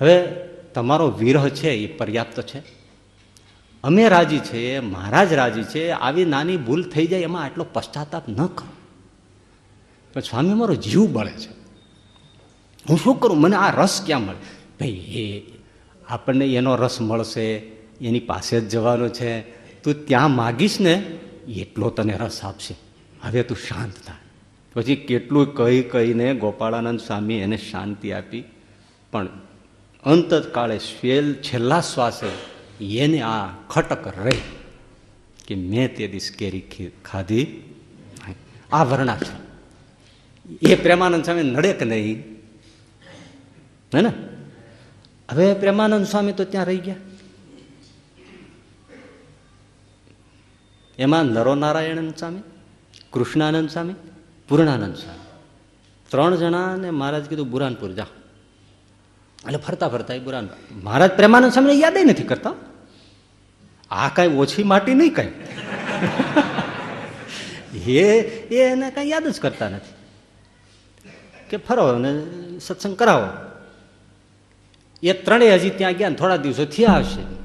Speaker 2: હવે તમારો વિરહ છે એ પર્યાપ્ત છે? અમે રાજી છીએ મહારાજ રાજી છે, આવી નાની ભૂલ થઈ જાય એમાં આટલો પશ્ચાતાપ ન કરો. પણ સ્વામી, મારો જીવ બળે છે. હું શું કરું? મને આ રસ ક્યાં મળે? ભાઈ, એ આપણને એનો રસ મળશે, એની પાસે જ જવાનો છે. તું ત્યાં માગીશ ને, એટલો તને રસ આપશે. હવે તું શાંત થા. પછી કેટલું કહી, કહીને ગોપાળાનંદ સ્વામી એને શાંતિ આપી. પણ અંતકાળે શ્વેલ છેલ્લા શ્વાસે એને આ ખટક રહી કે મેં તે દિવસ કેરી ખાધી. આ વર્ણા છે. એ પ્રેમાનંદ સ્વામી નડે કે નહીં? હે ને? હવે પ્રેમાનંદ સ્વામી તો ત્યાં રહી ગયા. એમાં નરોનારાયણ સ્વામી, કૃષ્ણાનંદ સ્વામી, પૂર્ણાનંદ સ્વામી. ત્રણ જણાને મહારાજ કીધું, બુરાનપુર જા એટલે ફરતા ફરતા એ બુરાન મહારાજ પ્રેમાનંદ સ્વામીને યાદ નથી કરતા? આ કાંઈ ઓછી માટી નહીં કાંઈ? એ એને કાંઈ યાદ જ કરતા નથી. કે ફરો અને સત્સંગ કરાવો. એ ત્રણેય હજી ત્યાં ગયા થોડા દિવસો થયા હશે.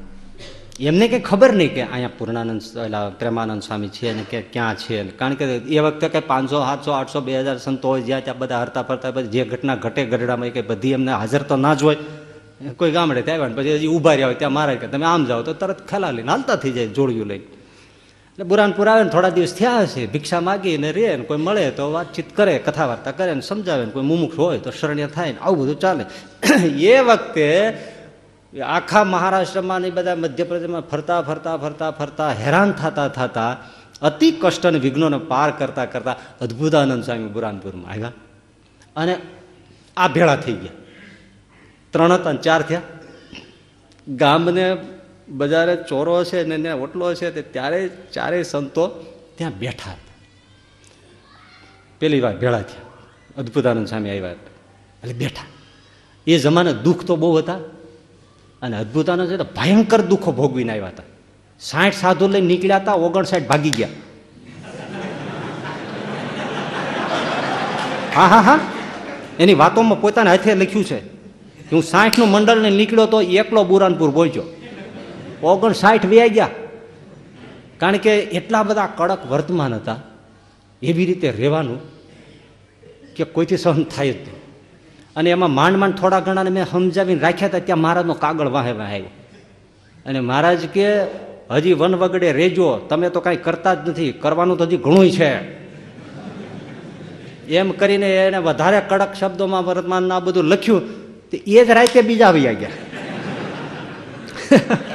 Speaker 2: એમને કંઈ ખબર નહીં કે અહીંયા પૂર્ણાનંદ એટલે પ્રેમાનંદ સ્વામી છે ને કે ક્યાં છે કારણ કે એ વખતે કંઈ પાંચસો, સાતસો, આઠસો, બે હજાર સંતો હોય જ્યાં ત્યાં બધા હરતા ફરતા પછી જે ઘટના ઘટે ગઢડામાં કંઈ બધી એમને હાજર તો ના જ હોય. કોઈ ગામડે ત્યાં આવ્યા પછી હજી ઊભા રહ્યા હોય ત્યાં મારે કે તમે આમ જાઓ તો તરત ખેલા લઈને હાલતા થઈ જાય જોડિયું લઈને. એટલે બુરાનપુર આવે ને થોડા દિવસ થયા હશે, ભિક્ષા માગી ને રે ને કોઈ મળે તો વાતચીત કરે કથા વાર્તા કરે ને સમજાવે ને કોઈ મુમુક્ષ હોય તો શરણ્ય થાય ને આવું બધું ચાલે. <clears throat> એ વખતે આખા મહારાષ્ટ્રમાં ને બધા મધ્યપ્રદેશમાં ફરતા ફરતા ફરતા ફરતા હેરાન થતા થતા અતિ કષ્ટ અને વિઘ્નોને પાર કરતા કરતા અદ્ભુતાનંદ સ્વામી બુરાનપુરમાં આવ્યા. અને આ ભેળા થઈ ગયા. ત્રણ હતા ચાર થયા. ગામને બજારે ચોરો છે ને એને ઓટલો છે તે ત્યારે ચારેય સંતો ત્યાં બેઠા હતા. પેલી વાર ભેળા થયા. અદ્ભુતાનંદ સ્વામી આવ્યા એટલે બેઠા. એ જમાને દુઃખ તો બહુ હતા. અને અદ્ભુતાનંદ છે તો ભયંકર દુઃખો ભોગવીને આવ્યા હતા. સાઠ સાધુ લઈને નીકળ્યા હતા, ઓગણસાઠ ભાગી ગયા. હા હા હા. એની વાતોમાં પોતાના હાથે લખ્યું છે હું સાઠનું મંડળ ને નીકળ્યો તો એકલો બુરાનપુર પહોંચ્યો. ઓગણ સાઠ વ્યાઈ ગયા. કારણ કે એટલા બધા કડક વર્તમાન હતા, એવી રીતે રહેવાનું કે કોઈથી સહન થાય જ નહીં. અને એમાં માંડ માંડ થોડા ઘણાને મેં સમજાવીને રાખ્યા હતા, ત્યાં મહારાજનો કાગળ વાહે વાહે અને મહારાજ કે, હજી વન વગડે રેજો, તમે તો કાંઈ કરતા જ નથી, કરવાનું તો હજી ઘણું છે. એમ કરીને એને વધારે કડક શબ્દોમાં વર્તમાન આ બધું લખ્યું, તો એ જ રાતે બીજા આવી ગયા. <laughs>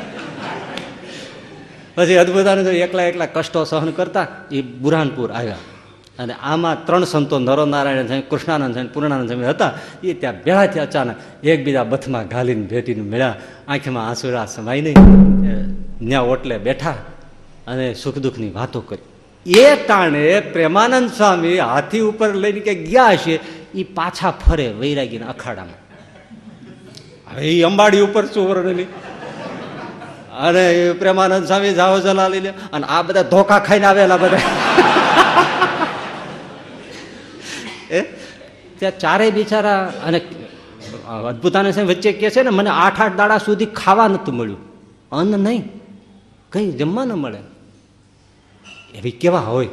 Speaker 2: પછી અદભુતાને એકલા એકલા કષ્ટો સહન કરતા એ બુરહાનપુર આવ્યા. અને આમાં ત્રણ સંતો નરોનારાયણ સ્વામી કૃષ્ણાનંદ સ્વામી પૂર્ણાનંદ સ્વામી હતા. એ ત્યાં ભેળા થયા અચાનક એકબીજા બથમાં ઘાલીને ભેટીને મળ્યા. આંખમાં આંસુરા સમાય નહીં. ત્યાં ઓટલે બેઠા અને સુખ દુઃખની વાતો કરી. એ ટાણે પ્રેમાનંદ સ્વામી હાથી ઉપર લઈને કે ગયા હશે એ પાછા ફરે વૈરાગીના અખાડામાં. હવે એ અંબાડી ઉપર સુવર્ણની અને પ્રેમાનંદ સ્વામી જાઓ જલાલી લે અને આ બધા ધોકા ખાઈને આવેલા બધા. એ ત્યાં ચારેય બિચારા અને અદભુતાને સાહેબ વચ્ચે કે છે ને, મને આઠ આઠ દાડા સુધી ખાવા નતું મળ્યું. અન્ન નહીં. કઈ જમવા ન મળે. એવી કેવા હોય.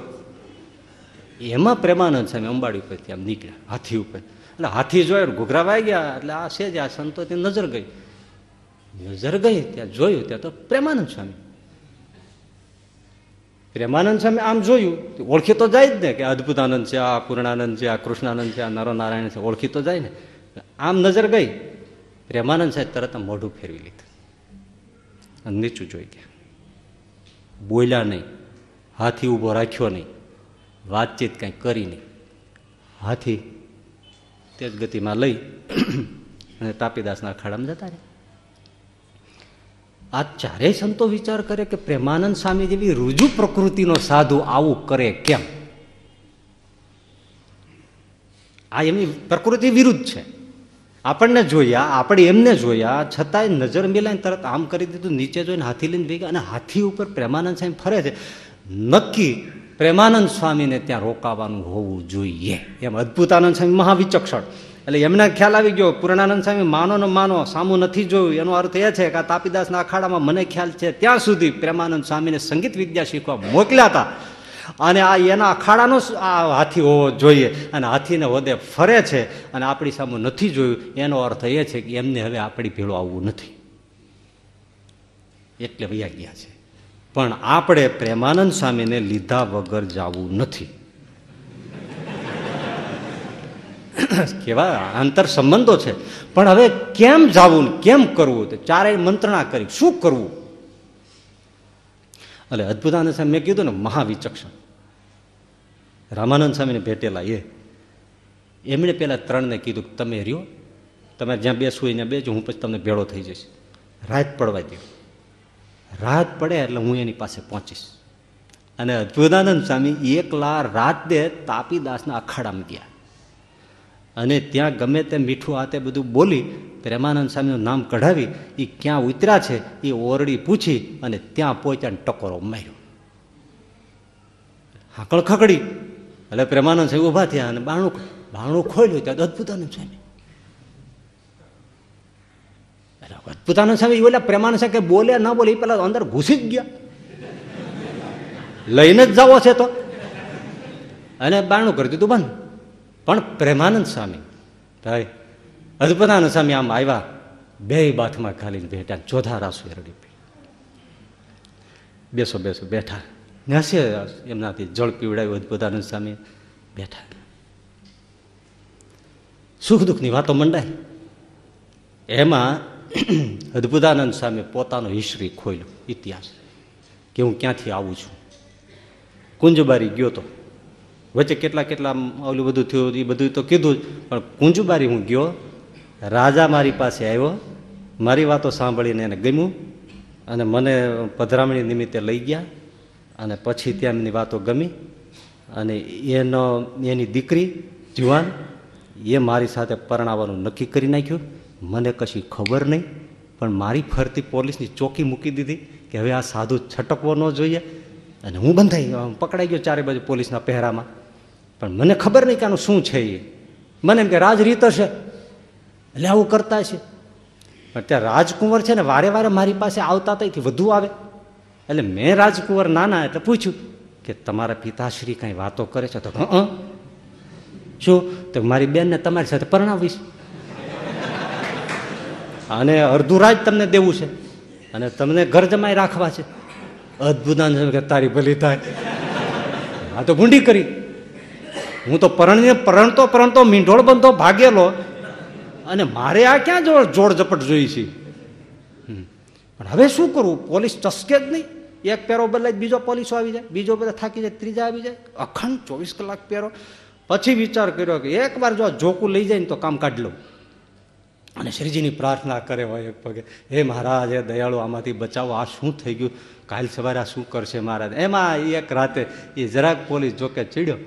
Speaker 2: એમાં પ્રેમાનંદ સામે અંબાડી ઉપરથી આમ નીકળ્યા, હાથી ઉપર. એટલે હાથી જોયો ઘૂઘરા વાઈ ગયા, એટલે આ છે જ આ ત્યાં નજર ગઈ. નજર ગઈ, ત્યાં જોયું, ત્યાં તો પ્રેમાનંદ સ્વામી. પ્રેમાનંદ સ્વામી આમ જોયું, ઓળખી તો જાય જ ને કે અદ્ભુતાનંદ છે, આ પૂર્ણાનંદ છે, આ કૃષ્ણાનંદ છે, આ નરનારાયણ છે, ઓળખી તો જાય ને. આમ નજર ગઈ, પ્રેમાનંદ સાહેબ તરત મોઢું ફેરવી લીધું. અને નીચું જોઈ ગયા. બોલ્યા નહીં, હાથી ઊભો રાખ્યો નહીં, વાતચીત કાંઈ કરી નહીં. હાથી તેજ ગતિમાં લઈ અને તાપીદાસના અખાડામાં જતા રહ્યા. આ ચારેય સંતો વિચાર કરે કે પ્રેમાનંદ સ્વામી જેવી રુજુ પ્રકૃતિનો સાધુ આવું કરે કેમ? આ એમની પ્રકૃતિ વિરુદ્ધ છે. આપણને જોયા, આપણે એમને જોયા, છતાંય નજર મિલાઈને તરત આમ કરી દીધું, નીચે જોઈને હાથી લઈને ભેગા અને હાથી ઉપર પ્રેમાનંદ સ્વામી ફરે છે. નક્કી પ્રેમાનંદ સ્વામીને ત્યાં રોકાવાનું હોવું જોઈએ. એમ અદ્ભુતાનંદ સ્વામી, મહાવિચક્ષણ. એટલે એમને ખ્યાલ આવી ગયો, પૂર્ણાનંદ સ્વામી માનો ને માનો, સામું નથી જોયું. એનો અર્થ એ છે કે આ તાપીદાસના અખાડામાં મને ખ્યાલ છે, ત્યાં સુધી પ્રેમાનંદ સ્વામીને સંગીત વિદ્યા શીખવા મોકલ્યા હતા. અને આ એના અખાડાનો આ હાથી હોવો જોઈએ અને હાથીને હોદે ફરે છે અને આપણી સામે નથી જોયું. એનો અર્થ એ છે કે એમને હવે આપણી ભેળો આવવું નથી. એટલે વૈયા ગયા છે. પણ આપણે પ્રેમાનંદ સ્વામીને લીધા વગર જવું નથી. <coughs> કેવા આંતર સંબંધો છે. પણ હવે કેમ જવું કેમ કરવું? ચારેય મંત્રણા કરી. શું કરવું? એટલે અદભુતાનંદ સ્વામી મેં કીધું ને, મહાવિચક્ષણ. રામાનંદ સ્વામીને ભેટેલા એ. એમણે પેલા ત્રણને કીધું તમે રહ્યો તમે જ્યાં બેસવું એને બેજો, હું પછી તમને ભેળો થઈ જઈશ. રાત પડવા દો રાત પડે એટલે હું એની પાસે પહોંચીશ. અને અદ્ભુતાનંદ સ્વામી એકલા રાત દે તાપીદાસના અખાડામાં ગયા. અને ત્યાં ગમે તે મીઠું હાથે બધું બોલી પ્રેમાનંદ સ્વામીનું નામ કઢાવી એ ક્યાં ઉતર્યા છે એ ઓરડી પૂછી અને ત્યાં પહોંચ્યા ટકોરો માર્યો. હાકળ ખકડી. એટલે પ્રેમાનંદ સ્વામી ઊભા થયા અને બાણું બાણું ખોલ્યું, ત્યાં અદભુતાનંદ સ્વામી. અદભુતાનંદ સ્વામી ઓલા પ્રેમાનંદ સાહેબ બોલે ના બોલે એ પેલા અંદર ઘૂસી જ ગયા. લઈને જ જાવો છે તો. અને બારણું કરી દીધું બંધ. પણ પ્રેમાનંદ સ્વામી, ભાઈ, અદભુતાનંદ સ્વામી આમ આવ્યા, બે બાથમાં ખાલી બેઠા, ચોથા રાસુ રડી બેસો બેસો, બેઠા. નસે એમનાથી જળ પીવડાવ્યું અદભુતાનંદ સ્વામી, બેઠા. સુખ દુઃખની વાતો મંડાય એમાં <clears throat> અદભુતાનંદ સ્વામી પોતાનો હિસ્ટ્રી ખોલ્યો ઇતિહાસ, કે હું ક્યાંથી આવું છું? કુંજબારી ગયો તો વચ્ચે કેટલા કેટલા ઓલું બધું થયું એ બધું તો કીધું જ. પણ કુંજુબારી હું ગયો, રાજા મારી પાસે આવ્યો, મારી વાતો સાંભળીને એને ગમ્યું અને મને પધરામણી નિમિત્તે લઈ ગયા અને પછી ત્યાં એમની વાતો ગમી અને એનો, એની દીકરી જુવાન, એ મારી સાથે પરણાવવાનું નક્કી કરી નાખ્યું. મને કશી ખબર નહીં, પણ મારી ફરતી પોલીસની ચોકી મૂકી દીધી કે હવે આ સાધુ છટકવો ન જોઈએ. અને હું બંધાઈ પકડાઈ ગયો ચારે બાજુ પોલીસના પહેરામાં. પણ મને ખબર નહીં કે આનું શું છે એ. મને એમ કે રાજરીત છે એટલે આવું કરતા છે પણ ત્યાં રાજકુંવર છે ને વારે વારે મારી પાસે આવતા હતા કે વધુ આવે. એટલે મેં રાજકુંવર નાના એટલે પૂછ્યું કે તમારા પિતાશ્રી કાંઈ વાતો કરે છે? તો હં શું? તો મારી બેનને તમારી સાથે પરણાવીશ. અને અડધું રાજ તમને દેવું છે. અને તમને ઘર જમાઈ રાખવા છે. અદભુત તારી ભલી થાય. આ તો ભૂંડી કરી. હું તો પરણીને પરણતો પરણતો મીંઢોળ બંધો ભાગેલો. અને મારે આ ક્યાં જોડ જોડ ઝપટ જોઈ છે? પણ હવે શું કરવું પોલીસ ચસકે જ નહીં. એક પેરો બદલાય, બીજો પોલીસો આવી જાય. બીજો બધા થાકી જાય, ત્રીજા આવી જાય. અખંડ ચોવીસ કલાક પહેરો પછી વિચાર કર્યો કે એકવાર જો આ જોકું લઈ જાય ને તો કામ કાઢી લઉં. અને શ્રીજીની પ્રાર્થના કરે હોય એક પગે, હે મહારાજ, હે દયાળુ, આમાંથી બચાવો. આ શું થઈ ગયું? કાલ સવારે આ શું કરશે મહારાજ? એમાં એક રાતે એ જરાક પોલીસ જોકે ચીડ્યો.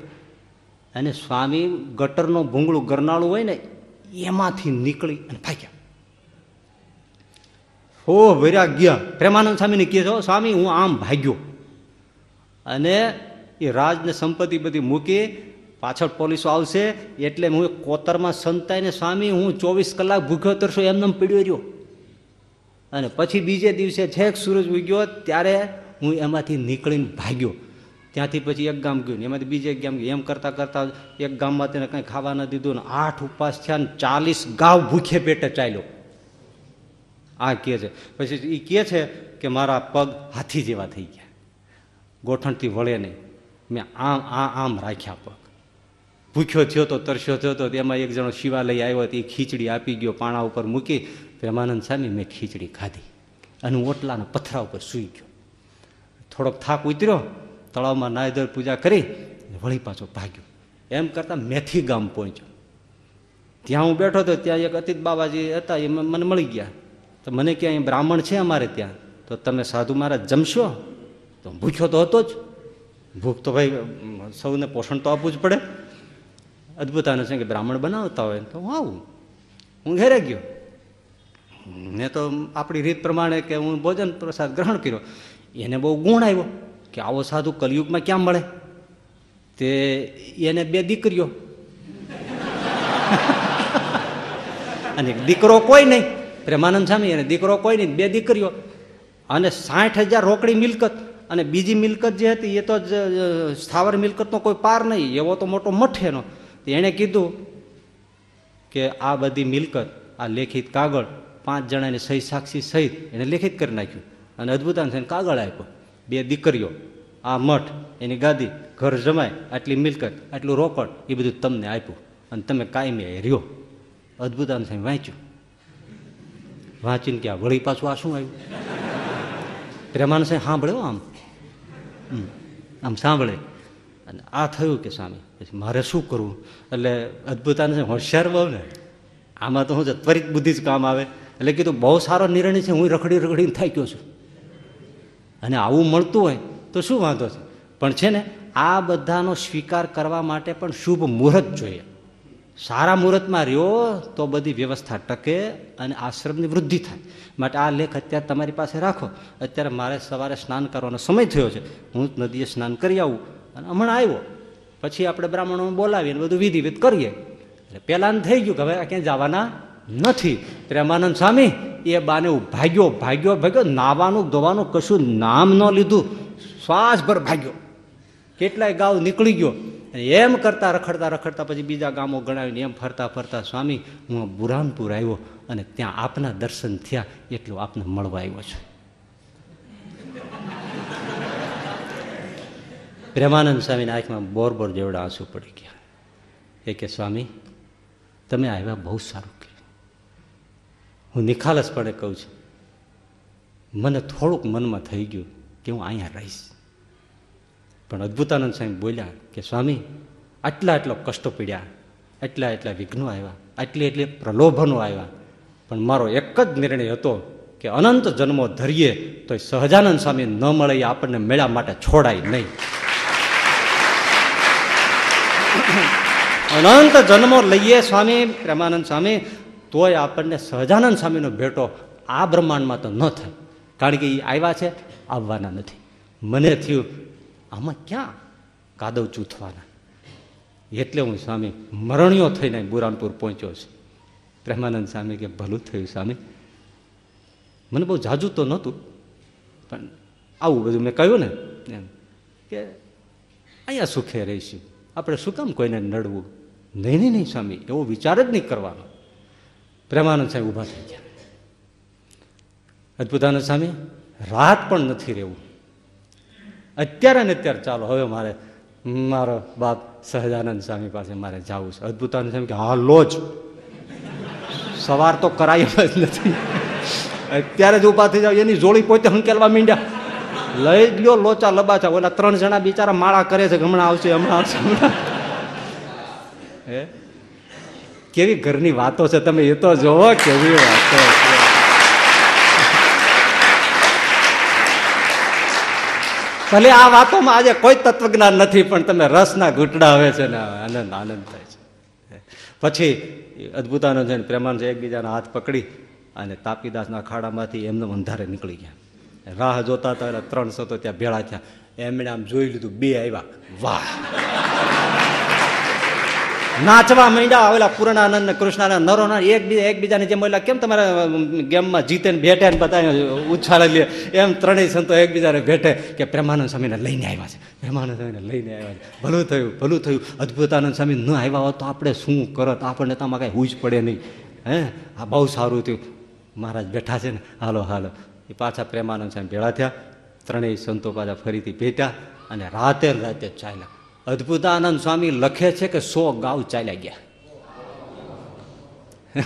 Speaker 2: અને સ્વામી ગટરનો ભૂંગળું ગરનાળું હોય ને, એમાંથી નીકળી અને ભાગ્યા. હો ભર્યા પ્રેમાનંદ સ્વામીને કહે છો સ્વામી, હું આમ ભાગ્યો. અને એ રાજને સંપત્તિ બધી મૂકી પાછળ પોલીસો આવશે, એટલે હું કોતરમાં સંતાઈને, સ્વામી, હું ચોવીસ કલાક ભૂખ્યો તરશો એમને પીડ્યો રહ્યો? અને પછી બીજે દિવસે છેક સૂરજ ઉગ્યો, ત્યારે હું એમાંથી નીકળીને ભાગ્યો. ત્યાંથી પછી એક ગામ ગયું એમાંથી બીજે એક ગામ ગયું. એમ કરતાં કરતાં એક ગામમાં તેને કંઈ ખાવા ન દીધું ને આઠ ઉપવાસ થયા ને ચાલીસ ગાવ ભૂખે પેટે ચાલ્યો. આ કહે છે. પછી એ કહે છે કે મારા પગ હાથી જેવા થઈ ગયા. ગોઠણથી વળે નહીં. મેં આમ, આ આમ રાખ્યા પગ. ભૂખ્યો થયો તો, તરસ્યો થયો તો તેમાં એક જણો શિવાલય આવ્યો તો એ ખીચડી આપી ગયો, પાણા ઉપર મૂકી. પ્રેમાનંદ સ્વામી મેં ખીચડી ખાધી અને ઓટલાના પથરા ઉપર સૂઈ ગયો. થોડોક થાક ઉતર્યો. તળાવમાં નાયદર પૂજા કરી વળી પાછો ભાગ્યો. એમ કરતાં મેથી ગામ પહોંચ્યો. ત્યાં હું બેઠો હતો ત્યાં એક અતિત બાબાજી હતા, એ મને મળી ગયા. તો મને ક્યાં બ્રાહ્મણ છે અમારે ત્યાં. તો તમે સાધુ મારા જમશો? તો ભૂખ્યો તો હતો જ. ભૂખ તો ભાઈ સૌને પોષણ તો આપવું જ પડે. અદભુત આને છે કે બ્રાહ્મણ બનાવતા હોય તો હું આવું. હું ઘેરે ગયો. મેં તો આપણી રીત પ્રમાણે કે હું ભોજન પ્રસાદ ગ્રહણ કર્યો. એને બહુ ગુણ આવ્યો. કે આવો સાધુ કલયુગમાં ક્યાં મળે? તે એને બે દીકરીઓ. <laughs> અને દીકરો કોઈ નહીં. પ્રેમાનંદ સ્વામી, અને દીકરો કોઈ નહીં, બે દીકરીઓ. અને સાઠ હજાર રોકડી મિલકત. અને બીજી મિલકત જે હતી, એ તો સ્થાવર મિલકતનો કોઈ પાર નહીં. એવો તો મોટો મઠ એનો એણે કીધું કે આ બધી મિલકત, આ લેખિત કાગળ પાંચ જણાની સહી સાક્ષી સહિત એને લેખિત કરી નાખ્યું. અને અદભુતાન થઈને કાગળ આપ્યો. બે દીકરીઓ, આ મઠ, એની ગાદી, ઘર જમાય, આટલી મિલકત, આટલું રોકડ, એ બધું તમને આપ્યું. અને તમે કાયમી રહ્યો. અદભુત આમ સાહેબ વાંચ્યું. વાંચીને ક્યાં વળી પાછું આ શું આવ્યું? પ્રેમાનંદ સાહેબ સાંભળ્યો આમ? આમ સાંભળે. અને આ થયું કે સ્વામી, પછી મારે શું કરવું? એટલે અદભુતાન હોશિયાર બહુ ને. આમાં તો હું ત્વરિત બુદ્ધિ જ કામ આવે. એટલે કીધું, બહુ સારો નિર્ણય છે, હું રખડી રખડીને થાક્યો છું. અને આવું મળતું હોય તો શું વાંધો છે? પણ છે ને, આ બધાનો સ્વીકાર કરવા માટે પણ શુભ મુહૂર્ત જોઈએ. સારા મુહૂર્તમાં રહ્યો તો બધી વ્યવસ્થા ટકે અને આશ્રમની વૃદ્ધિ થાય. માટે આ લેખ અત્યારે તમારી પાસે રાખો. અત્યારે મારે સવારે સ્નાન કરવાનો સમય થયો છે. હું નદીએ સ્નાન કરી આવું અને હમણાં આવ્યો. પછી આપણે બ્રાહ્મણો બોલાવીને બધું વિધિવિધ કરીએ. એટલે પહેલાં થઈ ગયું કે હવે ક્યાંય જવાના નથી. પ્રેમાનંદ સ્વામી એ બાને ભાગ્યો ભાગ્યો ભાગ્યો, નાવાનું, ધોવાનું કશું નામ ન લીધું. શ્વાસભર ભાગ્યો. કેટલાય ગાવ નીકળી ગયો. એમ કરતાં રખડતા રખડતા પછી બીજા ગામો ગણાવીને એમ ફરતા ફરતા, સ્વામી, હું બુરાનપુર આવ્યો અને ત્યાં આપના દર્શન થયા એટલું આપને મળવા આવ્યો છું. પ્રેમાનંદ સ્વામીના આંખમાં બોર બોર જેવડા આંસુ પડી ગયા. એ કે, સ્વામી, તમે આવ્યા બહુ સારું હું નિખાલસપણે કહું છું, મને થોડુંક મનમાં થઈ ગયું કે હું અહીંયા રહીશ. પણ અદ્ભુતાનંદ સ્વામી બોલ્યા કે, સ્વામી, આટલા આટલા કષ્ટો પીડ્યા એટલા એટલા વિઘ્નો આવ્યા, આટલી એટલી પ્રલોભનો આવ્યા, પણ મારો એક જ નિર્ણય હતો કે અનંત જન્મો ધરીએ તો સહજાનંદ સ્વામી ન મળે આપણને મેળા માટે છોડાય નહીં. અનંત જન્મો લઈએ સ્વામી, પ્રેમાનંદ સ્વામી તોય આપણને સહજાનંદ સ્વામીનો ભેટો આ બ્રહ્માંડમાં તો ન થાય. કારણ કે એ આવ્યા છે, આવવાના નથી. મને થયું, આમાં ક્યાં કાદવ ચૂથવાના? એટલે હું સ્વામી મરણીયો થઈને બુરાનપુર પહોંચ્યો છું. પ્રેમાનંદ સ્વામી કે ભલું થયું સ્વામી. મને બહુ જાજુ તો નહોતું, પણ આવું બધું મેં કહ્યું ને, એમ કે અહીંયા સુખે રહીશું. આપણે શું કામ કોઈને નડવું? નહીં નહીં નહીં સ્વામી, એવો વિચાર જ નહીં કરવાનો. પ્રેમાનંદ સ્વામી ઊભા થઈ ગયા અદ્ભુતાનંદ સ્વામી, રાત પણ નથી રહેવું. અત્યારે ને અત્યારે ચાલો, હવે મારે, મારો બાપ સહજાનંદ સ્વામી પાસે મારે જવું છે. અદભુતાનંદ સ્વામી કે, હા, લો જ. સવાર તો કરાય જ નથી. અત્યારે જ ઊભા થઈ જાવ એની જોડી પોતે હંકેલવા માંડ્યા. લઈ ગયો લોચા લબાચા. ઓલા ત્રણ જણા બિચારા માળા કરે છે હમણાં આવશે હમણાં આવશે, હમણાં. હે? કેવી ઘરની વાતો છે તમે એ તો જોવો કેવી વાતો છે. ભલે આ વાતોમાં આજે કોઈ તત્વજ્ઞાન નથી, પણ તમે રસના ઘૂંટડા આવે છે ને આનંદ આનંદ થાય છે. પછી અદભુતાનંદ છે પ્રેમાનંદ એકબીજાના હાથ પકડી અને તાપીદાસના ખાડામાંથી એમને અંધારે નીકળી ગયા. રાહ જોતા હતા એટલે ત્રણસો તો ત્યાં ભેળા થયા. એમણે આમ જોઈ લીધું, બે આવ્યા. વાહ! નાચવા માંડ્યા, ઓલા પૂર્ણાનંદ ને કૃષ્ણાનંદ નરો એકબીજા એકબીજાને જેમ ઓલા કેમ તમારે ગેમમાં જીતે ને ભેટે ને બધા ઉછાળે લે, એમ ત્રણેય સંતો એકબીજાને ભેટે કે પ્રેમાનંદ સ્વામીને લઈને આવ્યા છે પ્રેમાનંદ સ્વામીને લઈને આવ્યા છે. ભલું થયું ભલું થયું. અદ્ભુતાનંદ સ્વામી ન આવ્યા હોત તો આપણે શું કરત? આપણને તો કાંઈ હુજ પડે નહીં. હે? આ બહુ સારું થયું. મહારાજ બેઠા છે ને, હાલો હાલો. એ પાછા પ્રેમાનંદ સ્વામી ભેળા થયા. ત્રણેય સંતો પાછા ફરીથી ભેટ્યા અને રાતે રાતે ચાલ્યા. અદ્ભુતાનંદ સ્વામી લખે છે કે સો ગાઉ ચાલ્યા ગયા.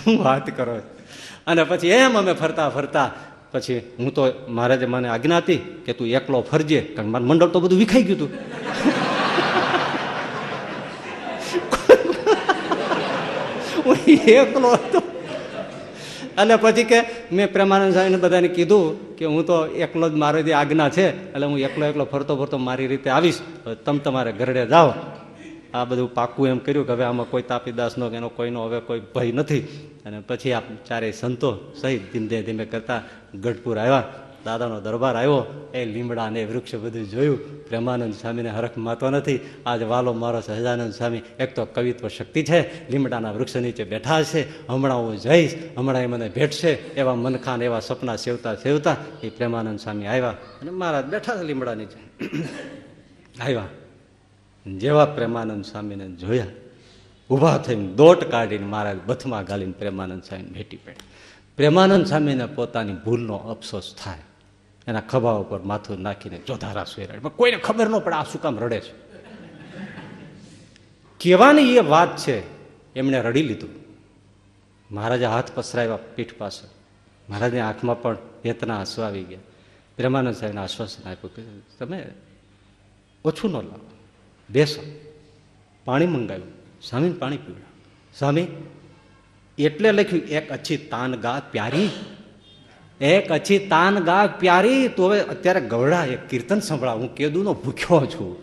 Speaker 2: હું વાત કરો. અને પછી એમ અમે ફરતા ફરતા, પછી હું તો મહારાજે મને આજ્ઞા હતી કે તું એકલો ફરજે, કારણ મારું મંડળ તો બધું વિખાઈ ગયું હતું. <laughs> હું એકલો હતો. અને પછી કે મેં પ્રેમાનંદ સ્વામીને બધાને કીધું કે હું તો એકલો જ મારી જે આજ્ઞા છે, એટલે હું એકલો એકલો ફરતો ફરતો મારી રીતે આવીશ. તમે તમારે ઘરડે જાઓ. આ બધું પાકું એમ કર્યું કે હવે આમાં કોઈ તાપીદાસનો કે એનો કોઈનો હવે કોઈ ભય નથી. અને પછી આ ચારેય સંતો સહિત ધીમે ધીમે કરતા ગઢપુર આવ્યા. દાદાનો દરબાર આવ્યો, એ લીમડા ને વૃક્ષ બધું જોયું. પ્રેમાનંદ સ્વામીને હરખ માતો નથી. આજ વાલો મારો સહજાનંદ સ્વામી, એક તો કવિત્વ શક્તિ છે, લીમડાના વૃક્ષ નીચે બેઠા છે. હમણાં હું જઈશ, હમણાં એ મને ભેટશે. એવા મનખાન, એવા સપના સેવતા સેવતા એ પ્રેમાનંદ સ્વામી આવ્યા અને મહારાજ બેઠા છે લીમડા નીચે. <coughs> આવ્યા. જેવા પ્રેમાનંદ સ્વામીને જોયા, ઊભા થઈને દોટ કાઢીને મહારાજ બથમાં ગાલીને પ્રેમાનંદ સ્વામીને ભેટી પડ્યા. પ્રેમાનંદ સ્વામીને પોતાની ભૂલનો અફસોસ થાય. એના ખભા ઉપર માથું નાખીને ચોધારા સુેરાય પણ કોઈને ખબર ન પડે આ શું કામ રડે છે. કહેવાની એ વાત છે, એમણે રડી લીધું. મહારાજે હાથ પસરાવ્યા પીઠ પાસે. મહારાજની આંખમાં પણ વેતના આંસુ આવી ગયા. પ્રેમાનંદ સાહેબને આશ્વાસન આપ્યું કે તમે ઓછું ન લાવો. બેસો. પાણી મંગાવ્યું. સ્વામીને પાણી પીવડાવ સ્વામી, એટલે લખ્યું, એક અચ્છી તાન ગા પ્યારી એક અછી તાન ગા પ્યારી, તો હવે અત્યારે ગવડા એક કીર્તન સંભળાવ. હું કેદુનો ભૂખ્યો છું.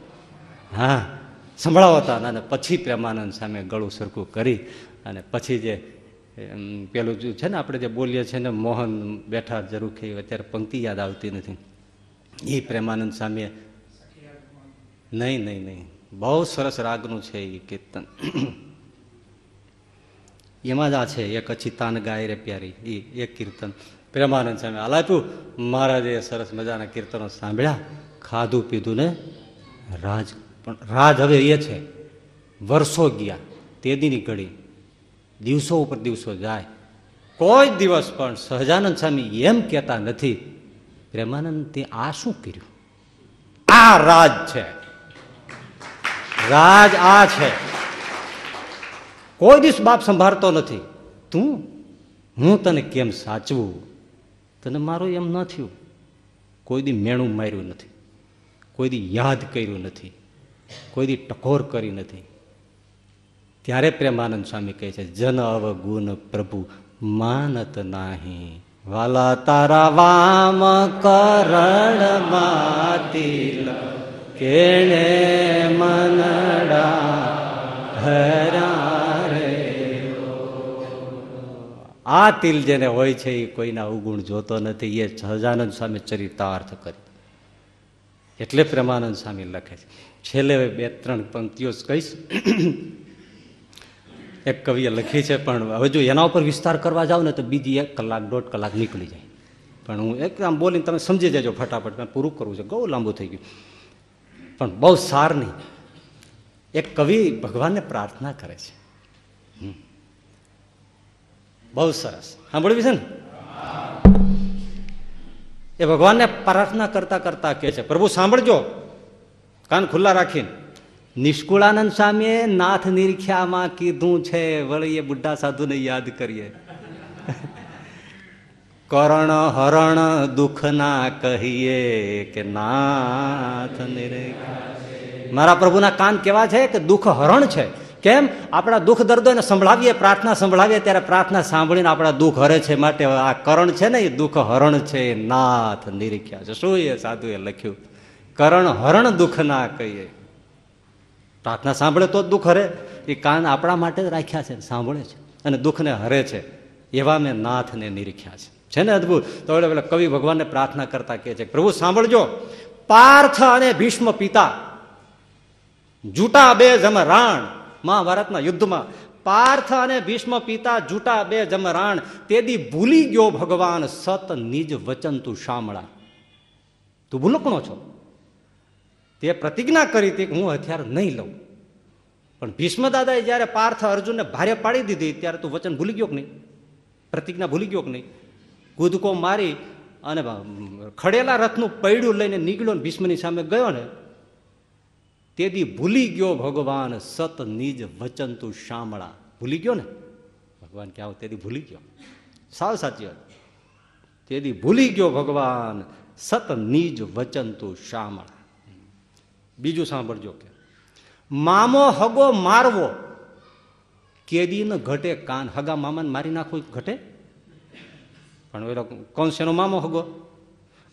Speaker 2: હા, સંભળાવો હતા અને પછી પ્રેમાનંદ સામે ગળું સરખું કરી અને પછી જે પેલું છે ને આપણે જે બોલીએ છીએ ને, મોહન બેઠા જરૂર થઈ અત્યારે પંક્તિ યાદ આવતી નથી. એ પ્રેમાનંદ સામે નહીં નહીં નહીં. બહુ સરસ રાગનું છે એ કીર્તન. એમાં જ આ છે, એક અચ્છી તાન ગાય રે પ્યારી. એ એક કીર્તન. પ્રેમાનંદ સામે આલાપ્યું મહારાજે સરસ મજાના કીર્તનો સાંભળ્યા. ખાધું પીધું ને રાજ પણ રાજ હવે એ છે. વર્ષો ગયા, તેદીની ઘડી, દિવસો ઉપર દિવસો જાય. કોઈ દિવસ પણ સહજાનંદ સ્વામી એમ કહેતા નથી પ્રેમાનંદ તે આ શું કર્યું? આ રાજ છે. રાજ આ છે. કોઈ દિવસ બાપ સંભાળતો નથી. તું, હું તને કેમ સાચવું? તને મારું એમ ન થયું. કોઈ દી મેણું માર્યું નથી. કોઈ દી યાદ કર્યું નથી. કોઈ દી ટકોર કરી નથી. ત્યારે પ્રેમાનંદ સ્વામી કહે છે, જન અવગુણ પ્રભુ માનત નાહી. વાલા તારા વામ કરણ માતિલ. કેણે મનડા હરા આ તિલ જેને હોય છે એ કોઈના અવગુણ જોતો નથી, એ સહજાનંદ સ્વામી ચરિતાર્થ કરી. એટલે પ્રેમાનંદ સ્વામી લખે છે. છેલ્લે બે ત્રણ પંક્તિઓ કહીશ. એક કવિએ લખી છે, પણ હવે જો એના ઉપર વિસ્તાર કરવા જાવ ને તો બીજી એક કલાક, દોઢ કલાક નીકળી જાય. પણ હું એક આમ બોલીને તમે સમજી જજો ફટાફટ, મેં પૂરું કરવું છે. બહુ લાંબુ થઈ ગયું. પણ બહુ સાર નહીં. એક કવિ ભગવાનને પ્રાર્થના કરે છે. બહુ સરસ. સાંભળવી છે ને? એ ભગવાનને પ્રાર્થના કરતા કરતા કે છે, પ્રભુ, સાંભળજો. કાન ખુલ્લા રાખીને, નિષ્કુળાનંદ સ્વામીએ નાથ નિરીખ્યામાં કીધું છે વળી એ બુઢા સાધુને યાદ કરીએ. <laughs> કરણ હરણ દુઃખના કહીએ કે નાથ નિરીખ્યા મારા પ્રભુના કાન કેવા છે કે દુઃખ હરણ છે? કેમ? આપણા દુઃખ દર્દો એને સંભળાવીએ, પ્રાર્થના સંભળાવીએ, ત્યારે પ્રાર્થના સાંભળીને આપણા દુઃખ હરે છે માટે આ કરણ છે ને, એ દુઃખ હરણ છે નાથ નિરીખ્યા છે. શું એ સાધુએ લખ્યું? કરણ હરણ દુઃખ ના કહીએ. પ્રાર્થના સાંભળે તો દુઃખ હરે. એ કાન આપણા માટે જ રાખ્યા છે, સાંભળે છે અને દુઃખને હરે છે. એવા મેં નાથને નિરીખ્યા છે. છે ને અદભુત? તો એટલે પેલા કવિ ભગવાનને પ્રાર્થના કરતા કહે છે પ્રભુ, સાંભળજો. પાર્થ અને ભીષ્મ પિતા, જૂટા બે જમરાણ મહાભારતના યુદ્ધમાં પાર્થ અને ભીષ્મ પિતા જૂટા બે જમરાણ તેદી ભૂલી ગયો ભગવાન સત નિજ વચન તું શામળા. તું ભૂલકણો છો? તે પ્રતિજ્ઞા કરી હતી કે હું હથિયાર નહીં લઉં. પણ ભીષ્મ દાદાએ જ્યારે પાર્થ અર્જુનને ભારે પાડી દીધી ત્યારે તું વચન ભૂલી ગયો કે નહીં? પ્રતિજ્ઞા ભૂલી ગયો કે નહીં? કૂદકો મારી અને ખડેલા રથનું પૈડું લઈને નીકળ્યો ને ભીષ્મની સામે ગયો ને તેથી ભૂલી ગયો ભગવાન સત નિજ વચન તું શામળા. ભૂલી ગયો ને? ભગવાન કે આવો, તેથી ભૂલી ગયો. સાવ સાચી વાત. તેથી ભૂલી ગયો ભગવાન સત નિજ વચન તું શામળા. બીજું સાંભળજો કે, મામો હગો મારવો કેદી ન ઘટે કાન. હગા મામાને મારી નાખવું ઘટે? પણ એનો કોણ એનો મામો હગો?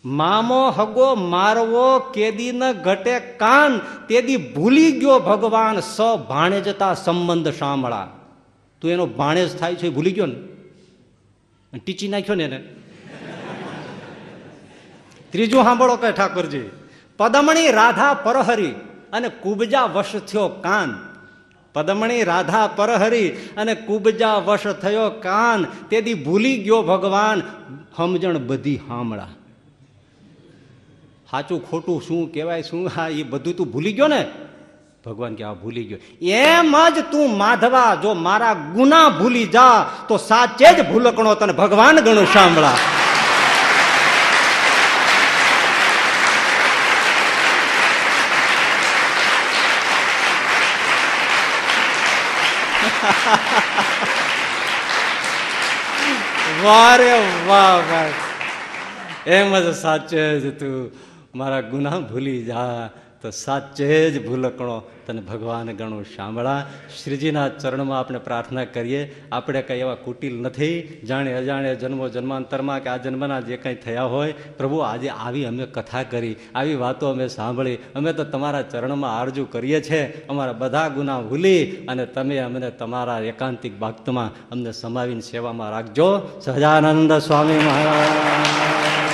Speaker 2: મામો હગો મારવો કેદી ન ઘટે કાન, તેદી ભૂલી ગયો ભગવાન સ ભાણે જતા સંબંધ સાંભળા. તું એનો ભાણેજ થાય છે ભૂલી ગયો ને? ટીચી નાખ્યો ને એને? ત્રીજું સાંભળો કે ઠાકોરજી. પદમણી રાધા પરહરી અને કુબજા વશ થયો કાન. પદમણી રાધા પરહરી અને કુબજા વશ થયો કાન. તેથી ભૂલી ગયો ભગવાન સમજણ બધી હામળા. સાચું ખોટું શું કહેવાય, શું? હા, એ બધું તું ભૂલી ગયો ને? ભગવાન કે આ ભૂલી ગયો. એમ જ તું માધવા, જો મારા ગુના ભૂલી જા, તો સાચે જ ભૂલકણો તને ભગવાન ગણું સાંભળા. <laughs> વારે, વાહ વાહ. એમ જ સાચે જ તું મારા ગુના ભૂલી જા. તો સાચે જ ભૂલકણો તને ભગવાન ગણું સાંભળા. શ્રીજીના ચરણમાં આપણે પ્રાર્થના કરીએ. આપણે કંઈ એવા કુટિલ નથી. જાણે અજાણે જન્મો જન્માંતરમાં કે આ જન્મના જે કંઈ થયા હોય, પ્રભુ આજે આવી અમે કથા કરી. આવી વાતો અમે સાંભળી. અમે તો તમારા ચરણમાં આરજુ કરીએ છીએ અમારા બધા ગુના ભૂલી અને તમે અમને તમારા એકાંતિક ભક્તમાં અમને સમાવીને સેવામાં રાખજો. સહજાનંદ સ્વામી મહારાજ.